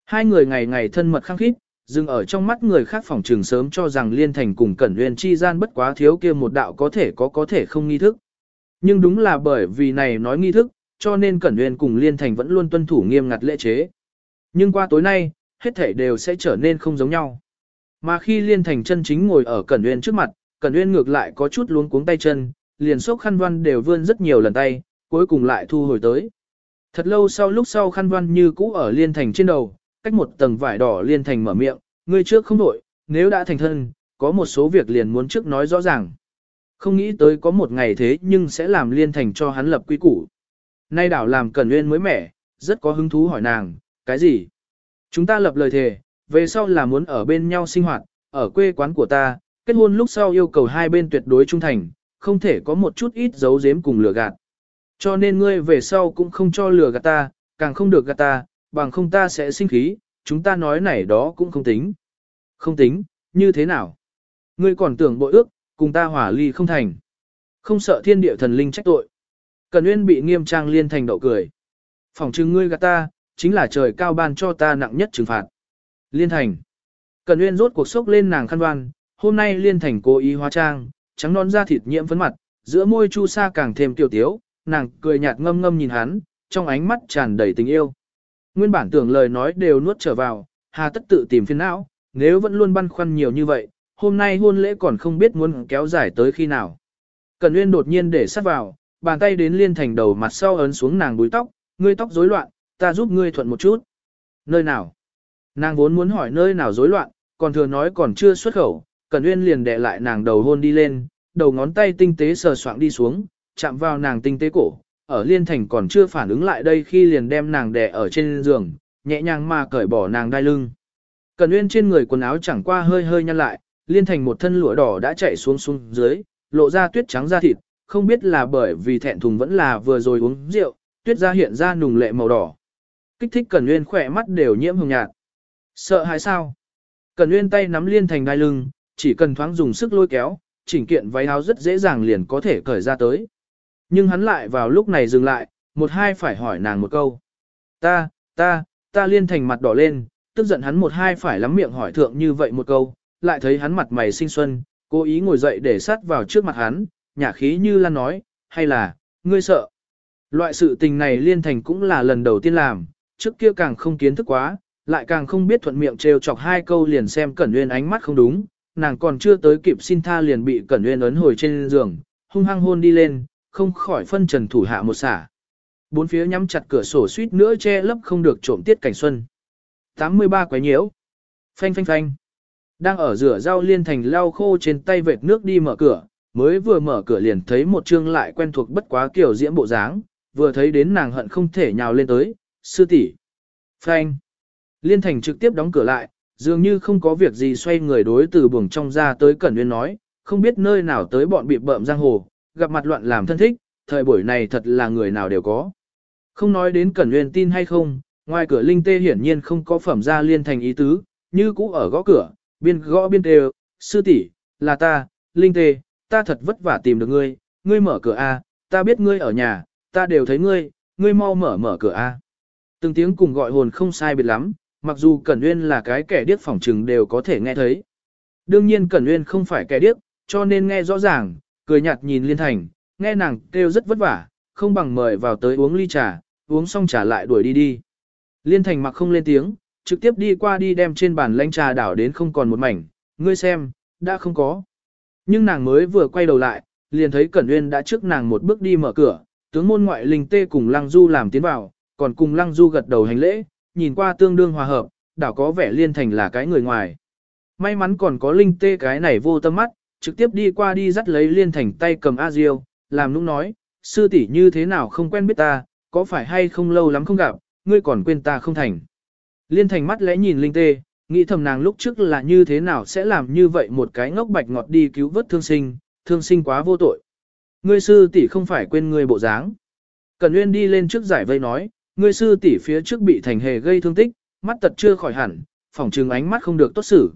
Hai người ngày ngày thân mật khăng khít, dừng ở trong mắt người khác phòng trường sớm cho rằng Liên Thành cùng Cẩn Nguyên chi gian bất quá thiếu kia một đạo có thể có có thể không nghi thức. Nhưng đúng là bởi vì này nói nghi thức, cho nên Cẩn Nguyên cùng Liên Thành vẫn luôn tuân thủ nghiêm ngặt lễ chế. Nhưng qua tối nay, hết thể đều sẽ trở nên không giống nhau. Mà khi Liên Thành chân chính ngồi ở Cẩn Nguyên trước mặt, Cẩn Nguyên ngược lại có chút luống cuống tay chân, liền sốc khăn văn đều vươn rất nhiều lần tay, cuối cùng lại thu hồi tới. Thật lâu sau lúc sau khăn văn như cũ ở Liên Thành trên đầu, cách một tầng vải đỏ Liên Thành mở miệng, ngươi trước không đổi, nếu đã thành thân, có một số việc liền muốn trước nói rõ ràng. Không nghĩ tới có một ngày thế nhưng sẽ làm Liên Thành cho hắn lập quy củ. Nay đảo làm cần Nguyên mới mẻ, rất có hứng thú hỏi nàng, cái gì? Chúng ta lập lời thề, về sau là muốn ở bên nhau sinh hoạt, ở quê quán của ta, kết hôn lúc sau yêu cầu hai bên tuyệt đối trung thành, không thể có một chút ít giấu giếm cùng lừa gạt. Cho nên ngươi về sau cũng không cho lừa gạt ta, càng không được gạt ta, bằng không ta sẽ sinh khí, chúng ta nói này đó cũng không tính. Không tính, như thế nào? Ngươi còn tưởng bội ước, cùng ta hỏa ly không thành. Không sợ thiên địa thần linh trách tội. Cần Nguyên bị nghiêm trang liên thành đậu cười. Phòng trừng ngươi gạt ta, chính là trời cao ban cho ta nặng nhất trừng phạt. Liên thành. Cần Nguyên rốt cuộc sốc lên nàng khăn đoan, hôm nay Liên thành cố ý hóa trang, trắng non da thịt nhiễm phấn mặt, giữa môi chu sa càng thêm tiểu tiếu, nàng cười nhạt ngâm ngâm nhìn hắn, trong ánh mắt tràn đầy tình yêu. Nguyên bản tưởng lời nói đều nuốt trở vào, hà tất tự tìm phiền não, nếu vẫn luôn băn khoăn nhiều như vậy, hôm nay hôn lễ còn không biết muốn kéo dài tới khi nào. Cẩn Nguyên đột nhiên để sát vào, bàn tay đến liên thành đầu mặt sau ấn xuống nàng búi tóc, ngươi tóc rối loạn, ta giúp ngươi thuận một chút. Nơi nào? Nàng vốn muốn hỏi nơi nào rối loạn, còn thừa nói còn chưa xuất khẩu, Cẩn Nguyên liền đè lại nàng đầu hôn đi lên, đầu ngón tay tinh tế sờ soạng đi xuống, chạm vào nàng tinh tế cổ, ở liên thành còn chưa phản ứng lại đây khi liền đem nàng đè ở trên giường, nhẹ nhàng mà cởi bỏ nàng đai lưng. cần Nguyên trên người quần áo chẳng qua hơi hơi nhăn lại, liên thành một thân lụa đỏ đã chạy xuống xuống dưới, lộ ra tuyết trắng da thịt, không biết là bởi vì thẹn thùng vẫn là vừa rồi uống rượu, tuyết da hiện ra nùng lệ màu đỏ. Kích thích cần Nguyên khỏe mắt đều nhiễm hồng nhạt. Sợ hãi sao? cần Nguyên tay nắm liên thành đai lưng, chỉ cần thoáng dùng sức lôi kéo, chỉnh kiện váy áo rất dễ dàng liền có thể cởi ra tới. Nhưng hắn lại vào lúc này dừng lại, một hai phải hỏi nàng một câu. Ta, ta, ta liên thành mặt đỏ lên, tức giận hắn một hai phải lắm miệng hỏi thượng như vậy một câu, lại thấy hắn mặt mày sinh xuân, cố ý ngồi dậy để sát vào trước mặt hắn, nhả khí như lan nói, hay là, ngươi sợ. Loại sự tình này liên thành cũng là lần đầu tiên làm, trước kia càng không kiến thức quá, lại càng không biết thuận miệng trêu chọc hai câu liền xem Cẩn Nguyên ánh mắt không đúng, nàng còn chưa tới kịp xin tha liền bị Cẩn Nguyên ấn hồi trên giường, hung hăng hôn đi lên, không khỏi phân trần thủ hạ một xả. Bốn phía nhắm chặt cửa sổ suýt nữa che lấp không được trộm tiết cảnh xuân. 83 quái nhiễu. Phanh phanh phanh. Đang ở rửa rau liên thành lau khô trên tay vệt nước đi mở cửa, mới vừa mở cửa liền thấy một chương lại quen thuộc bất quá kiểu diễm bộ dáng, vừa thấy đến nàng hận không thể nhào lên tới, sư tỷ. Phanh. Liên thành trực tiếp đóng cửa lại, dường như không có việc gì xoay người đối từ buồng trong ra tới Cẩn Nguyên nói, không biết nơi nào tới bọn bị bợm giang hồ, gặp mặt loạn làm thân thích, thời buổi này thật là người nào đều có. Không nói đến Cẩn Nguyên tin hay không, ngoài cửa Linh Tê hiển nhiên không có phẩm ra liên thành ý tứ, như cũ ở gõ cửa, biên gõ biên tê sư tỷ, là ta, Linh Tê, ta thật vất vả tìm được ngươi, ngươi mở cửa A, ta biết ngươi ở nhà, ta đều thấy ngươi, ngươi mau mở mở cửa A. Từng tiếng cùng gọi hồn không sai biệt lắm, mặc dù Cẩn Nguyên là cái kẻ điếc phỏng trừng đều có thể nghe thấy. Đương nhiên Cẩn Nguyên không phải kẻ điếc, cho nên nghe rõ ràng, cười nhạt nhìn Liên Thành, nghe nàng kêu rất vất vả, không bằng mời vào tới uống ly trà, uống xong trà lại đuổi đi đi. Liên Thành mặc không lên tiếng, trực tiếp đi qua đi đem trên bàn lanh trà đảo đến không còn một mảnh, ngươi xem, đã không có. Nhưng nàng mới vừa quay đầu lại, liền thấy Cẩn Nguyên đã trước nàng một bước đi mở cửa, tướng môn ngoại linh tê cùng Lăng Du làm tiến vào, còn cùng Lăng Du gật đầu hành lễ, nhìn qua tương đương hòa hợp, đảo có vẻ liên thành là cái người ngoài. May mắn còn có linh tê cái này vô tâm mắt, trực tiếp đi qua đi dắt lấy liên thành tay cầm A Diêu, làm nũng nói, sư tỷ như thế nào không quen biết ta, có phải hay không lâu lắm không gặp, ngươi còn quên ta không thành. Liên thành mắt lẽ nhìn linh tê, nghĩ thầm nàng lúc trước là như thế nào sẽ làm như vậy một cái ngốc bạch ngọt đi cứu vớt thương sinh, thương sinh quá vô tội. Ngươi sư tỷ không phải quên ngươi bộ dáng. Cần Nguyên đi lên trước giải vây nói, ngươi sư tỷ phía trước bị thành hề gây thương tích, mắt tật chưa khỏi hẳn, phỏng trừng ánh mắt không được tốt xử.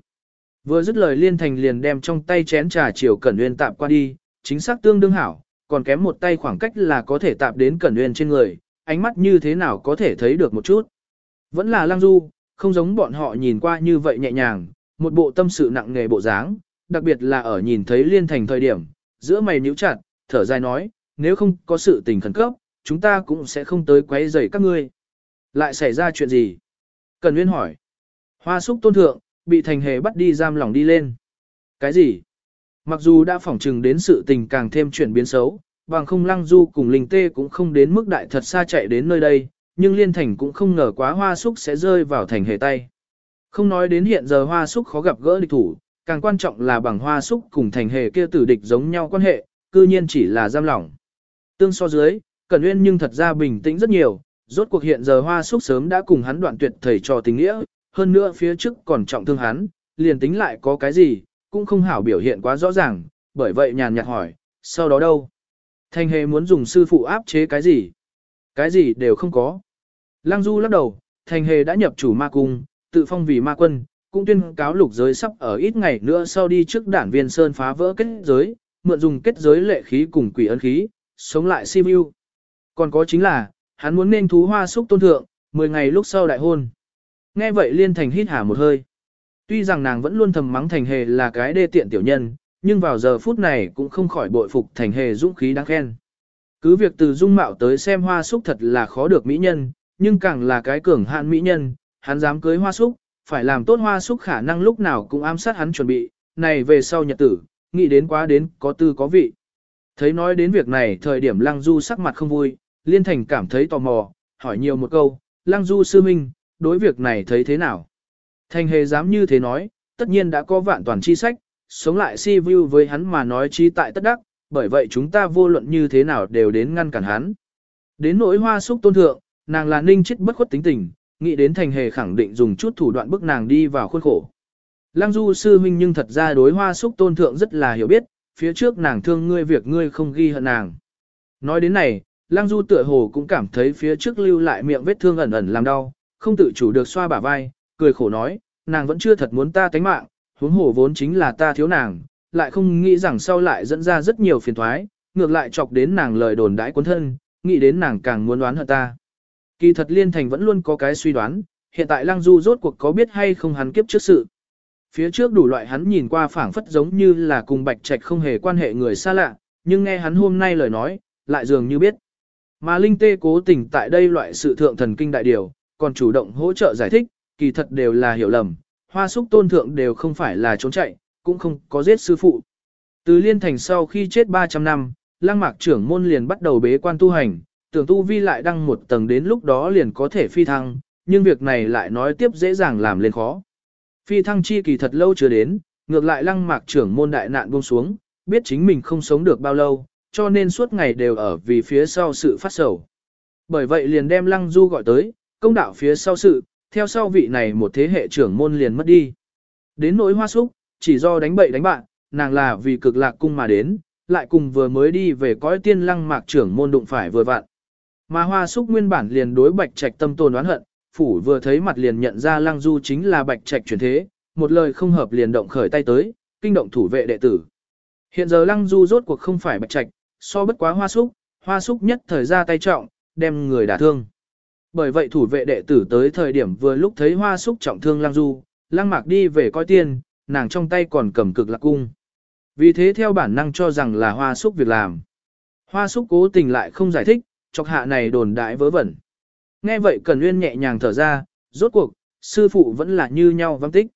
Vừa dứt lời liên thành liền đem trong tay chén trà chiều Cẩn Nguyên tạp qua đi, chính xác tương đương hảo, còn kém một tay khoảng cách là có thể tạp đến Cẩn Nguyên trên người, ánh mắt như thế nào có thể thấy được một chút. Vẫn là lang du, không giống bọn họ nhìn qua như vậy nhẹ nhàng, một bộ tâm sự nặng nề bộ dáng, đặc biệt là ở nhìn thấy liên thành thời điểm, giữa mày nhíu chặt, thở dài nói, nếu không có sự tình khẩn cấp, chúng ta cũng sẽ không tới quấy rầy các ngươi. Lại xảy ra chuyện gì? Cần Nguyên hỏi. Hoa súc tôn thượng, bị thành hề bắt đi giam lỏng đi lên. Cái gì? Mặc dù đã phỏng trừng đến sự tình càng thêm chuyển biến xấu, bằng không lăng du cùng linh tê cũng không đến mức đại thật xa chạy đến nơi đây, nhưng liên thành cũng không ngờ quá hoa súc sẽ rơi vào thành hề tay. Không nói đến hiện giờ hoa súc khó gặp gỡ địch thủ, càng quan trọng là bằng hoa súc cùng thành hề kia tử địch giống nhau quan hệ, cư nhiên chỉ là giam lỏng. Tương so dưới, Cẩn Uyên nhưng thật ra bình tĩnh rất nhiều, rốt cuộc hiện giờ hoa súc sớm đã cùng hắn đoạn tuyệt thầy trò tình nghĩa, hơn nữa phía trước còn trọng thương hắn, liền tính lại có cái gì, cũng không hảo biểu hiện quá rõ ràng, bởi vậy nhàn nhạt hỏi, sau đó đâu? Thanh hề muốn dùng sư phụ áp chế cái gì? Cái gì đều không có. Lăng Du lắc đầu, Thanh hề đã nhập chủ ma cung, tự phong vì ma quân, cũng tuyên cáo lục giới sắp ở ít ngày nữa sau đi trước đản viên sơn phá vỡ kết giới, mượn dùng kết giới lệ khí cùng quỷ ấn khí, sống lại Sibiu. Còn có chính là, hắn muốn nên thú hoa súc tôn thượng, 10 ngày lúc sau đại hôn. Nghe vậy Liên Thành hít hà một hơi. Tuy rằng nàng vẫn luôn thầm mắng Thành Hề là cái đê tiện tiểu nhân, nhưng vào giờ phút này cũng không khỏi bội phục Thành Hề dũng khí đáng khen. Cứ việc từ dung mạo tới xem hoa súc thật là khó được mỹ nhân, nhưng càng là cái cường hạn mỹ nhân, hắn dám cưới hoa súc, phải làm tốt hoa súc khả năng lúc nào cũng ám sát hắn chuẩn bị, này về sau nhật tử, nghĩ đến quá đến có tư có vị. Thấy nói đến việc này thời điểm Lăng Du sắc mặt không vui, Liên Thành cảm thấy tò mò, hỏi nhiều một câu, Lăng Du sư minh, đối việc này thấy thế nào? Thành hề dám như thế nói, tất nhiên đã có vạn toàn chi sách, sống lại si view với hắn mà nói chi tại tất đắc, bởi vậy chúng ta vô luận như thế nào đều đến ngăn cản hắn. Đến nỗi hoa súc tôn thượng, nàng là ninh chết bất khuất tính tình, nghĩ đến thành hề khẳng định dùng chút thủ đoạn bức nàng đi vào khuôn khổ. Lăng du sư huynh nhưng thật ra đối hoa súc tôn thượng rất là hiểu biết, phía trước nàng thương ngươi việc ngươi không ghi hận nàng. Nói đến này, Lăng du tựa hồ cũng cảm thấy phía trước lưu lại miệng vết thương ẩn ẩn làm đau, không tự chủ được xoa bả vai, cười khổ nói, nàng vẫn chưa thật muốn ta tánh mạng, huống hồ vốn chính là ta thiếu nàng, lại không nghĩ rằng sau lại dẫn ra rất nhiều phiền thoái, ngược lại chọc đến nàng lời đồn đãi cuốn thân, nghĩ đến nàng càng muốn đoán hận ta. Kỳ thật Liên Thành vẫn luôn có cái suy đoán, hiện tại Lăng Du rốt cuộc có biết hay không hắn kiếp trước sự. Phía trước đủ loại hắn nhìn qua phảng phất giống như là cùng Bạch Trạch không hề quan hệ người xa lạ, nhưng nghe hắn hôm nay lời nói, lại dường như biết. Mà Linh Tê cố tình tại đây loại sự thượng thần kinh đại điều, còn chủ động hỗ trợ giải thích, kỳ thật đều là hiểu lầm, hoa súc tôn thượng đều không phải là trốn chạy, cũng không có giết sư phụ. Từ liên thành sau khi chết 300 năm, lăng mạc trưởng môn liền bắt đầu bế quan tu hành, tưởng tu vi lại đăng một tầng đến lúc đó liền có thể phi thăng, nhưng việc này lại nói tiếp dễ dàng làm lên khó. Phi thăng chi kỳ thật lâu chưa đến, ngược lại lăng mạc trưởng môn đại nạn buông xuống, biết chính mình không sống được bao lâu, cho nên suốt ngày đều ở vì phía sau sự phát sầu. Bởi vậy liền đem lăng du gọi tới, công đạo phía sau sự, theo sau vị này một thế hệ trưởng môn liền mất đi. Đến nỗi hoa súc, chỉ do đánh bậy đánh bạn, nàng là vì cực lạc cung mà đến, lại cùng vừa mới đi về cõi tiên lăng mạc trưởng môn đụng phải vừa vặn. Mà hoa súc nguyên bản liền đối bạch trạch tâm tồn oán hận, phủ vừa thấy mặt liền nhận ra lăng du chính là bạch trạch chuyển thế, một lời không hợp liền động khởi tay tới, kinh động thủ vệ đệ tử. Hiện giờ lăng du rốt cuộc không phải bạch trạch, so bất quá hoa súc, hoa súc nhất thời ra tay trọng, đem người đả thương. Bởi vậy thủ vệ đệ tử tới thời điểm vừa lúc thấy hoa súc trọng thương lang du, lang mạc đi về coi tiên, nàng trong tay còn cầm cực lạc cung. Vì thế theo bản năng cho rằng là hoa súc việc làm. Hoa súc cố tình lại không giải thích, chọc hạ này đồn đại vớ vẩn. Nghe vậy Cần uyên nhẹ nhàng thở ra, rốt cuộc, sư phụ vẫn là như nhau vãng tích.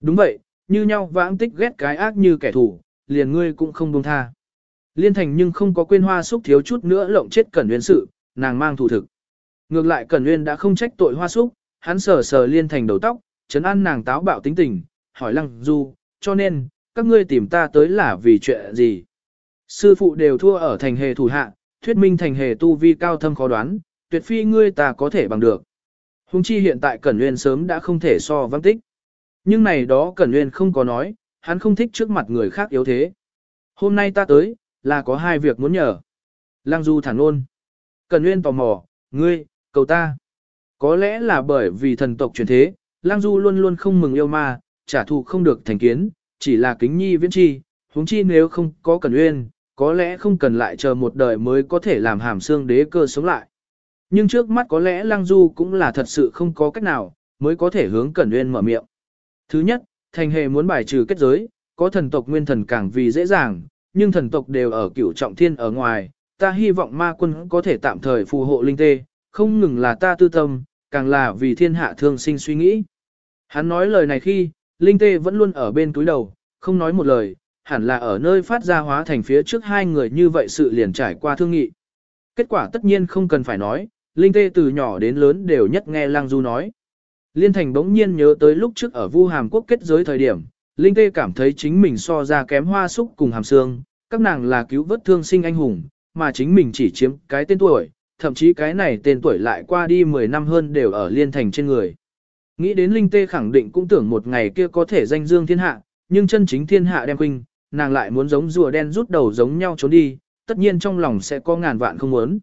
Đúng vậy, như nhau vãng tích ghét cái ác như kẻ thù, liền ngươi cũng không buông tha. Liên thành nhưng không có quên hoa súc thiếu chút nữa lộng chết Cẩn uyên sự, nàng mang thủ thực. Ngược lại Cẩn Nguyên đã không trách tội hoa súc, hắn sờ sờ liên thành đầu tóc, chấn an nàng táo bạo tính tình, hỏi lăng du, cho nên, các ngươi tìm ta tới là vì chuyện gì? Sư phụ đều thua ở thành hề thủ hạ, thuyết minh thành hề tu vi cao thâm khó đoán, tuyệt phi ngươi ta có thể bằng được. Hùng chi hiện tại Cẩn Nguyên sớm đã không thể so văn tích. Nhưng này đó Cẩn Nguyên không có nói, hắn không thích trước mặt người khác yếu thế. Hôm nay ta tới, là có hai việc muốn nhờ. Lăng Du thẳng ôn. Cẩn Nguyên tò mò, ngươi, cầu ta. Có lẽ là bởi vì thần tộc truyền thế, Lăng Du luôn luôn không mừng yêu ma, trả thù không được thành kiến, chỉ là kính nhi viễn chi, huống chi nếu không có Cẩn Uyên, có lẽ không cần lại chờ một đời mới có thể làm hàm xương đế cơ sống lại. Nhưng trước mắt có lẽ Lăng Du cũng là thật sự không có cách nào, mới có thể hướng Cẩn Uyên mở miệng. Thứ nhất, thành hề muốn bài trừ kết giới, có thần tộc nguyên thần càng vì dễ dàng, nhưng thần tộc đều ở cửu trọng thiên ở ngoài, ta hy vọng ma quân có thể tạm thời phù hộ linh tê, không ngừng là ta tư tâm, càng là vì thiên hạ thương sinh suy nghĩ. Hắn nói lời này khi, linh tê vẫn luôn ở bên túi đầu, không nói một lời, hẳn là ở nơi phát ra hóa thành phía trước hai người như vậy sự liền trải qua thương nghị. Kết quả tất nhiên không cần phải nói, Linh Tê từ nhỏ đến lớn đều nhất nghe Lang Du nói. Liên Thành bỗng nhiên nhớ tới lúc trước ở Vu Hàm Quốc kết giới thời điểm, Linh Tê cảm thấy chính mình so ra kém hoa súc cùng hàm xương, các nàng là cứu vớt thương sinh anh hùng, mà chính mình chỉ chiếm cái tên tuổi, thậm chí cái này tên tuổi lại qua đi 10 năm hơn đều ở Liên Thành trên người. Nghĩ đến Linh Tê khẳng định cũng tưởng một ngày kia có thể danh dương thiên hạ, nhưng chân chính thiên hạ đem quinh, nàng lại muốn giống rùa đen rút đầu giống nhau trốn đi, tất nhiên trong lòng sẽ có ngàn vạn không muốn.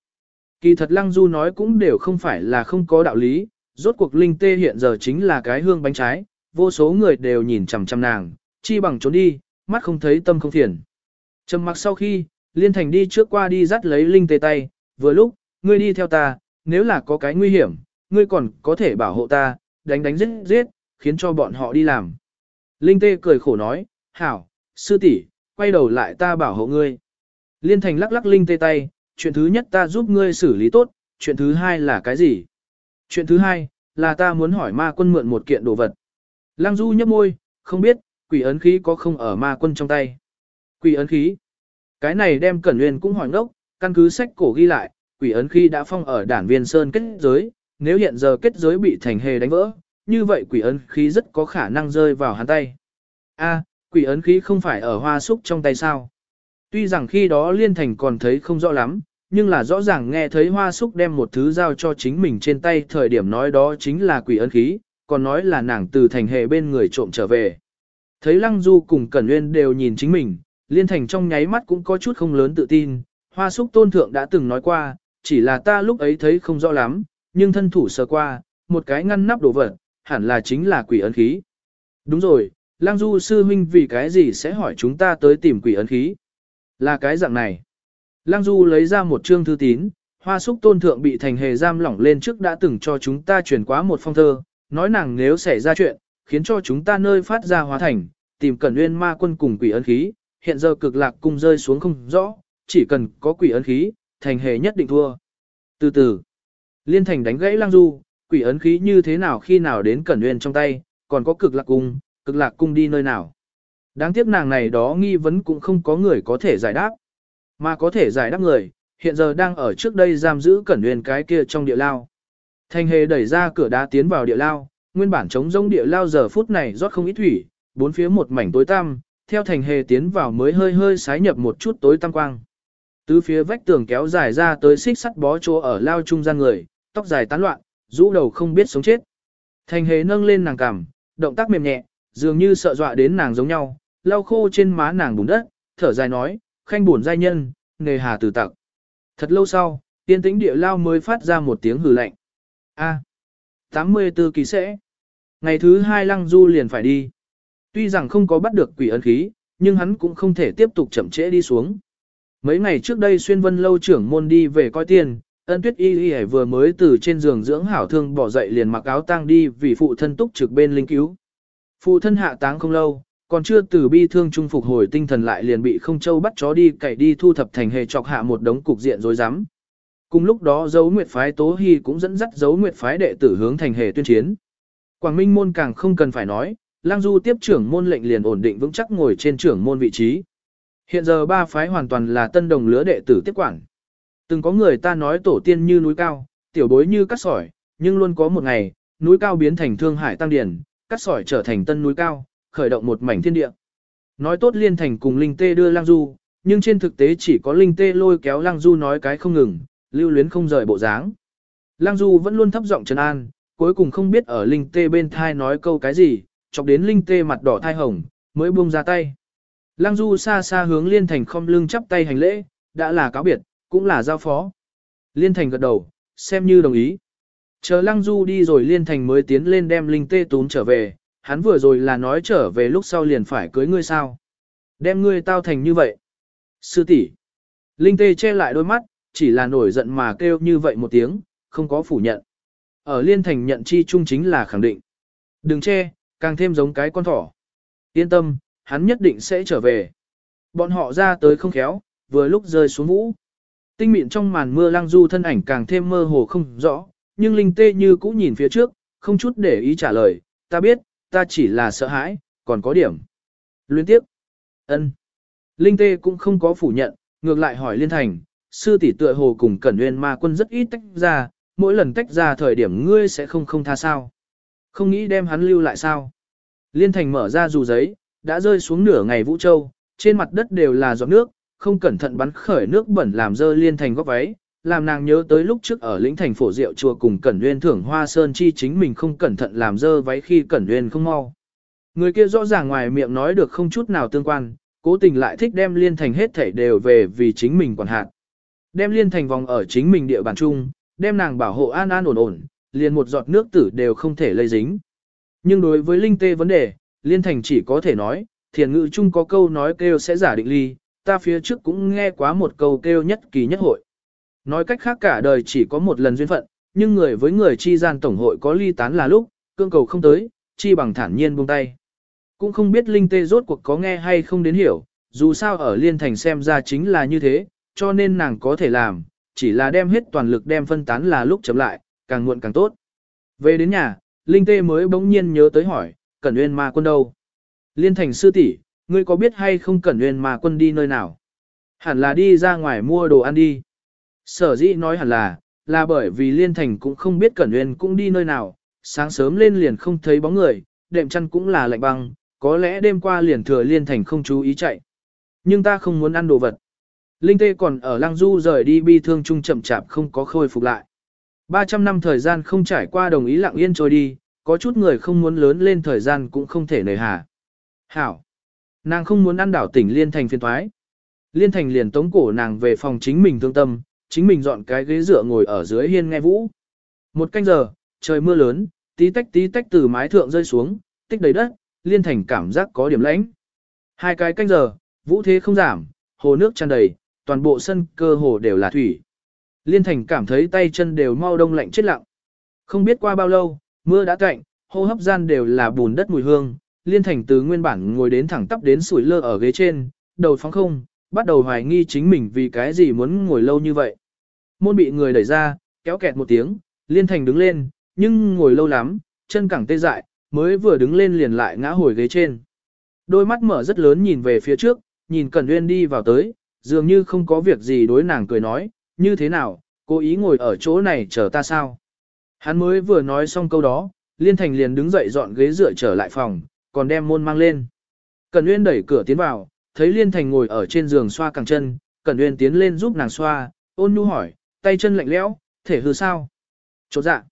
Kỳ thật Lăng Du nói cũng đều không phải là không có đạo lý, rốt cuộc Linh Tê hiện giờ chính là cái hương bánh trái, vô số người đều nhìn chằm chằm nàng, chi bằng trốn đi, mắt không thấy tâm không phiền. Trầm mặc sau khi, Liên Thành đi trước qua đi dắt lấy Linh Tê tay, vừa lúc, ngươi đi theo ta, nếu là có cái nguy hiểm, ngươi còn có thể bảo hộ ta, đánh đánh giết giết, khiến cho bọn họ đi làm. Linh Tê cười khổ nói, hảo, sư tỷ, quay đầu lại ta bảo hộ ngươi. Liên Thành lắc lắc Linh Tê tay, chuyện thứ nhất ta giúp ngươi xử lý tốt, chuyện thứ hai là cái gì? Chuyện thứ hai, là ta muốn hỏi ma quân mượn một kiện đồ vật. Lăng Du nhấp môi, không biết, quỷ ấn khí có không ở ma quân trong tay. Quỷ ấn khí. Cái này đem Cẩn Nguyên cũng hỏi ngốc, căn cứ sách cổ ghi lại, quỷ ấn khí đã phong ở đản viên sơn kết giới, nếu hiện giờ kết giới bị thành hề đánh vỡ, như vậy quỷ ấn khí rất có khả năng rơi vào hắn tay. A, quỷ ấn khí không phải ở hoa súc trong tay sao? Tuy rằng khi đó Liên Thành còn thấy không rõ lắm, nhưng là rõ ràng nghe thấy hoa súc đem một thứ giao cho chính mình trên tay thời điểm nói đó chính là quỷ ấn khí, còn nói là nàng từ thành hệ bên người trộm trở về. Thấy Lăng Du cùng Cẩn Nguyên đều nhìn chính mình, Liên Thành trong nháy mắt cũng có chút không lớn tự tin, hoa súc tôn thượng đã từng nói qua, chỉ là ta lúc ấy thấy không rõ lắm, nhưng thân thủ sơ qua, một cái ngăn nắp đồ vật, hẳn là chính là quỷ ấn khí. Đúng rồi, Lăng Du sư huynh vì cái gì sẽ hỏi chúng ta tới tìm quỷ ấn khí? Là cái dạng này. Lăng Du lấy ra một chương thư tín, hoa súc tôn thượng bị thành hề giam lỏng lên trước đã từng cho chúng ta truyền quá một phong thơ, nói nàng nếu xảy ra chuyện, khiến cho chúng ta nơi phát ra hóa thành, tìm cẩn nguyên ma quân cùng quỷ ấn khí, hiện giờ cực lạc cung rơi xuống không rõ, chỉ cần có quỷ ấn khí, thành hề nhất định thua. Từ từ, liên thành đánh gãy lang Du, quỷ ấn khí như thế nào khi nào đến cẩn nguyên trong tay, còn có cực lạc cung, cực lạc cung đi nơi nào. Đáng tiếc nàng này đó nghi vấn cũng không có người có thể giải đáp. Mà có thể giải đáp người, hiện giờ đang ở trước đây giam giữ cẩn nguyên cái kia trong địa lao. Thanh hề đẩy ra cửa đá tiến vào địa lao, nguyên bản chống rông địa lao giờ phút này rót không ít thủy, bốn phía một mảnh tối tăm, theo thành hề tiến vào mới hơi hơi sái nhập một chút tối tăm quang. Từ phía vách tường kéo dài ra tới xích sắt bó chỗ ở lao trung gian người, tóc dài tán loạn, rũ đầu không biết sống chết. Thành hề nâng lên nàng cằm, động tác mềm nhẹ, dường như sợ dọa đến nàng giống nhau, lau khô trên má nàng bùn đất, thở dài nói, khanh buồn giai nhân, nghề hà từ tặc. Thật lâu sau, tiên tĩnh địa lao mới phát ra một tiếng hừ lạnh. A. 84 kỳ sẽ. Ngày thứ hai lăng du liền phải đi. Tuy rằng không có bắt được quỷ ấn khí, nhưng hắn cũng không thể tiếp tục chậm trễ đi xuống. Mấy ngày trước đây xuyên vân lâu trưởng môn đi về coi tiền, ân tuyết y y vừa mới từ trên giường dưỡng hảo thương bỏ dậy liền mặc áo tang đi vì phụ thân túc trực bên linh cứu. Phụ thân hạ táng không lâu, còn chưa từ bi thương trung phục hồi tinh thần lại liền bị không châu bắt chó đi cậy đi thu thập thành hề chọc hạ một đống cục diện rối rắm. Cùng lúc đó dấu nguyệt phái Tố Hy cũng dẫn dắt dấu nguyệt phái đệ tử hướng thành hề tuyên chiến. Quảng Minh môn càng không cần phải nói, Lang Du tiếp trưởng môn lệnh liền ổn định vững chắc ngồi trên trưởng môn vị trí. Hiện giờ ba phái hoàn toàn là tân đồng lứa đệ tử tiếp quản. Từng có người ta nói tổ tiên như núi cao, tiểu bối như cắt sỏi, nhưng luôn có một ngày, núi cao biến thành thương hải tăng điển, cắt sỏi trở thành tân núi cao, khởi động một mảnh thiên địa. Nói tốt liên thành cùng Linh Tê đưa lang Du, nhưng trên thực tế chỉ có Linh Tê lôi kéo lang Du nói cái không ngừng, lưu luyến không rời bộ dáng. lang Du vẫn luôn thấp giọng trấn an, cuối cùng không biết ở Linh Tê bên thai nói câu cái gì, chọc đến Linh Tê mặt đỏ thai hồng, mới buông ra tay. Lăng Du xa xa hướng Liên Thành không lưng chắp tay hành lễ, đã là cáo biệt, cũng là giao phó. Liên Thành gật đầu, xem như đồng ý. Chờ Lăng Du đi rồi Liên Thành mới tiến lên đem Linh Tê túm trở về, hắn vừa rồi là nói trở về lúc sau liền phải cưới ngươi sao. Đem ngươi tao thành như vậy. Sư tỷ Linh Tê che lại đôi mắt, chỉ là nổi giận mà kêu như vậy một tiếng, không có phủ nhận. Ở Liên Thành nhận chi chung chính là khẳng định. Đừng che, càng thêm giống cái con thỏ. Yên tâm, hắn nhất định sẽ trở về. Bọn họ ra tới không khéo, vừa lúc rơi xuống vũ. Tinh mịn trong màn mưa lăng du thân ảnh càng thêm mơ hồ không rõ, nhưng Linh Tê như cũ nhìn phía trước, không chút để ý trả lời, ta biết, ta chỉ là sợ hãi, còn có điểm. Liên tiếp. ân Linh Tê cũng không có phủ nhận, ngược lại hỏi Liên Thành, sư tỷ tựa hồ cùng Cẩn Nguyên Ma Quân rất ít tách ra, mỗi lần tách ra thời điểm ngươi sẽ không không tha sao. Không nghĩ đem hắn lưu lại sao. Liên Thành mở ra dù giấy, đã rơi xuống nửa ngày Vũ Châu, trên mặt đất đều là giọt nước, không cẩn thận bắn khởi nước bẩn làm dơ Liên Thành góc váy, làm nàng nhớ tới lúc trước ở lĩnh thành phổ rượu chùa cùng Cẩn Nguyên thưởng hoa sơn chi chính mình không cẩn thận làm dơ váy khi Cẩn Nguyên không mau. Người kia rõ ràng ngoài miệng nói được không chút nào tương quan, cố tình lại thích đem liên thành hết thảy đều về vì chính mình quản hạt. Đem liên thành vòng ở chính mình địa bàn chung, đem nàng bảo hộ an an ổn ổn, liền một giọt nước tử đều không thể lây dính. Nhưng đối với linh tê vấn đề, liên thành chỉ có thể nói, thiền ngữ chung có câu nói kêu sẽ giả định ly, ta phía trước cũng nghe quá một câu kêu nhất kỳ nhất hội. Nói cách khác cả đời chỉ có một lần duyên phận, nhưng người với người chi gian tổng hội có ly tán là lúc, cương cầu không tới, chi bằng thản nhiên buông tay. Cũng không biết Linh Tê rốt cuộc có nghe hay không đến hiểu, dù sao ở Liên Thành xem ra chính là như thế, cho nên nàng có thể làm, chỉ là đem hết toàn lực đem phân tán là lúc chấm lại, càng muộn càng tốt. Về đến nhà, Linh Tê mới bỗng nhiên nhớ tới hỏi, Cẩn Uyên ma quân đâu? Liên thành sư tỷ, ngươi có biết hay không Cẩn Nguyên mà quân đi nơi nào? Hẳn là đi ra ngoài mua đồ ăn đi. Sở dĩ nói hẳn là, là bởi vì Liên Thành cũng không biết Cẩn Nguyên cũng đi nơi nào, sáng sớm lên liền không thấy bóng người, đệm chăn cũng là lạnh băng, có lẽ đêm qua liền thừa Liên Thành không chú ý chạy. Nhưng ta không muốn ăn đồ vật. Linh Tê còn ở Lăng Du rời đi bi thương chung chậm chạp không có khôi phục lại. 300 năm thời gian không trải qua đồng ý lặng yên trôi đi, có chút người không muốn lớn lên thời gian cũng không thể nề hà. Hảo! Nàng không muốn ăn đảo tỉnh Liên Thành phiên thoái. Liên Thành liền tống cổ nàng về phòng chính mình thương tâm, chính mình dọn cái ghế dựa ngồi ở dưới hiên nghe vũ. Một canh giờ, trời mưa lớn, tí tách tí tách từ mái thượng rơi xuống, tích đầy đất, Liên Thành cảm giác có điểm lãnh. Hai cái canh giờ, vũ thế không giảm, hồ nước tràn đầy, toàn bộ sân cơ hồ đều là thủy. Liên Thành cảm thấy tay chân đều mau đông lạnh chết lặng. Không biết qua bao lâu, mưa đã cạnh, hô hấp gian đều là bùn đất mùi hương. Liên Thành từ nguyên bản ngồi đến thẳng tắp đến sủi lơ ở ghế trên, đầu phóng không, bắt đầu hoài nghi chính mình vì cái gì muốn ngồi lâu như vậy. Môn bị người đẩy ra, kéo kẹt một tiếng, Liên Thành đứng lên, nhưng ngồi lâu lắm, chân cẳng tê dại, mới vừa đứng lên liền lại ngã hồi ghế trên. Đôi mắt mở rất lớn nhìn về phía trước, nhìn Cẩn Nguyên đi vào tới, dường như không có việc gì đối nàng cười nói, như thế nào, cố ý ngồi ở chỗ này chờ ta sao. Hắn mới vừa nói xong câu đó, Liên Thành liền đứng dậy dọn ghế dựa trở lại phòng, còn đem môn mang lên. Cẩn Nguyên đẩy cửa tiến vào, thấy Liên Thành ngồi ở trên giường xoa càng chân, Cẩn Nguyên tiến lên giúp nàng xoa, ôn nhu hỏi, tay chân lạnh lẽo, thể hư sao? Chột dạ.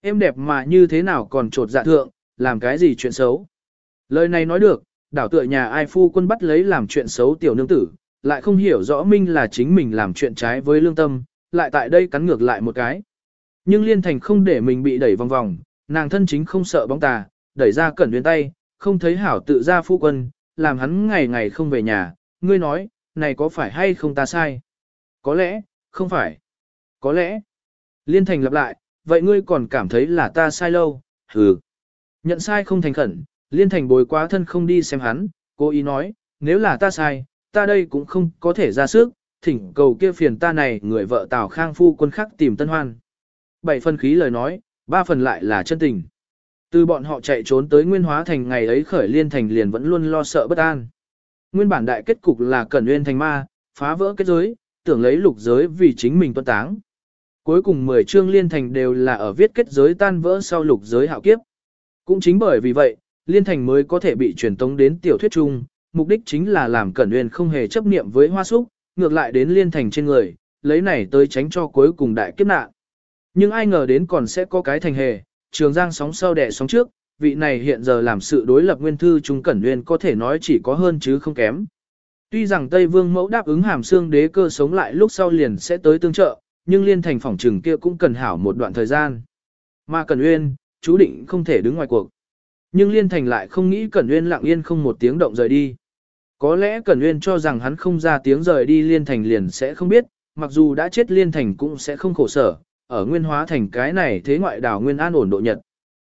Em đẹp mà như thế nào còn trột dạ thượng, làm cái gì chuyện xấu? Lời này nói được, đảo tựa nhà ai phu quân bắt lấy làm chuyện xấu tiểu nương tử, lại không hiểu rõ minh là chính mình làm chuyện trái với lương tâm, lại tại đây cắn ngược lại một cái. Nhưng liên thành không để mình bị đẩy vòng vòng, nàng thân chính không sợ bóng tà, đẩy ra cẩn nguyên tay, không thấy hảo tự ra phu quân, làm hắn ngày ngày không về nhà, ngươi nói, này có phải hay không ta sai? Có lẽ, không phải. Có lẽ. Liên thành lặp lại, vậy ngươi còn cảm thấy là ta sai lâu, hừ. Nhận sai không thành khẩn, liên thành bồi quá thân không đi xem hắn, cố ý nói, nếu là ta sai, ta đây cũng không có thể ra sức, thỉnh cầu kia phiền ta này người vợ Tào Khang phu quân khắc tìm tân hoan. Bảy phần khí lời nói, ba phần lại là chân tình. Từ bọn họ chạy trốn tới Nguyên Hóa Thành ngày ấy khởi liên thành liền vẫn luôn lo sợ bất an. Nguyên bản đại kết cục là Cẩn Nguyên thành ma, phá vỡ kết giới, tưởng lấy lục giới vì chính mình tuân táng. Cuối cùng 10 chương liên thành đều là ở viết kết giới tan vỡ sau lục giới hạo kiếp. Cũng chính bởi vì vậy, liên thành mới có thể bị truyền tống đến tiểu thuyết chung, mục đích chính là làm Cẩn Nguyên không hề chấp niệm với hoa súc, ngược lại đến liên thành trên người, lấy này tới tránh cho cuối cùng đại kiếp nạn. Nhưng ai ngờ đến còn sẽ có cái thành hề, trường giang sóng sau đẻ sóng trước, vị này hiện giờ làm sự đối lập nguyên thư trung Cẩn Nguyên có thể nói chỉ có hơn chứ không kém. Tuy rằng Tây Vương mẫu đáp ứng hàm xương đế cơ sống lại lúc sau liền sẽ tới tương trợ, nhưng liên thành phòng trừng kia cũng cần hảo một đoạn thời gian. Mà Cẩn Uyên, chú định không thể đứng ngoài cuộc. Nhưng liên thành lại không nghĩ Cẩn Uyên lặng yên không một tiếng động rời đi. Có lẽ Cẩn Uyên cho rằng hắn không ra tiếng rời đi liên thành liền sẽ không biết, mặc dù đã chết liên thành cũng sẽ không khổ sở, ở nguyên hóa thành cái này thế ngoại đảo nguyên an ổn độ nhật.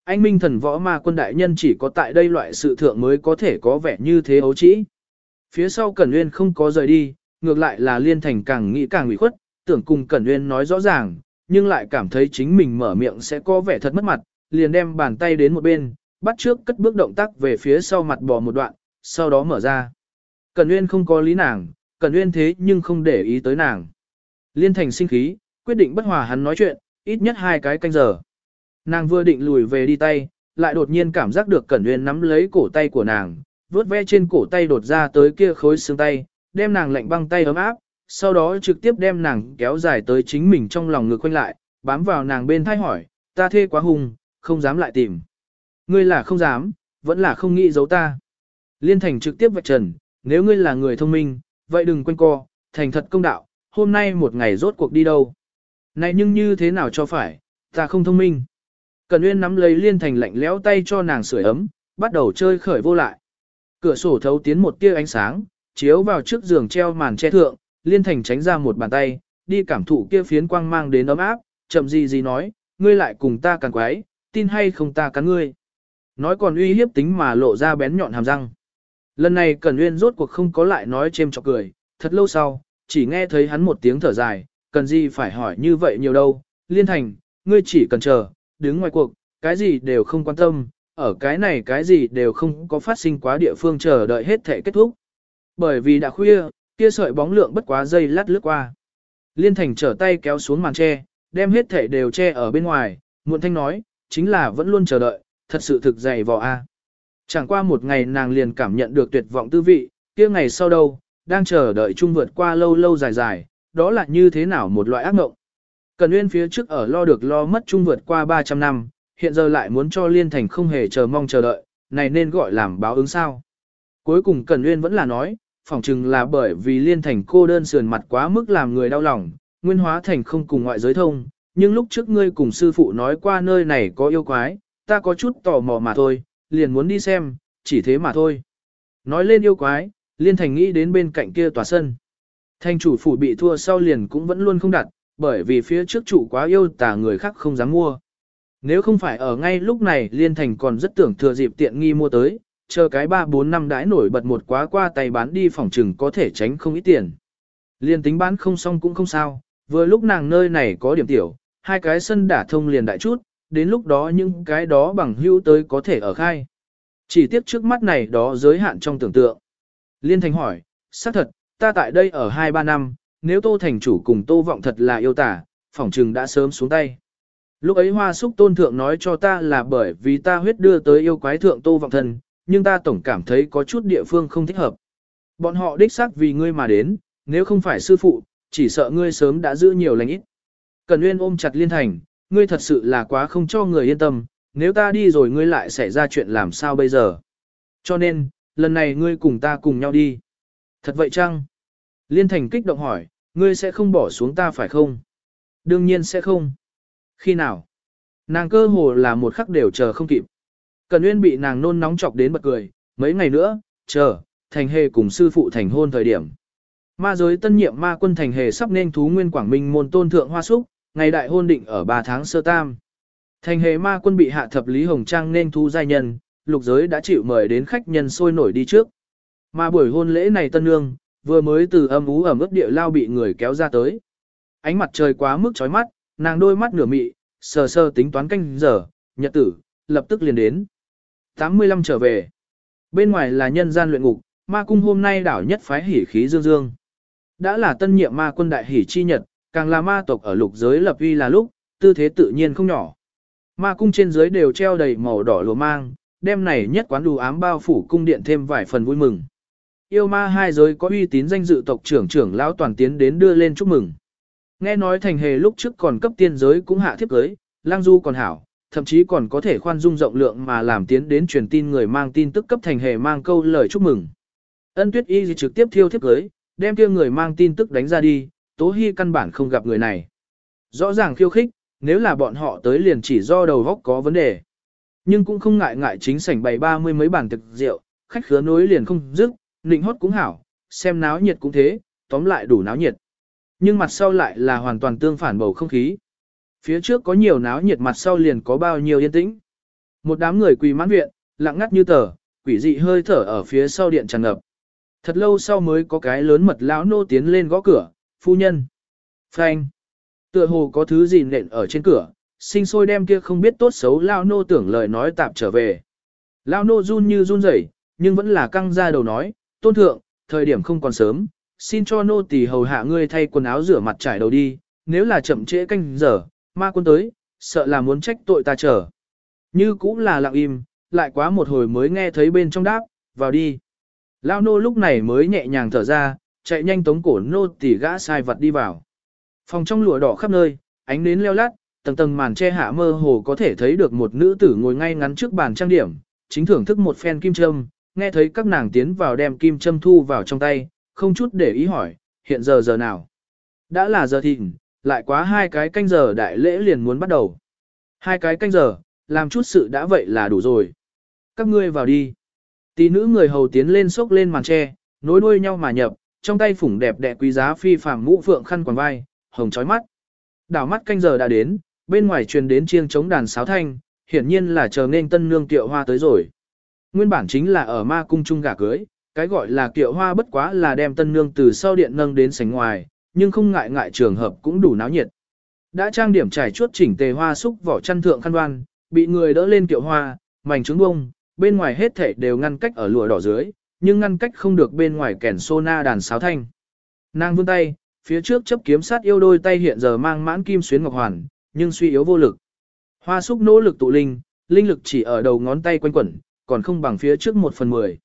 Anh minh thần võ ma quân đại nhân chỉ có tại đây loại sự thượng mới có thể có vẻ như thế ấu trĩ. Phía sau Cẩn Nguyên không có rời đi, ngược lại là liên thành càng nghĩ càng ủy khuất, tưởng cùng Cẩn Nguyên nói rõ ràng, nhưng lại cảm thấy chính mình mở miệng sẽ có vẻ thật mất mặt, liền đem bàn tay đến một bên, bắt trước cất bước động tác về phía sau mặt bò một đoạn, sau đó mở ra. Cẩn Nguyên không có lý nàng, Cẩn Nguyên thế nhưng không để ý tới nàng. Liên thành sinh khí, quyết định bất hòa hắn nói chuyện, ít nhất hai cái canh giờ. Nàng vừa định lùi về đi tay, lại đột nhiên cảm giác được Cẩn Uyên nắm lấy cổ tay của nàng, vuốt ve trên cổ tay đột ra tới kia khối xương tay, đem nàng lạnh băng tay ấm áp, sau đó trực tiếp đem nàng kéo dài tới chính mình trong lòng ngực quanh lại, bám vào nàng bên thai hỏi, ta thê quá hung, không dám lại tìm. Ngươi là không dám, vẫn là không nghĩ giấu ta. Liên thành trực tiếp vạch trần, nếu ngươi là người thông minh, vậy đừng quên co, thành thật công đạo, hôm nay một ngày rốt cuộc đi đâu. Này nhưng như thế nào cho phải, ta không thông minh. Cần Uyên nắm lấy liên thành lạnh lẽo tay cho nàng sưởi ấm, bắt đầu chơi khởi vô lại. Cửa sổ thấu tiến một tia ánh sáng, chiếu vào trước giường treo màn che thượng, liên thành tránh ra một bàn tay, đi cảm thụ kia phiến quang mang đến ấm áp, chậm gì gì nói, ngươi lại cùng ta càng quái, tin hay không ta cắn ngươi. Nói còn uy hiếp tính mà lộ ra bén nhọn hàm răng. Lần này Cẩn Nguyên rốt cuộc không có lại nói chêm chọc cười, thật lâu sau, chỉ nghe thấy hắn một tiếng thở dài, cần gì phải hỏi như vậy nhiều đâu, liên thành, ngươi chỉ cần chờ, đứng ngoài cuộc, cái gì đều không quan tâm, ở cái này cái gì đều không có phát sinh quá địa phương chờ đợi hết thể kết thúc. Bởi vì đã khuya, kia sợi bóng lượng bất quá dây lát lướt qua. Liên Thành trở tay kéo xuống màn che, đem hết thể đều che ở bên ngoài, muộn thanh nói, chính là vẫn luôn chờ đợi, thật sự thực dày vò a. Chẳng qua một ngày nàng liền cảm nhận được tuyệt vọng tư vị, kia ngày sau đâu, đang chờ đợi chung vượt qua lâu lâu dài dài, đó là như thế nào một loại ác mộng. Cần Nguyên phía trước ở lo được lo mất chung vượt qua 300 năm, hiện giờ lại muốn cho Liên Thành không hề chờ mong chờ đợi, này nên gọi làm báo ứng sao. Cuối cùng Cần Nguyên vẫn là nói, phỏng chừng là bởi vì Liên Thành cô đơn sườn mặt quá mức làm người đau lòng, nguyên hóa thành không cùng ngoại giới thông, nhưng lúc trước ngươi cùng sư phụ nói qua nơi này có yêu quái, ta có chút tò mò mà thôi, liền muốn đi xem, chỉ thế mà thôi. Nói lên yêu quái, Liên Thành nghĩ đến bên cạnh kia tòa sân. Thanh chủ phủ bị thua sau liền cũng vẫn luôn không đặt, bởi vì phía trước chủ quá yêu tà người khác không dám mua. Nếu không phải ở ngay lúc này Liên Thành còn rất tưởng thừa dịp tiện nghi mua tới, chờ cái 3-4 năm đãi nổi bật một quá qua tay bán đi phòng trừng có thể tránh không ít tiền. Liên tính bán không xong cũng không sao, vừa lúc nàng nơi này có điểm tiểu, hai cái sân đả thông liền đại chút, đến lúc đó những cái đó bằng hữu tới có thể ở khai. Chỉ tiếc trước mắt này đó giới hạn trong tưởng tượng. Liên Thành hỏi, xác thật, ta tại đây ở 2-3 năm, nếu Tô Thành chủ cùng Tô Vọng thật là yêu tả, phỏng trừng đã sớm xuống tay. Lúc ấy hoa súc tôn thượng nói cho ta là bởi vì ta huyết đưa tới yêu quái thượng Tô Vọng thân, nhưng ta tổng cảm thấy có chút địa phương không thích hợp. Bọn họ đích xác vì ngươi mà đến, nếu không phải sư phụ, chỉ sợ ngươi sớm đã giữ nhiều lành ít. Cần Nguyên ôm chặt Liên Thành, ngươi thật sự là quá không cho người yên tâm, nếu ta đi rồi ngươi lại xảy ra chuyện làm sao bây giờ. Cho nên, lần này ngươi cùng ta cùng nhau đi. Thật vậy chăng? Liên Thành kích động hỏi, ngươi sẽ không bỏ xuống ta phải không? Đương nhiên sẽ không. Khi nào? Nàng cơ hồ là một khắc đều chờ không kịp. Cần Nguyên bị nàng nôn nóng chọc đến bật cười, mấy ngày nữa, chờ, thành hề cùng sư phụ thành hôn thời điểm. Ma giới tân nhiệm ma quân thành hề sắp nên thú nguyên quảng minh môn tôn thượng hoa súc, ngày đại hôn định ở 3 tháng sơ tam. Thành hề ma quân bị hạ thập Lý Hồng Trang nên thu giai nhân, lục giới đã chịu mời đến khách nhân sôi nổi đi trước. Mà buổi hôn lễ này tân nương, vừa mới từ âm ú ẩm ướt địa lao bị người kéo ra tới. Ánh mặt trời quá mức chói mắt, nàng đôi mắt nửa mị, sờ sờ tính toán canh giờ, nhật tử, lập tức liền đến. 85 trở về. Bên ngoài là nhân gian luyện ngục, ma cung hôm nay đảo nhất phái hỉ khí dương dương. Đã là tân nhiệm ma quân đại hỉ chi nhật, càng là ma tộc ở lục giới lập uy là lúc, tư thế tự nhiên không nhỏ. Ma cung trên dưới đều treo đầy màu đỏ lùa mang, đêm này nhất quán đủ ám bao phủ cung điện thêm vài phần vui mừng. Yêu ma hai giới có uy tín danh dự tộc trưởng trưởng lão toàn tiến đến đưa lên chúc mừng. Nghe nói thành hề lúc trước còn cấp tiên giới cũng hạ thiếp cưới, lang du còn hảo, thậm chí còn có thể khoan dung rộng lượng mà làm tiến đến truyền tin người mang tin tức cấp thành hề mang câu lời chúc mừng. Ân tuyết y trực tiếp thiêu thiếp cưới, đem kia người mang tin tức đánh ra đi, tố hy căn bản không gặp người này. Rõ ràng khiêu khích, nếu là bọn họ tới liền chỉ do đầu góc có vấn đề. Nhưng cũng không ngại ngại chính sảnh bày ba mươi mấy bàn thực rượu, khách khứa nối liền không dứt, nịnh hót cũng hảo, xem náo nhiệt cũng thế, tóm lại đủ náo nhiệt. Nhưng mặt sau lại là hoàn toàn tương phản bầu không khí. Phía trước có nhiều náo nhiệt mặt sau liền có bao nhiêu yên tĩnh. Một đám người quỳ mãn viện, lặng ngắt như tờ, quỷ dị hơi thở ở phía sau điện tràn ngập. Thật lâu sau mới có cái lớn mật lão nô tiến lên gõ cửa, phu nhân. Phanh. Tựa hồ có thứ gì nện ở trên cửa, sinh sôi đem kia không biết tốt xấu lão nô tưởng lời nói tạm trở về. Lão nô run như run rẩy, nhưng vẫn là căng ra đầu nói, tôn thượng, thời điểm không còn sớm, xin cho nô tỳ hầu hạ ngươi thay quần áo rửa mặt trải đầu đi, nếu là chậm trễ canh giờ, ma quân tới, sợ là muốn trách tội ta trở. Như cũng là lặng im, lại quá một hồi mới nghe thấy bên trong đáp, vào đi. Lao nô lúc này mới nhẹ nhàng thở ra, chạy nhanh tống cổ nô tỳ gã sai vật đi vào. Phòng trong lụa đỏ khắp nơi, ánh nến leo lát, tầng tầng màn che hạ mơ hồ có thể thấy được một nữ tử ngồi ngay ngắn trước bàn trang điểm, chính thưởng thức một phen kim châm, nghe thấy các nàng tiến vào đem kim châm thu vào trong tay, không chút để ý hỏi, hiện giờ giờ nào. Đã là giờ thịnh, lại quá hai cái canh giờ đại lễ liền muốn bắt đầu. Hai cái canh giờ, làm chút sự đã vậy là đủ rồi. Các ngươi vào đi. tí nữ người hầu tiến lên xốc lên màn tre, nối đuôi nhau mà nhập, trong tay phủng đẹp đẽ quý giá phi phàm mũ phượng khăn quàng vai, hồng chói mắt. Đảo mắt canh giờ đã đến, bên ngoài truyền đến chiêng chống đàn sáo thanh, hiển nhiên là chờ nên tân nương tiệu hoa tới rồi. Nguyên bản chính là ở ma cung chung gả cưới, cái gọi là kiệu hoa bất quá là đem tân nương từ sau điện nâng đến sảnh ngoài, nhưng không ngại ngại trường hợp cũng đủ náo nhiệt. Đã trang điểm trải chuốt chỉnh tề hoa xúc vỏ chăn thượng khăn đoan, bị người đỡ lên kiệu hoa, mảnh trứng bông, bên ngoài hết thể đều ngăn cách ở lụa đỏ dưới, nhưng ngăn cách không được bên ngoài kèn sona đàn sáo thanh. Nàng vươn tay, phía trước chấp kiếm sát yêu đôi tay hiện giờ mang mãn kim xuyến ngọc hoàn, nhưng suy yếu vô lực. Hoa súc nỗ lực tụ linh, linh lực chỉ ở đầu ngón tay quanh quẩn, còn không bằng phía trước một phần mười.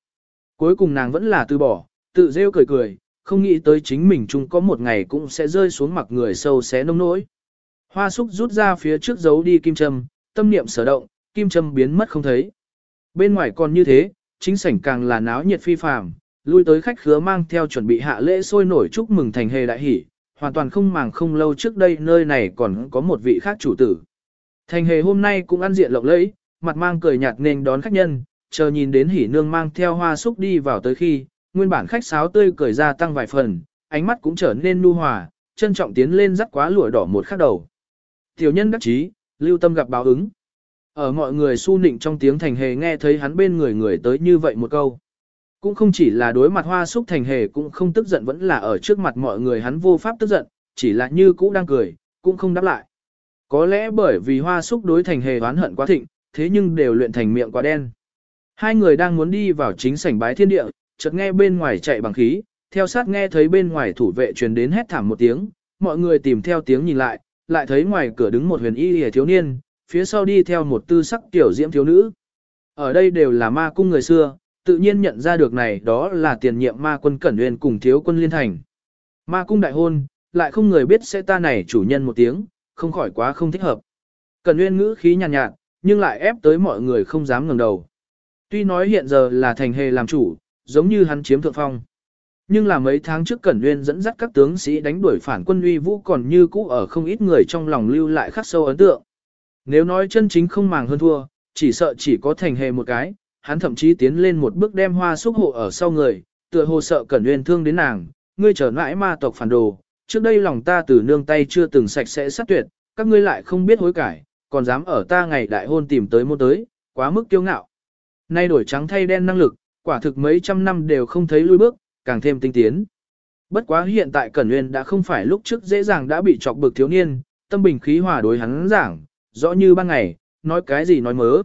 Cuối cùng nàng vẫn là từ bỏ, tự rêu cười cười, không nghĩ tới chính mình chung có một ngày cũng sẽ rơi xuống mặt người sâu xé nông nỗi. Hoa súc rút ra phía trước giấu đi kim châm, tâm niệm sở động, kim châm biến mất không thấy. Bên ngoài còn như thế, chính sảnh càng là náo nhiệt phi phàm, lui tới khách khứa mang theo chuẩn bị hạ lễ sôi nổi chúc mừng thành hề đại hỷ, hoàn toàn không màng không lâu trước đây nơi này còn có một vị khác chủ tử. Thành hề hôm nay cũng ăn diện lộng lẫy, mặt mang cười nhạt nên đón khách nhân, chờ nhìn đến hỉ nương mang theo hoa súc đi vào tới khi, nguyên bản khách sáo tươi cười ra tăng vài phần, ánh mắt cũng trở nên nu hòa, trân trọng tiến lên dắt quá lụa đỏ một khắc đầu. Tiểu nhân đắc chí, lưu tâm gặp báo ứng. Ở mọi người su nịnh trong tiếng thành hề nghe thấy hắn bên người người tới như vậy một câu. Cũng không chỉ là đối mặt hoa súc thành hề cũng không tức giận vẫn là ở trước mặt mọi người hắn vô pháp tức giận, chỉ là như cũ đang cười, cũng không đáp lại. Có lẽ bởi vì hoa súc đối thành hề oán hận quá thịnh, thế nhưng đều luyện thành miệng quá đen. Hai người đang muốn đi vào chính sảnh bái thiên địa, chợt nghe bên ngoài chạy bằng khí, theo sát nghe thấy bên ngoài thủ vệ truyền đến hét thảm một tiếng, mọi người tìm theo tiếng nhìn lại, lại thấy ngoài cửa đứng một huyền y hề thiếu niên, phía sau đi theo một tư sắc tiểu diễm thiếu nữ. Ở đây đều là ma cung người xưa, tự nhiên nhận ra được này đó là tiền nhiệm ma quân Cẩn Nguyên cùng thiếu quân liên thành. Ma cung đại hôn, lại không người biết sẽ ta này chủ nhân một tiếng, không khỏi quá không thích hợp. Cẩn Nguyên ngữ khí nhàn nhạt, nhạt, nhưng lại ép tới mọi người không dám ngẩng đầu. Tuy nói hiện giờ là thành hề làm chủ, giống như hắn chiếm thượng phong. Nhưng là mấy tháng trước Cẩn Nguyên dẫn dắt các tướng sĩ đánh đuổi phản quân uy vũ còn như cũ ở không ít người trong lòng lưu lại khắc sâu ấn tượng. Nếu nói chân chính không màng hơn thua, chỉ sợ chỉ có thành hề một cái, hắn thậm chí tiến lên một bước đem hoa xúc hộ ở sau người, tựa hồ sợ Cẩn Nguyên thương đến nàng, ngươi trở mãi ma tộc phản đồ, trước đây lòng ta từ nương tay chưa từng sạch sẽ sát tuyệt, các ngươi lại không biết hối cải, còn dám ở ta ngày đại hôn tìm tới môn tới, quá mức kiêu ngạo. Nay đổi trắng thay đen năng lực, quả thực mấy trăm năm đều không thấy lui bước, càng thêm tinh tiến. Bất quá hiện tại Cẩn Nguyên đã không phải lúc trước dễ dàng đã bị chọc bực thiếu niên, tâm bình khí hòa đối hắn giảng, rõ như ban ngày, nói cái gì nói mớ.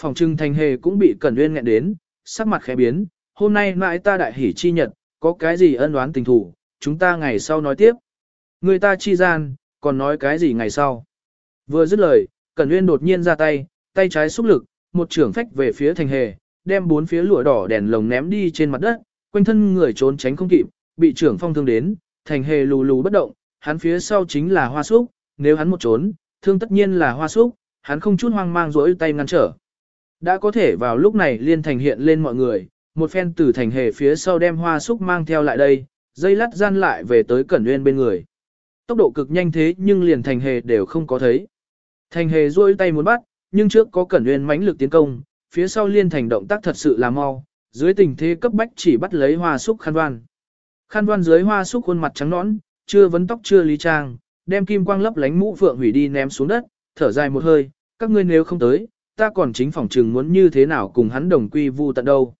Phòng trưng thành hề cũng bị Cẩn Nguyên nghẹn đến, sắc mặt khẽ biến, hôm nay mãi ta đại hỷ chi nhật, có cái gì ân oán tình thủ, chúng ta ngày sau nói tiếp. Người ta chi gian, còn nói cái gì ngày sau. Vừa dứt lời, Cẩn Nguyên đột nhiên ra tay, tay trái xúc lực, một trưởng phách về phía thành hề, đem bốn phía lụa đỏ đèn lồng ném đi trên mặt đất, quanh thân người trốn tránh không kịp, bị trưởng phong thương đến, thành hề lù lù bất động, hắn phía sau chính là hoa súc, nếu hắn một trốn, thương tất nhiên là hoa súc, hắn không chút hoang mang rỗi tay ngăn trở. Đã có thể vào lúc này liên thành hiện lên mọi người, một phen từ thành hề phía sau đem hoa súc mang theo lại đây, dây lắt gian lại về tới cẩn nguyên bên người. Tốc độ cực nhanh thế nhưng liền thành hề đều không có thấy. Thành hề rôi tay muốn bắt, nhưng trước có cẩn nguyên mãnh lực tiến công, phía sau liên thành động tác thật sự là mau, dưới tình thế cấp bách chỉ bắt lấy hoa súc khăn đoan. Khăn đoan dưới hoa súc khuôn mặt trắng nõn, chưa vấn tóc chưa lý trang, đem kim quang lấp lánh mũ phượng hủy đi ném xuống đất, thở dài một hơi, các ngươi nếu không tới, ta còn chính phòng trừng muốn như thế nào cùng hắn đồng quy vu tận đâu.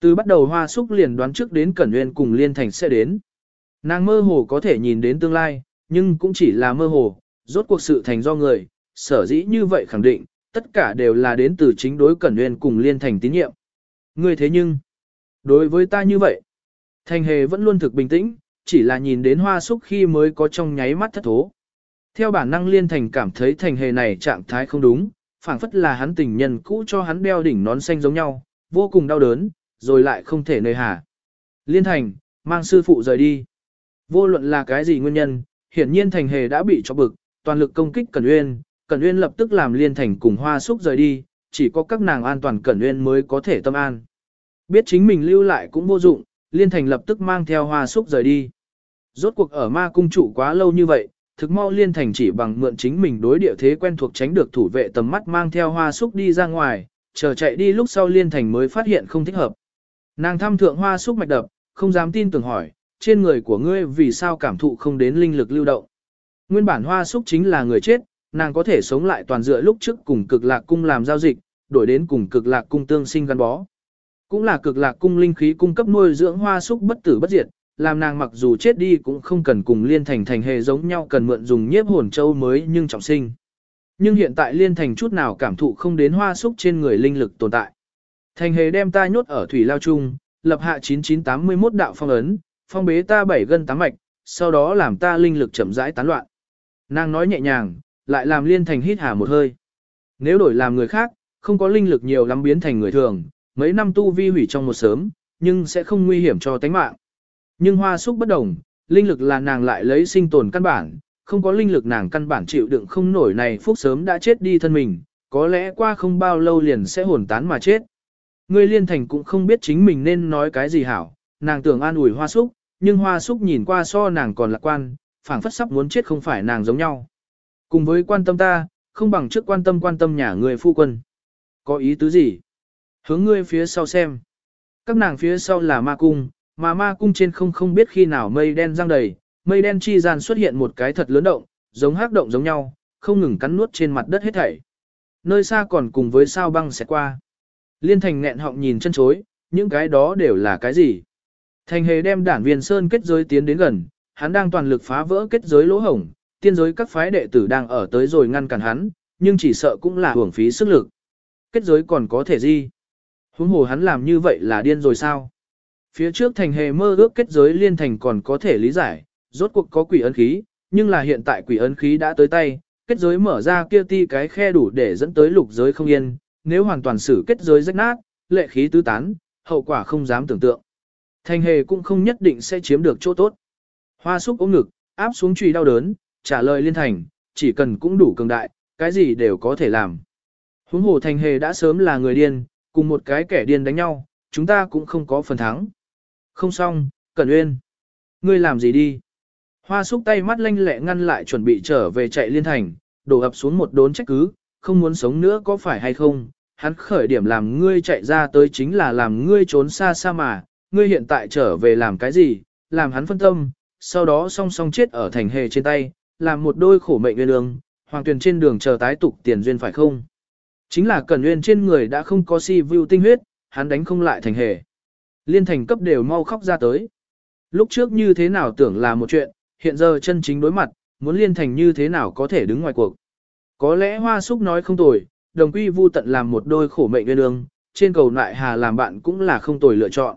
Từ bắt đầu hoa súc liền đoán trước đến Cẩn Nguyên cùng Liên Thành sẽ đến. Nàng mơ hồ có thể nhìn đến tương lai, nhưng cũng chỉ là mơ hồ, rốt cuộc sự thành do người, sở dĩ như vậy khẳng định, tất cả đều là đến từ chính đối Cẩn Nguyên cùng Liên Thành tín nhiệm. Ngươi thế nhưng, đối với ta như vậy, Thành Hề vẫn luôn thực bình tĩnh, chỉ là nhìn đến hoa súc khi mới có trong nháy mắt thất thố. Theo bản năng Liên Thành cảm thấy Thành Hề này trạng thái không đúng, phảng phất là hắn tình nhân cũ cho hắn đeo đỉnh nón xanh giống nhau, vô cùng đau đớn, rồi lại không thể nơi hà. Liên Thành, mang sư phụ rời đi. Vô luận là cái gì nguyên nhân, hiển nhiên Thành Hề đã bị cho bực, toàn lực công kích Cẩn Uyên, Cẩn Uyên lập tức làm Liên Thành cùng Hoa Súc rời đi, chỉ có các nàng an toàn Cẩn Uyên mới có thể tâm an. Biết chính mình lưu lại cũng vô dụng, Liên Thành lập tức mang theo Hoa Súc rời đi. Rốt cuộc ở ma cung trụ quá lâu như vậy, thực mau Liên Thành chỉ bằng mượn chính mình đối địa thế quen thuộc tránh được thủ vệ tầm mắt mang theo Hoa Súc đi ra ngoài, chờ chạy đi lúc sau Liên Thành mới phát hiện không thích hợp. Nàng thăm thượng Hoa Súc mạch đập, không dám tin tưởng hỏi, trên người của ngươi vì sao cảm thụ không đến linh lực lưu động. Nguyên bản Hoa Súc chính là người chết, nàng có thể sống lại toàn dựa lúc trước cùng cực lạc cung làm giao dịch, đổi đến cùng cực lạc cung tương sinh gắn bó. Cũng là cực lạc cung linh khí cung cấp nuôi dưỡng hoa súc bất tử bất diệt, làm nàng mặc dù chết đi cũng không cần cùng liên thành thành hề giống nhau cần mượn dùng nhiếp hồn châu mới nhưng trọng sinh. Nhưng hiện tại liên thành chút nào cảm thụ không đến hoa súc trên người linh lực tồn tại. Thành hề đem ta nhốt ở thủy lao trung lập hạ 9981 đạo phong ấn, phong bế ta bảy gân tám mạch, sau đó làm ta linh lực chậm rãi tán loạn. Nàng nói nhẹ nhàng, lại làm liên thành hít hà một hơi. Nếu đổi làm người khác, không có linh lực nhiều lắm biến thành người thường, mấy năm tu vi hủy trong một sớm, nhưng sẽ không nguy hiểm cho tánh mạng. Nhưng hoa súc bất đồng, linh lực là nàng lại lấy sinh tồn căn bản, không có linh lực nàng căn bản chịu đựng không nổi này phúc sớm đã chết đi thân mình, có lẽ qua không bao lâu liền sẽ hồn tán mà chết. Người liên thành cũng không biết chính mình nên nói cái gì hảo, nàng tưởng an ủi hoa súc, nhưng hoa súc nhìn qua so nàng còn lạc quan, phảng phất sắp muốn chết không phải nàng giống nhau. Cùng với quan tâm ta, không bằng trước quan tâm quan tâm nhà người phu quân. Có ý tứ gì? Hướng ngươi phía sau xem. Các nàng phía sau là ma cung, mà ma cung trên không không biết khi nào mây đen răng đầy, mây đen chi gian xuất hiện một cái thật lớn động, giống hắc động giống nhau, không ngừng cắn nuốt trên mặt đất hết thảy. Nơi xa còn cùng với sao băng sẽ qua. Liên thành nghẹn họng nhìn chân chối, những cái đó đều là cái gì? Thành hề đem đản viên sơn kết giới tiến đến gần, hắn đang toàn lực phá vỡ kết giới lỗ hổng, tiên giới các phái đệ tử đang ở tới rồi ngăn cản hắn, nhưng chỉ sợ cũng là hưởng phí sức lực. Kết giới còn có thể gì? Huống hồ hắn làm như vậy là điên rồi sao? Phía trước thành hề mơ ước kết giới liên thành còn có thể lý giải, rốt cuộc có quỷ ấn khí, nhưng là hiện tại quỷ ấn khí đã tới tay, kết giới mở ra kia ti cái khe đủ để dẫn tới lục giới không yên, nếu hoàn toàn xử kết giới rách nát, lệ khí tứ tán, hậu quả không dám tưởng tượng. Thành hề cũng không nhất định sẽ chiếm được chỗ tốt. Hoa súc ôm ngực, áp xuống trùy đau đớn, trả lời liên thành, chỉ cần cũng đủ cường đại, cái gì đều có thể làm. Huống hồ thành hề đã sớm là người điên, cùng một cái kẻ điên đánh nhau, chúng ta cũng không có phần thắng. Không xong, Cẩn Uyên. Ngươi làm gì đi? Hoa xúc tay mắt lanh lẹ ngăn lại chuẩn bị trở về chạy liên thành, đổ ập xuống một đốn trách cứ, không muốn sống nữa có phải hay không? Hắn khởi điểm làm ngươi chạy ra tới chính là làm ngươi trốn xa xa mà, ngươi hiện tại trở về làm cái gì? Làm hắn phân tâm, sau đó song song chết ở thành hề trên tay, làm một đôi khổ mệnh nguyên đường, hoàng tuyển trên đường chờ tái tục tiền duyên phải không? Chính là Cẩn Nguyên trên người đã không có si view tinh huyết, hắn đánh không lại thành hề. Liên thành cấp đều mau khóc ra tới. Lúc trước như thế nào tưởng là một chuyện, hiện giờ chân chính đối mặt, muốn liên thành như thế nào có thể đứng ngoài cuộc. Có lẽ hoa súc nói không tồi, đồng quy vu tận làm một đôi khổ mệnh nguyên ương, trên cầu nại hà làm bạn cũng là không tồi lựa chọn.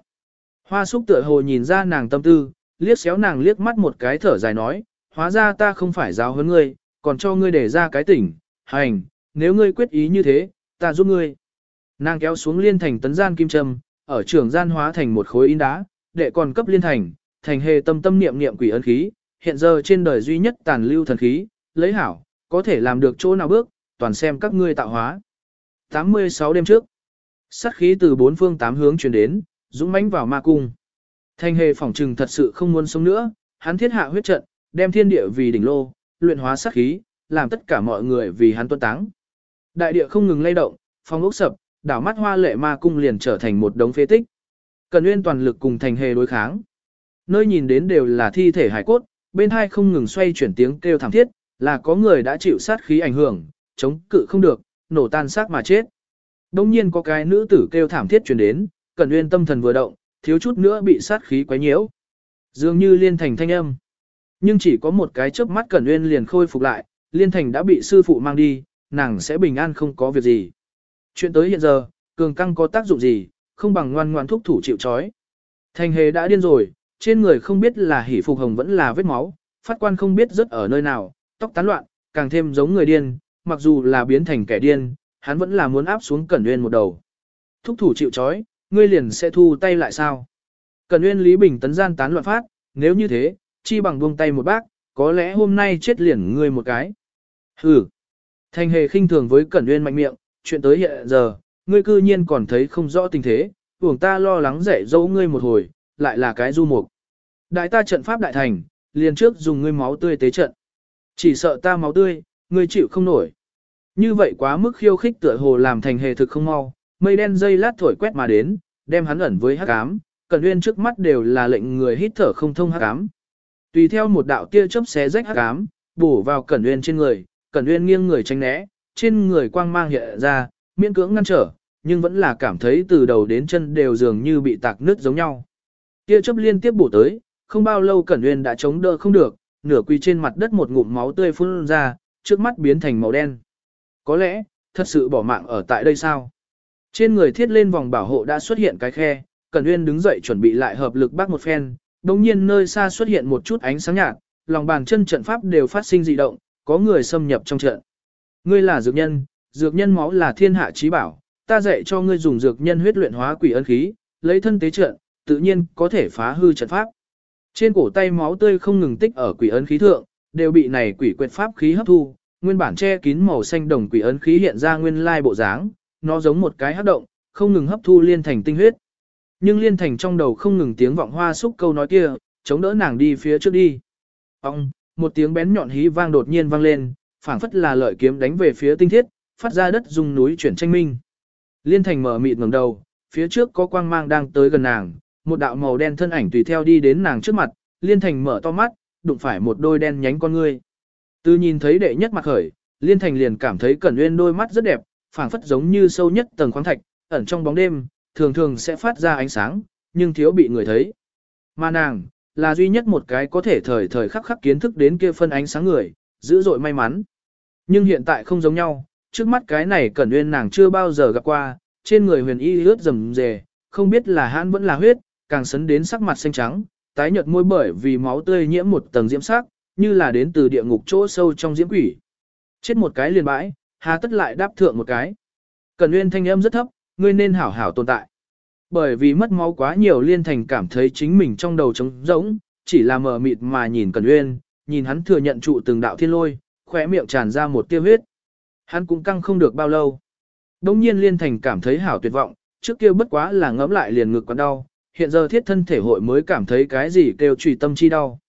Hoa súc tựa hồ nhìn ra nàng tâm tư, liếc xéo nàng liếc mắt một cái thở dài nói, hóa ra ta không phải giáo huấn ngươi, còn cho ngươi để ra cái tỉnh, hành, nếu ngươi quyết ý như thế, ta giúp ngươi. Nàng kéo xuống liên thành tấn gian kim châm, ở trường gian hóa thành một khối in đá, đệ còn cấp liên thành, thành hề tâm tâm niệm niệm quỷ ấn khí, hiện giờ trên đời duy nhất tàn lưu thần khí, lấy hảo, có thể làm được chỗ nào bước, toàn xem các ngươi tạo hóa. 86 đêm trước, sát khí từ bốn phương tám hướng truyền đến, dũng mãnh vào ma cung. Thành hề phỏng trừng thật sự không muốn sống nữa, hắn thiết hạ huyết trận, đem thiên địa vì đỉnh lô, luyện hóa sát khí, làm tất cả mọi người vì hắn tuân táng. Đại địa không ngừng lay động, phong ốc sập, đảo mắt hoa lệ ma cung liền trở thành một đống phế tích. Cần nguyên toàn lực cùng thành hề đối kháng. Nơi nhìn đến đều là thi thể hải cốt, bên hai không ngừng xoay chuyển tiếng kêu thảm thiết, là có người đã chịu sát khí ảnh hưởng, chống cự không được, nổ tan xác mà chết. Đông nhiên có cái nữ tử kêu thảm thiết truyền đến, Cần Nguyên tâm thần vừa động, thiếu chút nữa bị sát khí quấy nhiễu. Dường như liên thành thanh âm. Nhưng chỉ có một cái chớp mắt Cẩn uyên liền khôi phục lại, liên thành đã bị sư phụ mang đi, nàng sẽ bình an không có việc gì. Chuyện tới hiện giờ, cường căng có tác dụng gì, không bằng ngoan ngoan thúc thủ chịu trói. Thành hề đã điên rồi, trên người không biết là hỉ phục hồng vẫn là vết máu, phát quan không biết rất ở nơi nào, tóc tán loạn, càng thêm giống người điên, mặc dù là biến thành kẻ điên, hắn vẫn là muốn áp xuống Cẩn uyên một đầu. Thúc thủ chịu trói, ngươi liền sẽ thu tay lại sao? Cẩn uyên Lý Bình tấn gian tán loạn phát, nếu như thế, chi bằng buông tay một bác, có lẽ hôm nay chết liền ngươi một cái. Hừ. Thành hề khinh thường với Cẩn Nguyên mạnh miệng, chuyện tới hiện giờ, ngươi cư nhiên còn thấy không rõ tình thế, tưởng ta lo lắng rẻ dỗ ngươi một hồi, lại là cái du mục. Đại ta trận pháp đại thành, liền trước dùng ngươi máu tươi tế trận. Chỉ sợ ta máu tươi, ngươi chịu không nổi. Như vậy quá mức khiêu khích tựa hồ làm thành hề thực không mau, mây đen dây lát thổi quét mà đến, đem hắn ẩn với hắc ám, Cẩn Nguyên trước mắt đều là lệnh người hít thở không thông hắc ám. Tùy theo một đạo tia chớp xé rách hắc ám, bổ vào Cẩn uyên trên người, Cẩn uyên nghiêng người tránh né, trên người quang mang hiện ra, miễn cưỡng ngăn trở, nhưng vẫn là cảm thấy từ đầu đến chân đều dường như bị tạc nứt giống nhau. Tia chớp liên tiếp bổ tới, không bao lâu Cẩn uyên đã chống đỡ không được, nửa quỳ trên mặt đất một ngụm máu tươi phun ra, trước mắt biến thành màu đen. Có lẽ, thật sự bỏ mạng ở tại đây sao? Trên người thiết lên vòng bảo hộ đã xuất hiện cái khe, Cẩn Uyên đứng dậy chuẩn bị lại hợp lực bắt một phen, đồng nhiên nơi xa xuất hiện một chút ánh sáng nhạt, lòng bàn chân trận pháp đều phát sinh dị động, có người xâm nhập trong trận. Ngươi là dược nhân, dược nhân máu là thiên hạ trí bảo, ta dạy cho ngươi dùng dược nhân huyết luyện hóa quỷ ân khí, lấy thân tế trận, tự nhiên có thể phá hư trận pháp. Trên cổ tay máu tươi không ngừng tích ở quỷ ấn khí thượng, đều bị này quỷ quyệt pháp khí hấp thu, nguyên bản che kín màu xanh đồng quỷ ấn khí hiện ra nguyên lai bộ dáng, nó giống một cái hấp động, không ngừng hấp thu liên thành tinh huyết. Nhưng liên thành trong đầu không ngừng tiếng vọng hoa xúc câu nói kia, chống đỡ nàng đi phía trước đi. Ông, một tiếng bén nhọn hí vang đột nhiên vang lên, phảng phất là lợi kiếm đánh về phía tinh thiết, phát ra đất dùng núi chuyển tranh minh. Liên thành mở mịt ngẩng đầu, phía trước có quang mang đang tới gần nàng, một đạo màu đen thân ảnh tùy theo đi đến nàng trước mặt, liên thành mở to mắt, đụng phải một đôi đen nhánh con ngươi. Từ nhìn thấy đệ nhất mặt khởi, liên thành liền cảm thấy cẩn nguyên đôi mắt rất đẹp, phảng phất giống như sâu nhất tầng khoáng thạch, ẩn trong bóng đêm, thường thường sẽ phát ra ánh sáng, nhưng thiếu bị người thấy. Mà nàng, là duy nhất một cái có thể thời thời khắc khắc kiến thức đến kia phân ánh sáng người, dữ dội may mắn. Nhưng hiện tại không giống nhau, trước mắt cái này cẩn nguyên nàng chưa bao giờ gặp qua, trên người huyền y ướt rầm rề, không biết là hãn vẫn là huyết, càng sấn đến sắc mặt xanh trắng, tái nhợt môi bởi vì máu tươi nhiễm một tầng diễm sắc, như là đến từ địa ngục chỗ sâu trong diễm quỷ. Chết một cái liền bãi, hà tất lại đáp thượng một cái. Cẩn Nguyên thanh âm rất thấp, ngươi nên hảo hảo tồn tại. Bởi vì mất máu quá nhiều liên thành cảm thấy chính mình trong đầu trống rỗng, chỉ là mờ mịt mà nhìn Cần uyên, nhìn hắn thừa nhận trụ từng đạo thiên lôi, khóe miệng tràn ra một tia huyết. Hắn cũng căng không được bao lâu. Đông nhiên liên thành cảm thấy hảo tuyệt vọng, trước kia bất quá là ngẫm lại liền ngực quặn đau, hiện giờ thiết thân thể hội mới cảm thấy cái gì kêu trùy tâm chi đau.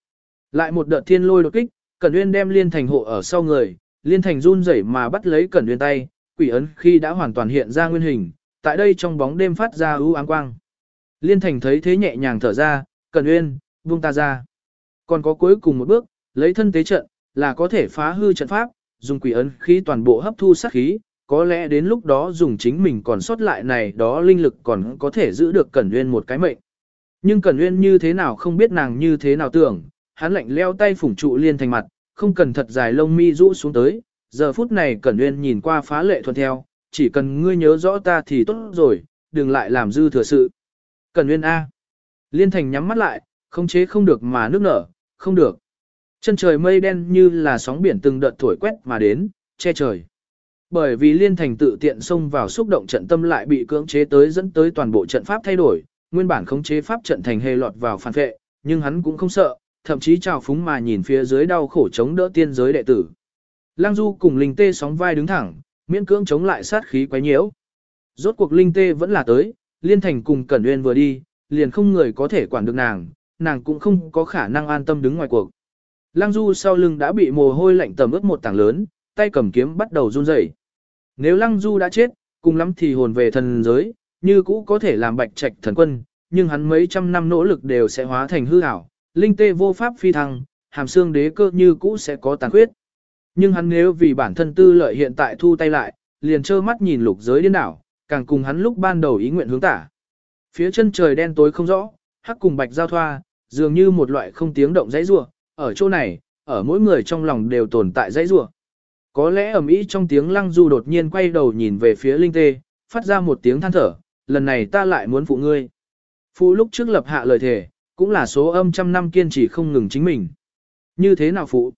Lại một đợt thiên lôi đột kích, Cẩn Uyên đem Liên Thành hộ ở sau người, Liên Thành run rẩy mà bắt lấy Cẩn Uyên tay, quỷ ấn khi đã hoàn toàn hiện ra nguyên hình, tại đây trong bóng đêm phát ra ưu áng quang. Liên Thành thấy thế nhẹ nhàng thở ra, Cẩn Uyên, buông ta ra. Còn có cuối cùng một bước, lấy thân tế trận, là có thể phá hư trận pháp, dùng quỷ ấn khí toàn bộ hấp thu sát khí, có lẽ đến lúc đó dùng chính mình còn sót lại này đó linh lực còn có thể giữ được Cẩn Nguyên một cái mệnh. Nhưng Cẩn Nguyên như thế nào không biết nàng như thế nào tưởng, hắn lạnh leo tay phủng trụ liên thành mặt, không cần thật dài lông mi rũ xuống tới, giờ phút này Cẩn Nguyên nhìn qua phá lệ thuận theo, chỉ cần ngươi nhớ rõ ta thì tốt rồi, đừng lại làm dư thừa sự. Cần Nguyên A. Liên thành nhắm mắt lại, không chế không được mà nước nở, không được. Chân trời mây đen như là sóng biển từng đợt thổi quét mà đến, che trời. Bởi vì liên thành tự tiện xông vào xúc động trận tâm lại bị cưỡng chế tới dẫn tới toàn bộ trận pháp thay đổi, nguyên bản khống chế pháp trận thành hề lọt vào phản vệ, nhưng hắn cũng không sợ, thậm chí trào phúng mà nhìn phía dưới đau khổ chống đỡ tiên giới đệ tử. Lang Du cùng Linh Tê sóng vai đứng thẳng, miễn cưỡng chống lại sát khí quấy nhiễu. Rốt cuộc Linh Tê vẫn là tới, Liên Thành cùng Cẩn Uyên vừa đi, liền không người có thể quản được nàng, nàng cũng không có khả năng an tâm đứng ngoài cuộc. Lang Du sau lưng đã bị mồ hôi lạnh tầm ướt một tảng lớn, tay cầm kiếm bắt đầu run rẩy. Nếu Lăng Du đã chết, cùng lắm thì hồn về thần giới, như cũ có thể làm bạch trạch thần quân, nhưng hắn mấy trăm năm nỗ lực đều sẽ hóa thành hư ảo, linh tê vô pháp phi thăng, hàm xương đế cơ như cũ sẽ có tàn khuyết. Nhưng hắn nếu vì bản thân tư lợi hiện tại thu tay lại, liền trơ mắt nhìn lục giới điên đảo, càng cùng hắn lúc ban đầu ý nguyện hướng tả. Phía chân trời đen tối không rõ, hắc cùng bạch giao thoa, dường như một loại không tiếng động dãy rủa, ở chỗ này, ở mỗi người trong lòng đều tồn tại dãy rủa. Có lẽ ầm ĩ trong tiếng lăng du đột nhiên quay đầu nhìn về phía linh tê, phát ra một tiếng than thở, lần này ta lại muốn phụ ngươi. Phụ lúc trước lập hạ lời thề, cũng là số âm trăm năm kiên trì không ngừng chính mình. Như thế nào phụ?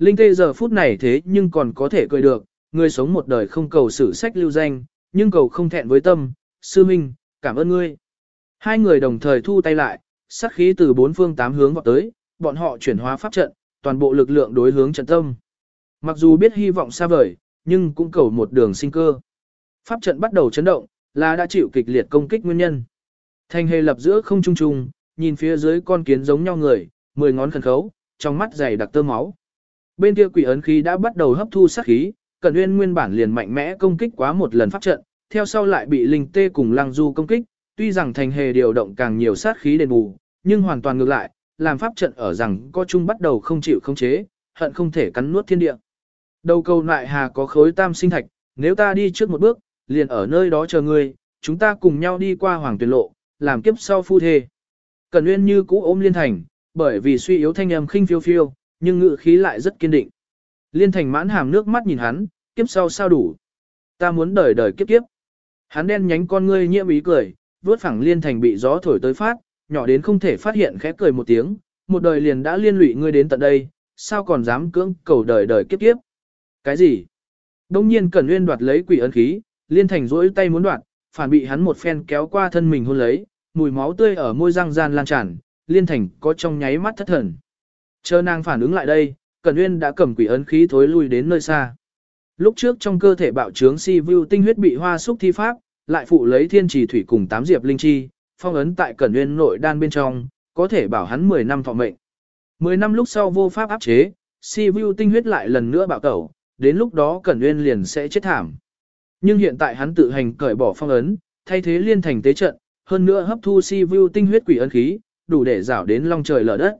Linh tê giờ phút này thế nhưng còn có thể cười được, ngươi sống một đời không cầu sử sách lưu danh, nhưng cầu không thẹn với tâm, sư minh, cảm ơn ngươi. Hai người đồng thời thu tay lại, sát khí từ bốn phương tám hướng vào tới, bọn họ chuyển hóa pháp trận, toàn bộ lực lượng đối hướng trận tâm. Mặc dù biết hy vọng xa vời, nhưng cũng cầu một đường sinh cơ. Pháp trận bắt đầu chấn động, là đã chịu kịch liệt công kích nguyên nhân. Thanh hề lập giữa không trung trung, nhìn phía dưới con kiến giống nhau người, mười ngón khẩn khấu, trong mắt dày đặc tơ máu. Bên kia quỷ ấn khí đã bắt đầu hấp thu sát khí, Cẩn Uyên nguyên bản liền mạnh mẽ công kích quá một lần pháp trận, theo sau lại bị Linh Tê cùng Lăng Du công kích, tuy rằng thành hề điều động càng nhiều sát khí đền bù, nhưng hoàn toàn ngược lại, làm pháp trận ở rằng có chung bắt đầu không chịu không chế, hận không thể cắn nuốt thiên địa. Đầu cầu lại hà có khối tam sinh thạch, nếu ta đi trước một bước, liền ở nơi đó chờ ngươi, chúng ta cùng nhau đi qua hoàng tuyển lộ, làm kiếp sau phu thê. Cẩn Nguyên như cũ ôm Liên Thành, bởi vì suy yếu thanh âm khinh phiêu phiêu, nhưng ngự khí lại rất kiên định. Liên Thành mãn hàm nước mắt nhìn hắn, kiếp kiếp sau sao đủ. Ta muốn đời đời kiếp kiếp. Hắn đen nhánh con ngươi nhiễm ý cười, vuốt phẳng liên thành bị gió thổi tới phát, nhỏ đến không thể phát hiện khẽ cười một tiếng, một đời liền đã liên lụy ngươi đến tận đây, sao còn dám cưỡng cầu đời đời kiếp kiếp. Cái gì? Đông nhiên Cẩn Nguyên đoạt lấy quỷ ấn khí, liên thành rỗi tay muốn đoạt, phản bị hắn một phen kéo qua thân mình hôn lấy, mùi máu tươi ở môi răng gian lan tràn, liên thành có trong nháy mắt thất thần. Chờ nàng phản ứng lại đây, Cẩn Uyên đã cầm quỷ ấn khí thối lui đến nơi xa. Lúc trước trong cơ thể bạo trướng si view tinh huyết bị hoa xúc thi pháp, lại phụ lấy thiên trì thủy cùng tám diệp linh chi, phong ấn tại Cẩn Uyên nội đan bên trong, có thể bảo hắn 10 năm thọ mệnh. 10 năm lúc sau vô pháp áp chế, si view tinh huyết lại lần nữa bạo tẩu, đến lúc đó Cẩn Uyên liền sẽ chết thảm. Nhưng hiện tại hắn tự hành cởi bỏ phong ấn, thay thế liên thành tế trận, hơn nữa hấp thu si view tinh huyết quỷ ấn khí, đủ để rảo đến long trời lở đất.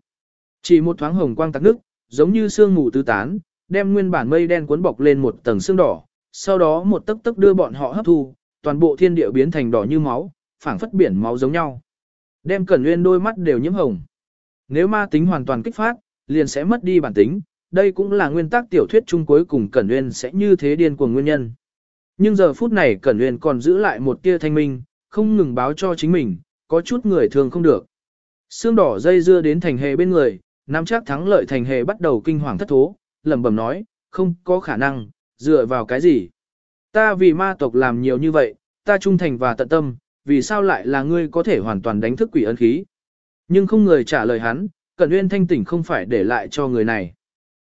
Chỉ một thoáng hồng quang tạc nước, giống như sương mù tứ tán, đem nguyên bản mây đen cuốn bọc lên một tầng sương đỏ, sau đó một tấc tấc đưa bọn họ hấp thu, toàn bộ thiên địa biến thành đỏ như máu, phảng phất biển máu giống nhau. Đem Cẩn Nguyên đôi mắt đều nhiễm hồng. Nếu ma tính hoàn toàn kích phát, liền sẽ mất đi bản tính, đây cũng là nguyên tắc tiểu thuyết chung cuối cùng Cẩn Nguyên sẽ như thế điên cuồng nguyên nhân. Nhưng giờ phút này Cẩn Nguyên còn giữ lại một tia thanh minh, không ngừng báo cho chính mình, có chút người thường không được. Xương đỏ dây dưa đến thành hề bên người, Nam chắc thắng lợi thành hề bắt đầu kinh hoàng thất thố, lẩm bẩm nói, không có khả năng, dựa vào cái gì. Ta vì ma tộc làm nhiều như vậy, ta trung thành và tận tâm, vì sao lại là ngươi có thể hoàn toàn đánh thức quỷ ân khí. Nhưng không người trả lời hắn, Cẩn Nguyên thanh tỉnh không phải để lại cho người này.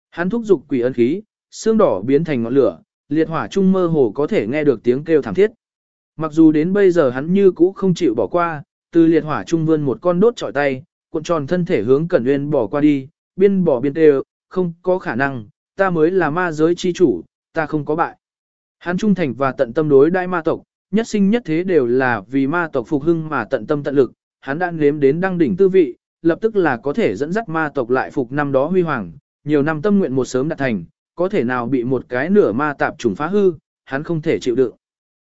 Hắn thúc giục quỷ ân khí, xương đỏ biến thành ngọn lửa, liệt hỏa trung mơ hồ có thể nghe được tiếng kêu thảm thiết. Mặc dù đến bây giờ hắn như cũ không chịu bỏ qua, từ liệt hỏa trung vươn một con đốt trọi tay, cuộn tròn thân thể hướng Cẩn uyên bỏ qua đi, biên bỏ biên đều, không có khả năng, ta mới là ma giới chi chủ, ta không có bại. Hắn trung thành và tận tâm đối đại ma tộc, nhất sinh nhất thế đều là vì ma tộc phục hưng mà tận tâm tận lực, hắn đã nếm đến đăng đỉnh tư vị, lập tức là có thể dẫn dắt ma tộc lại phục năm đó huy hoàng, nhiều năm tâm nguyện một sớm đạt thành, có thể nào bị một cái nửa ma tạp trùng phá hư, hắn không thể chịu đựng.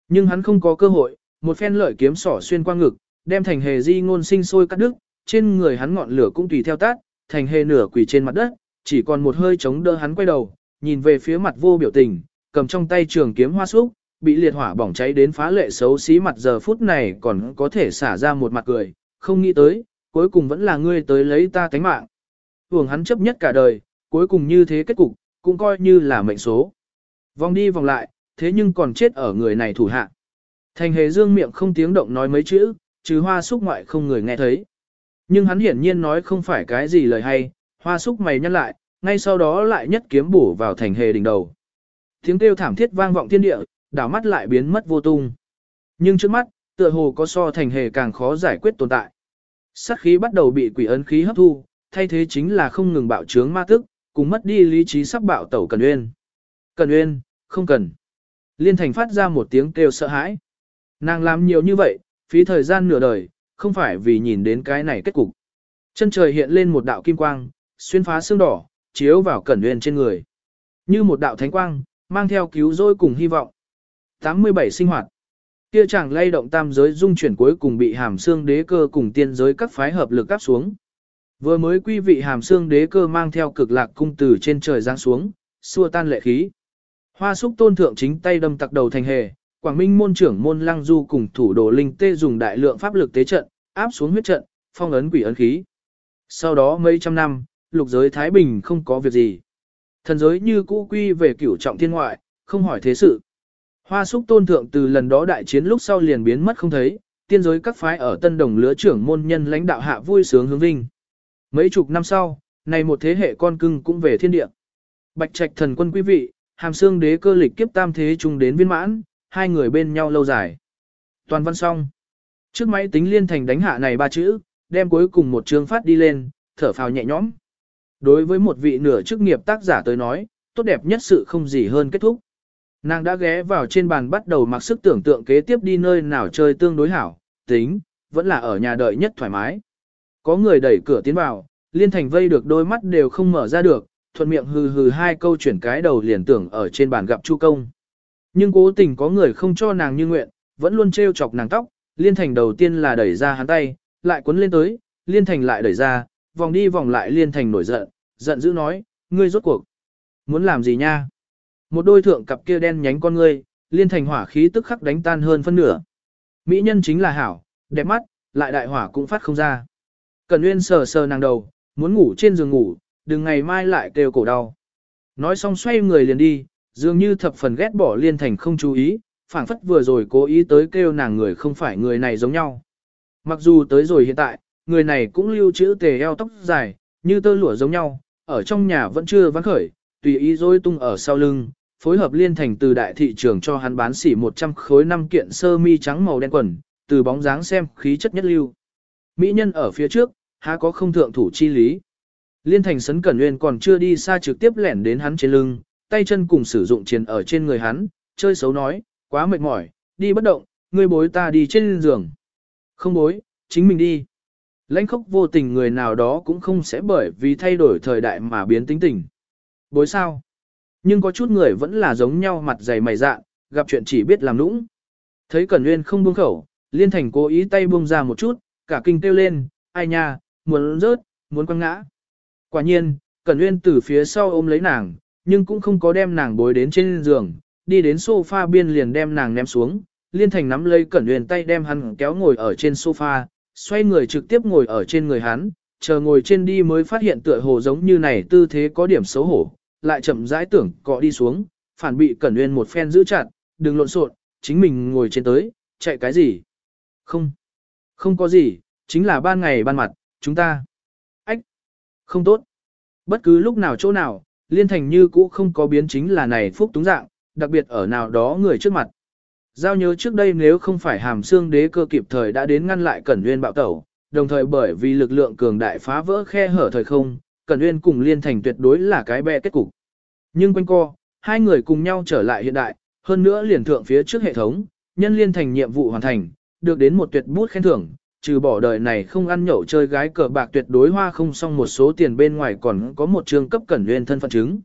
Nhưng hắn không có cơ hội, một phen lợi kiếm sỏ xuyên qua ngực, đem thành hề di ngôn sinh sôi cắt đứt, trên người hắn ngọn lửa cũng tùy theo tát, thành hề nửa quỳ trên mặt đất, chỉ còn một hơi chống đỡ hắn quay đầu, nhìn về phía mặt vô biểu tình, cầm trong tay trường kiếm hoa súc, bị liệt hỏa bỏng cháy đến phá lệ xấu xí mặt giờ phút này còn có thể xả ra một mặt cười, không nghĩ tới, cuối cùng vẫn là ngươi tới lấy ta tánh mạng. Hưởng hắn chấp nhất cả đời, cuối cùng như thế kết cục, cũng coi như là mệnh số. Vòng đi vòng lại, thế nhưng còn chết ở người này thủ hạ. Thành hề dương miệng không tiếng động nói mấy chữ, trừ hoa súc ngoại không người nghe thấy. Nhưng hắn hiển nhiên nói không phải cái gì lời hay, hoa súc mày nhăn lại, ngay sau đó lại nhất kiếm bổ vào thành hề đỉnh đầu. Tiếng kêu thảm thiết vang vọng thiên địa, đảo mắt lại biến mất vô tung. Nhưng trước mắt, tựa hồ có so thành hề càng khó giải quyết tồn tại. Sát khí bắt đầu bị quỷ ấn khí hấp thu, thay thế chính là không ngừng bạo trướng ma tức, cùng mất đi lý trí sắp bạo tẩu Cần Uyên. Cần Uyên, không cần. Liên Thành phát ra một tiếng kêu sợ hãi. Nàng làm nhiều như vậy, phí thời gian nửa đời, không phải vì nhìn đến cái này kết cục. Chân trời hiện lên một đạo kim quang, xuyên phá xương đỏ, chiếu vào Cẩn Uyên trên người. Như một đạo thánh quang, mang theo cứu rỗi cùng hy vọng. 87 sinh hoạt. Kia chàng lay động tam giới dung chuyển cuối cùng bị hàm xương đế cơ cùng tiên giới các phái hợp lực áp xuống. Vừa mới quy vị hàm xương đế cơ mang theo cực lạc cung từ trên trời giáng xuống, xua tan lệ khí. Hoa súc tôn thượng chính tay đâm tặc đầu thành hề, Quảng Minh môn trưởng môn lăng du cùng thủ đồ linh tê dùng đại lượng pháp lực tế trận, áp xuống huyết trận, phong ấn quỷ ấn khí. Sau đó mấy trăm năm, lục giới Thái Bình không có việc gì. Thần giới như cũ quy về cửu trọng thiên ngoại, không hỏi thế sự. Hoa súc tôn thượng từ lần đó đại chiến lúc sau liền biến mất không thấy, tiên giới các phái ở tân đồng lứa trưởng môn nhân lãnh đạo hạ vui sướng hướng vinh. Mấy chục năm sau, này một thế hệ con cưng cũng về thiên địa. Bạch trạch thần quân quý vị, hàm xương đế cơ lịch kiếp tam thế chung đến viên mãn, hai người bên nhau lâu dài. Toàn văn xong. Trước máy tính liên thành đánh hạ này ba chữ, đem cuối cùng một chương phát đi lên, thở phào nhẹ nhõm. Đối với một vị nửa chức nghiệp tác giả tới nói, tốt đẹp nhất sự không gì hơn kết thúc. Nàng đã ghé vào trên bàn bắt đầu mặc sức tưởng tượng kế tiếp đi nơi nào chơi tương đối hảo, tính, vẫn là ở nhà đợi nhất thoải mái. Có người đẩy cửa tiến vào, liên thành vây được đôi mắt đều không mở ra được, thuận miệng hừ hừ hai câu chuyển cái đầu liền tưởng ở trên bàn gặp Chu Công. Nhưng cố tình có người không cho nàng như nguyện, vẫn luôn trêu chọc nàng tóc, liên thành đầu tiên là đẩy ra hắn tay, lại cuốn lên tới, liên thành lại đẩy ra, vòng đi vòng lại liên thành nổi giận, giận dữ nói, ngươi rốt cuộc. Muốn làm gì nha? Một đôi thượng cặp kia đen nhánh con ngươi, liên thành hỏa khí tức khắc đánh tan hơn phân nửa. Mỹ nhân chính là hảo, đẹp mắt, lại đại hỏa cũng phát không ra. Cẩn Nguyên sờ sờ nàng đầu, muốn ngủ trên giường ngủ, đừng ngày mai lại kêu cổ đau. Nói xong xoay người liền đi, dường như thập phần ghét bỏ liên thành không chú ý, phảng phất vừa rồi cố ý tới kêu nàng người không phải người này giống nhau. Mặc dù tới rồi hiện tại, người này cũng lưu trữ tề eo tóc dài, như tơ lụa giống nhau, ở trong nhà vẫn chưa vắng khởi, tùy ý dối tung ở sau lưng, phối hợp liên thành từ đại thị trường cho hắn bán xỉ 100 khối năm kiện sơ mi trắng màu đen quần, từ bóng dáng xem khí chất nhất lưu. Mỹ nhân ở phía trước, há có không thượng thủ chi lý. Liên thành sấn cẩn nguyên còn chưa đi xa trực tiếp lẻn đến hắn trên lưng, tay chân cùng sử dụng chiến ở trên người hắn, chơi xấu nói, quá mệt mỏi, đi bất động, ngươi bối ta đi trên giường. Không bối, chính mình đi. Lãnh khốc vô tình người nào đó cũng không sẽ bởi vì thay đổi thời đại mà biến tính tình. Bối sao? Nhưng có chút người vẫn là giống nhau mặt dày mày dạ, gặp chuyện chỉ biết làm nũng. Thấy Cẩn Nguyên không buông khẩu, Liên Thành cố ý tay buông ra một chút, cả kinh kêu lên, ai nha, muốn rớt, muốn quăng ngã. Quả nhiên, Cẩn Nguyên từ phía sau ôm lấy nàng, nhưng cũng không có đem nàng bối đến trên giường, đi đến sofa biên liền đem nàng ném xuống, Liên Thành nắm lấy Cẩn huyền tay đem hắn kéo ngồi ở trên sofa, xoay người trực tiếp ngồi ở trên người hắn, chờ ngồi trên đi mới phát hiện tựa hồ giống như này tư thế có điểm xấu hổ, lại chậm rãi tưởng cọ đi xuống, phản bị Cẩn huyền một phen giữ chặt, đừng lộn xộn, chính mình ngồi trên tới, chạy cái gì? Không, không có gì, chính là ban ngày ban mặt, chúng ta. Ách, không tốt. Bất cứ lúc nào chỗ nào, liên thành như cũ không có biến chính là này phúc túng dạng, đặc biệt ở nào đó người trước mặt. Giao nhớ trước đây nếu không phải hàm xương đế cơ kịp thời đã đến ngăn lại Cẩn Nguyên bạo tẩu, đồng thời bởi vì lực lượng cường đại phá vỡ khe hở thời không, Cẩn Nguyên cùng Liên Thành tuyệt đối là cái bè kết cục. Nhưng quanh co, hai người cùng nhau trở lại hiện đại, hơn nữa liền thượng phía trước hệ thống, nhân Liên Thành nhiệm vụ hoàn thành, được đến một tuyệt bút khen thưởng, trừ bỏ đời này không ăn nhậu chơi gái cờ bạc tuyệt đối hoa không xong một số tiền bên ngoài còn có một trường cấp Cẩn Nguyên thân phận chứng.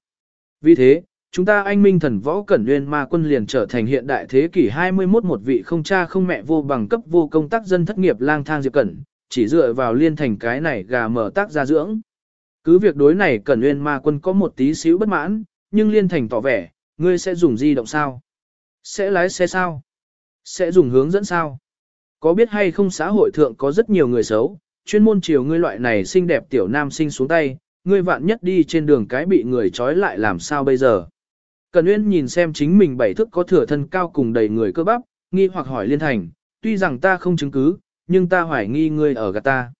Vì thế, chúng ta anh minh thần võ cẩn nguyên ma quân liền trở thành hiện đại thế kỷ 21 một vị không cha không mẹ vô bằng cấp vô công tác dân thất nghiệp lang thang diệp cẩn, chỉ dựa vào liên thành cái này gà mở tác gia dưỡng. Cứ việc đối này cẩn nguyên ma quân có một tí xíu bất mãn, nhưng liên thành tỏ vẻ, ngươi sẽ dùng di động sao? Sẽ lái xe sao? Sẽ dùng hướng dẫn sao? Có biết hay không xã hội thượng có rất nhiều người xấu, chuyên môn chiều ngươi loại này xinh đẹp tiểu nam sinh xuống tay, ngươi vạn nhất đi trên đường cái bị người trói lại làm sao bây giờ? Cần Uyên nhìn xem chính mình bảy thức có thừa thân cao cùng đầy người cơ bắp, nghi hoặc hỏi Liên Thành, tuy rằng ta không chứng cứ, nhưng ta hoài nghi ngươi ở gạt ta.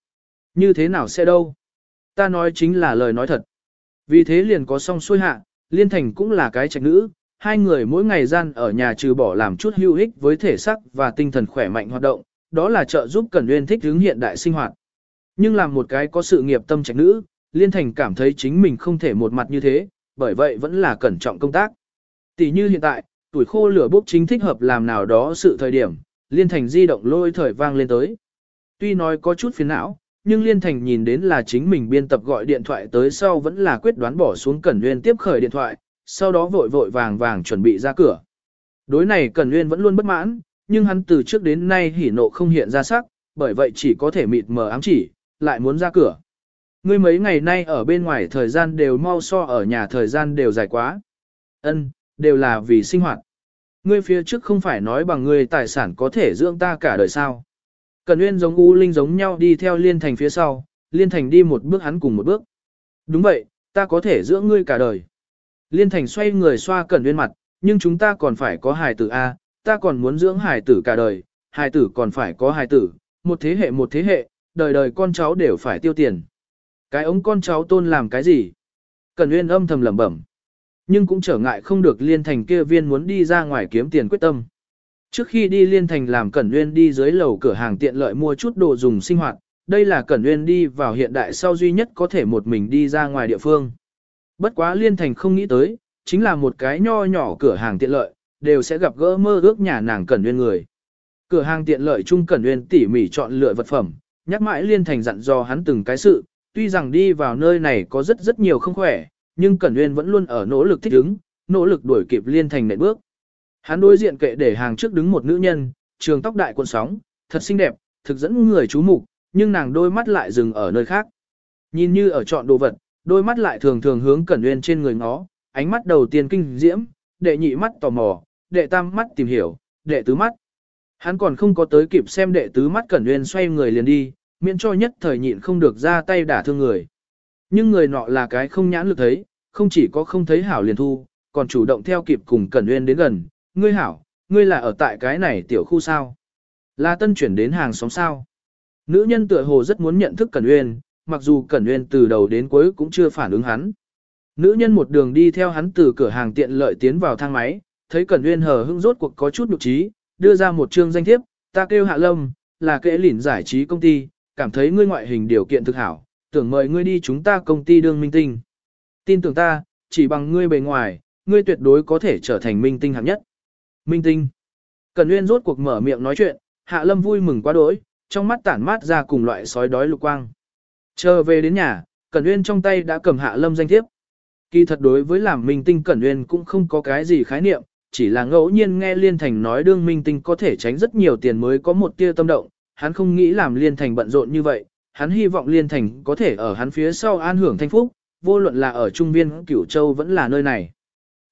Như thế nào sẽ đâu? Ta nói chính là lời nói thật. Vì thế liền có song xuôi hạ, Liên Thành cũng là cái trạch nữ, hai người mỗi ngày gian ở nhà trừ bỏ làm chút hữu ích với thể sắc và tinh thần khỏe mạnh hoạt động, đó là trợ giúp Cẩn Uyên thích ứng hiện đại sinh hoạt. Nhưng làm một cái có sự nghiệp tâm trạch nữ, Liên Thành cảm thấy chính mình không thể một mặt như thế, bởi vậy vẫn là cẩn trọng công tác. Tỷ như hiện tại, tuổi khô lửa bốc chính thích hợp làm nào đó sự thời điểm, Liên Thành di động lôi thời vang lên tới. Tuy nói có chút phiền não, nhưng Liên Thành nhìn đến là chính mình biên tập gọi điện thoại tới sau vẫn là quyết đoán bỏ xuống Cẩn Nguyên tiếp khởi điện thoại, sau đó vội vội vàng vàng chuẩn bị ra cửa. Đối này Cẩn Nguyên vẫn luôn bất mãn, nhưng hắn từ trước đến nay hỉ nộ không hiện ra sắc, bởi vậy chỉ có thể mịt mờ ám chỉ, lại muốn ra cửa. Ngươi mấy ngày nay ở bên ngoài thời gian đều mau so ở nhà thời gian đều dài quá. Ân, đều là vì sinh hoạt. Ngươi phía trước không phải nói bằng ngươi tài sản có thể dưỡng ta cả đời sao. Cần Nguyên giống U Linh giống nhau đi theo Liên Thành phía sau, Liên Thành đi một bước hắn cùng một bước. Đúng vậy, ta có thể dưỡng ngươi cả đời. Liên Thành xoay người xoa Cẩn Nguyên mặt, nhưng chúng ta còn phải có hài tử A, ta còn muốn dưỡng hài tử cả đời, hài tử còn phải có hài tử, một thế hệ một thế hệ, đời đời con cháu đều phải tiêu tiền. Cái ống con cháu tôn làm cái gì? Cẩn Nguyên âm thầm lẩm bẩm nhưng cũng trở ngại không được liên thành kia viên muốn đi ra ngoài kiếm tiền quyết tâm. Trước khi đi liên thành làm Cẩn Nguyên đi dưới lầu cửa hàng tiện lợi mua chút đồ dùng sinh hoạt, đây là Cẩn Nguyên đi vào hiện đại sau duy nhất có thể một mình đi ra ngoài địa phương. Bất quá liên thành không nghĩ tới, chính là một cái nho nhỏ cửa hàng tiện lợi, đều sẽ gặp gỡ mơ ước nhà nàng Cẩn Nguyên người. Cửa hàng tiện lợi chung Cẩn Nguyên tỉ mỉ chọn lựa vật phẩm, nhắc mãi liên thành dặn dò hắn từng cái sự, tuy rằng đi vào nơi này có rất rất nhiều không khỏe, nhưng Cẩn Nguyên vẫn luôn ở nỗ lực thích ứng, nỗ lực đuổi kịp liên thành nệm bước. Hắn đối diện kệ để hàng trước đứng một nữ nhân, trường tóc đại cuộn sóng, thật xinh đẹp, thực dẫn người chú mục, nhưng nàng đôi mắt lại dừng ở nơi khác. Nhìn như ở chọn đồ vật, đôi mắt lại thường thường hướng Cẩn Nguyên trên người ngó, ánh mắt đầu tiên kinh diễm, đệ nhị mắt tò mò, đệ tam mắt tìm hiểu, đệ tứ mắt. Hắn còn không có tới kịp xem đệ tứ mắt Cẩn Nguyên xoay người liền đi, miễn cho nhất thời nhịn không được ra tay đả thương người. Nhưng người nọ là cái không nhãn lực thấy, không chỉ có không thấy hảo liền thu, còn chủ động theo kịp cùng Cẩn Nguyên đến gần, ngươi hảo, ngươi là ở tại cái này tiểu khu sao? Là tân chuyển đến hàng xóm sao? Nữ nhân tựa hồ rất muốn nhận thức Cẩn Nguyên, mặc dù Cẩn Nguyên từ đầu đến cuối cũng chưa phản ứng hắn. Nữ nhân một đường đi theo hắn từ cửa hàng tiện lợi tiến vào thang máy, thấy Cẩn Uyên hờ hững rốt cuộc có chút nhục trí, đưa ra một chương danh thiếp, ta kêu Hạ Lâm, là kệ lỉn giải trí công ty, cảm thấy ngươi ngoại hình điều kiện thực hảo, tưởng mời ngươi đi chúng ta công ty đương minh tinh. Tin tưởng ta, chỉ bằng ngươi bề ngoài, ngươi tuyệt đối có thể trở thành minh tinh hạng nhất. Minh tinh. Cẩn Uyên rốt cuộc mở miệng nói chuyện, Hạ Lâm vui mừng quá đỗi, trong mắt tản mát ra cùng loại sói đói lục quang. Chờ về đến nhà, Cẩn Uyên trong tay đã cầm Hạ Lâm danh thiếp. Kỳ thật đối với làm minh tinh Cẩn Uyên cũng không có cái gì khái niệm, chỉ là ngẫu nhiên nghe Liên Thành nói đương minh tinh có thể tránh rất nhiều tiền mới có một tia tâm động, hắn không nghĩ làm Liên Thành bận rộn như vậy, hắn hy vọng Liên Thành có thể ở hắn phía sau an hưởng thanh phúc, vô luận là ở Trung Viên Cửu Châu vẫn là nơi này.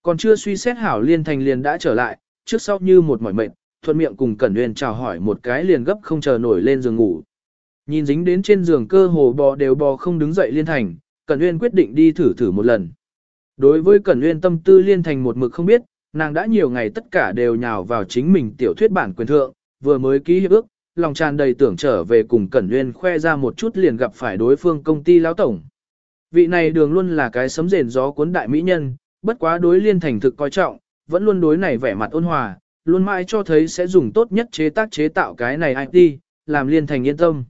Còn chưa suy xét hảo Liên Thành liền đã trở lại, trước sau như một mỏi mệt, thuận miệng cùng Cẩn Nguyên chào hỏi một cái liền gấp không chờ nổi lên giường ngủ. Nhìn dính đến trên giường cơ hồ bò đều bò không đứng dậy Liên Thành, Cẩn Nguyên quyết định đi thử thử một lần. Đối với Cẩn Nguyên tâm tư Liên Thành một mực không biết, nàng đã nhiều ngày tất cả đều nhào vào chính mình tiểu thuyết bản quyền thượng, vừa mới ký hiệp ước, lòng tràn đầy tưởng trở về cùng Cẩn Nguyên khoe ra một chút liền gặp phải đối phương công ty lão tổng. Vị này đường luôn là cái sấm rền gió cuốn đại mỹ nhân, bất quá đối liên thành thực coi trọng, vẫn luôn đối này vẻ mặt ôn hòa, luôn mãi cho thấy sẽ dùng tốt nhất chế tác chế tạo cái này IT, làm liên thành yên tâm.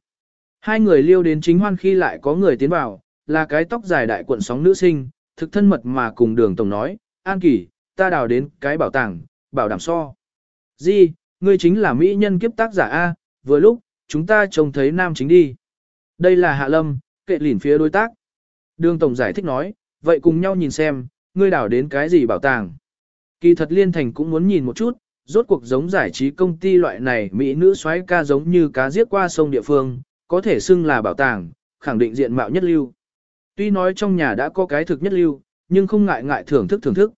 Hai người liêu đến chính hoan khi lại có người tiến vào, là cái tóc dài đại cuộn sóng nữ sinh, thực thân mật mà cùng đường tổng nói, An Kỳ, ta đào đến cái bảo tàng, bảo đảm so. Di, ngươi chính là mỹ nhân kiếp tác giả A, vừa lúc, chúng ta trông thấy nam chính đi. Đây là Hạ Lâm, kệ lỉn phía đối tác. Đường Tổng giải thích nói, vậy cùng nhau nhìn xem, ngươi đào đến cái gì bảo tàng. Kỳ thật Liên Thành cũng muốn nhìn một chút, rốt cuộc giống giải trí công ty loại này mỹ nữ xoáy ca giống như cá giết qua sông địa phương, có thể xưng là bảo tàng, khẳng định diện mạo nhất lưu. Tuy nói trong nhà đã có cái thực nhất lưu, nhưng không ngại ngại thưởng thức thưởng thức.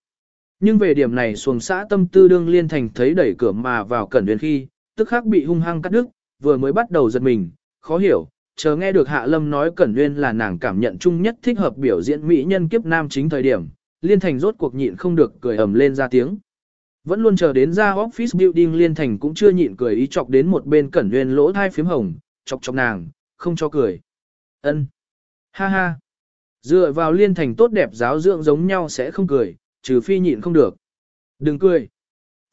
Nhưng về điểm này xuồng xã tâm tư đương liên thành thấy đẩy cửa mà vào cẩn huyền khi, tức khắc bị hung hăng cắt đứt, vừa mới bắt đầu giật mình, khó hiểu, chờ nghe được Hạ Lâm nói Cẩn Nguyên là nàng cảm nhận chung nhất thích hợp biểu diễn mỹ nhân kiếp nam chính thời điểm, Liên Thành rốt cuộc nhịn không được cười ầm lên ra tiếng. Vẫn luôn chờ đến ra office building Liên Thành cũng chưa nhịn cười ý chọc đến một bên Cẩn Nguyên lỗ thai phím hồng, chọc chọc nàng, không cho cười. Ân, Ha ha. Dựa vào Liên Thành tốt đẹp giáo dưỡng giống nhau sẽ không cười, trừ phi nhịn không được. Đừng cười.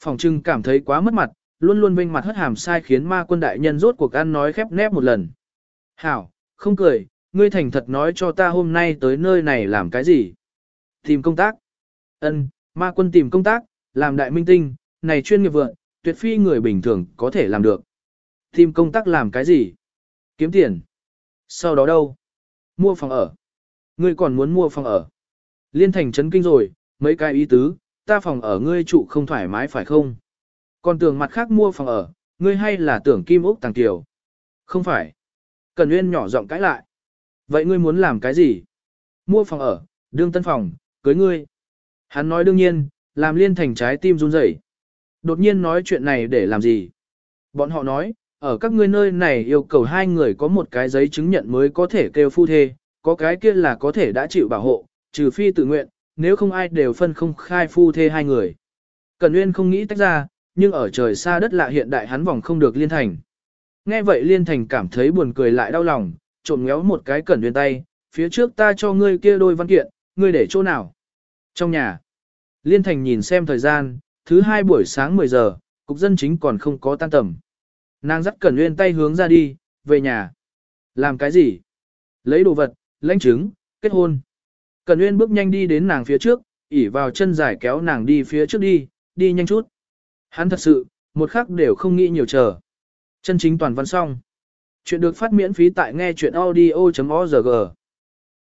Phòng trưng cảm thấy quá mất mặt, luôn luôn vinh mặt hất hàm sai khiến ma quân đại nhân rốt cuộc ăn nói khép nép một lần. Hảo, không cười, ngươi thành thật nói cho ta hôm nay tới nơi này làm cái gì? Tìm công tác. Ân, ma quân tìm công tác, làm đại minh tinh, này chuyên nghiệp vượng, tuyệt phi người bình thường có thể làm được. Tìm công tác làm cái gì? Kiếm tiền. Sau đó đâu? Mua phòng ở. Ngươi còn muốn mua phòng ở. Liên thành chấn kinh rồi, mấy cái ý tứ, ta phòng ở ngươi trụ không thoải mái phải không? Còn tưởng mặt khác mua phòng ở, ngươi hay là tưởng kim ốc tàng tiểu? Không phải. Cần Nguyên nhỏ giọng cãi lại. Vậy ngươi muốn làm cái gì? Mua phòng ở, đương tân phòng, cưới ngươi. Hắn nói đương nhiên, làm liên thành trái tim run rẩy. Đột nhiên nói chuyện này để làm gì? Bọn họ nói, ở các ngươi nơi này yêu cầu hai người có một cái giấy chứng nhận mới có thể kêu phu thê, có cái kia là có thể đã chịu bảo hộ, trừ phi tự nguyện, nếu không ai đều phân không khai phu thê hai người. Cần Nguyên không nghĩ tách ra, nhưng ở trời xa đất lạ hiện đại hắn vòng không được liên thành. Nghe vậy liên thành cảm thấy buồn cười lại đau lòng, trộm ngéo một cái Cẩn Nguyên tay, phía trước ta cho ngươi kia đôi văn kiện, ngươi để chỗ nào? Trong nhà. Liên thành nhìn xem thời gian, thứ hai buổi sáng 10 giờ, cục dân chính còn không có tan tầm. Nàng dắt Cẩn Nguyên tay hướng ra đi, về nhà. Làm cái gì? Lấy đồ vật, lãnh chứng, kết hôn cần Nguyên bước nhanh đi đến nàng phía trước, ỉ vào chân dài kéo nàng đi phía trước đi, đi nhanh chút. Hắn thật sự, một khắc đều không nghĩ nhiều chờ. Chân chính toàn văn xong. Chuyện được phát miễn phí tại nghe chuyện audio.org.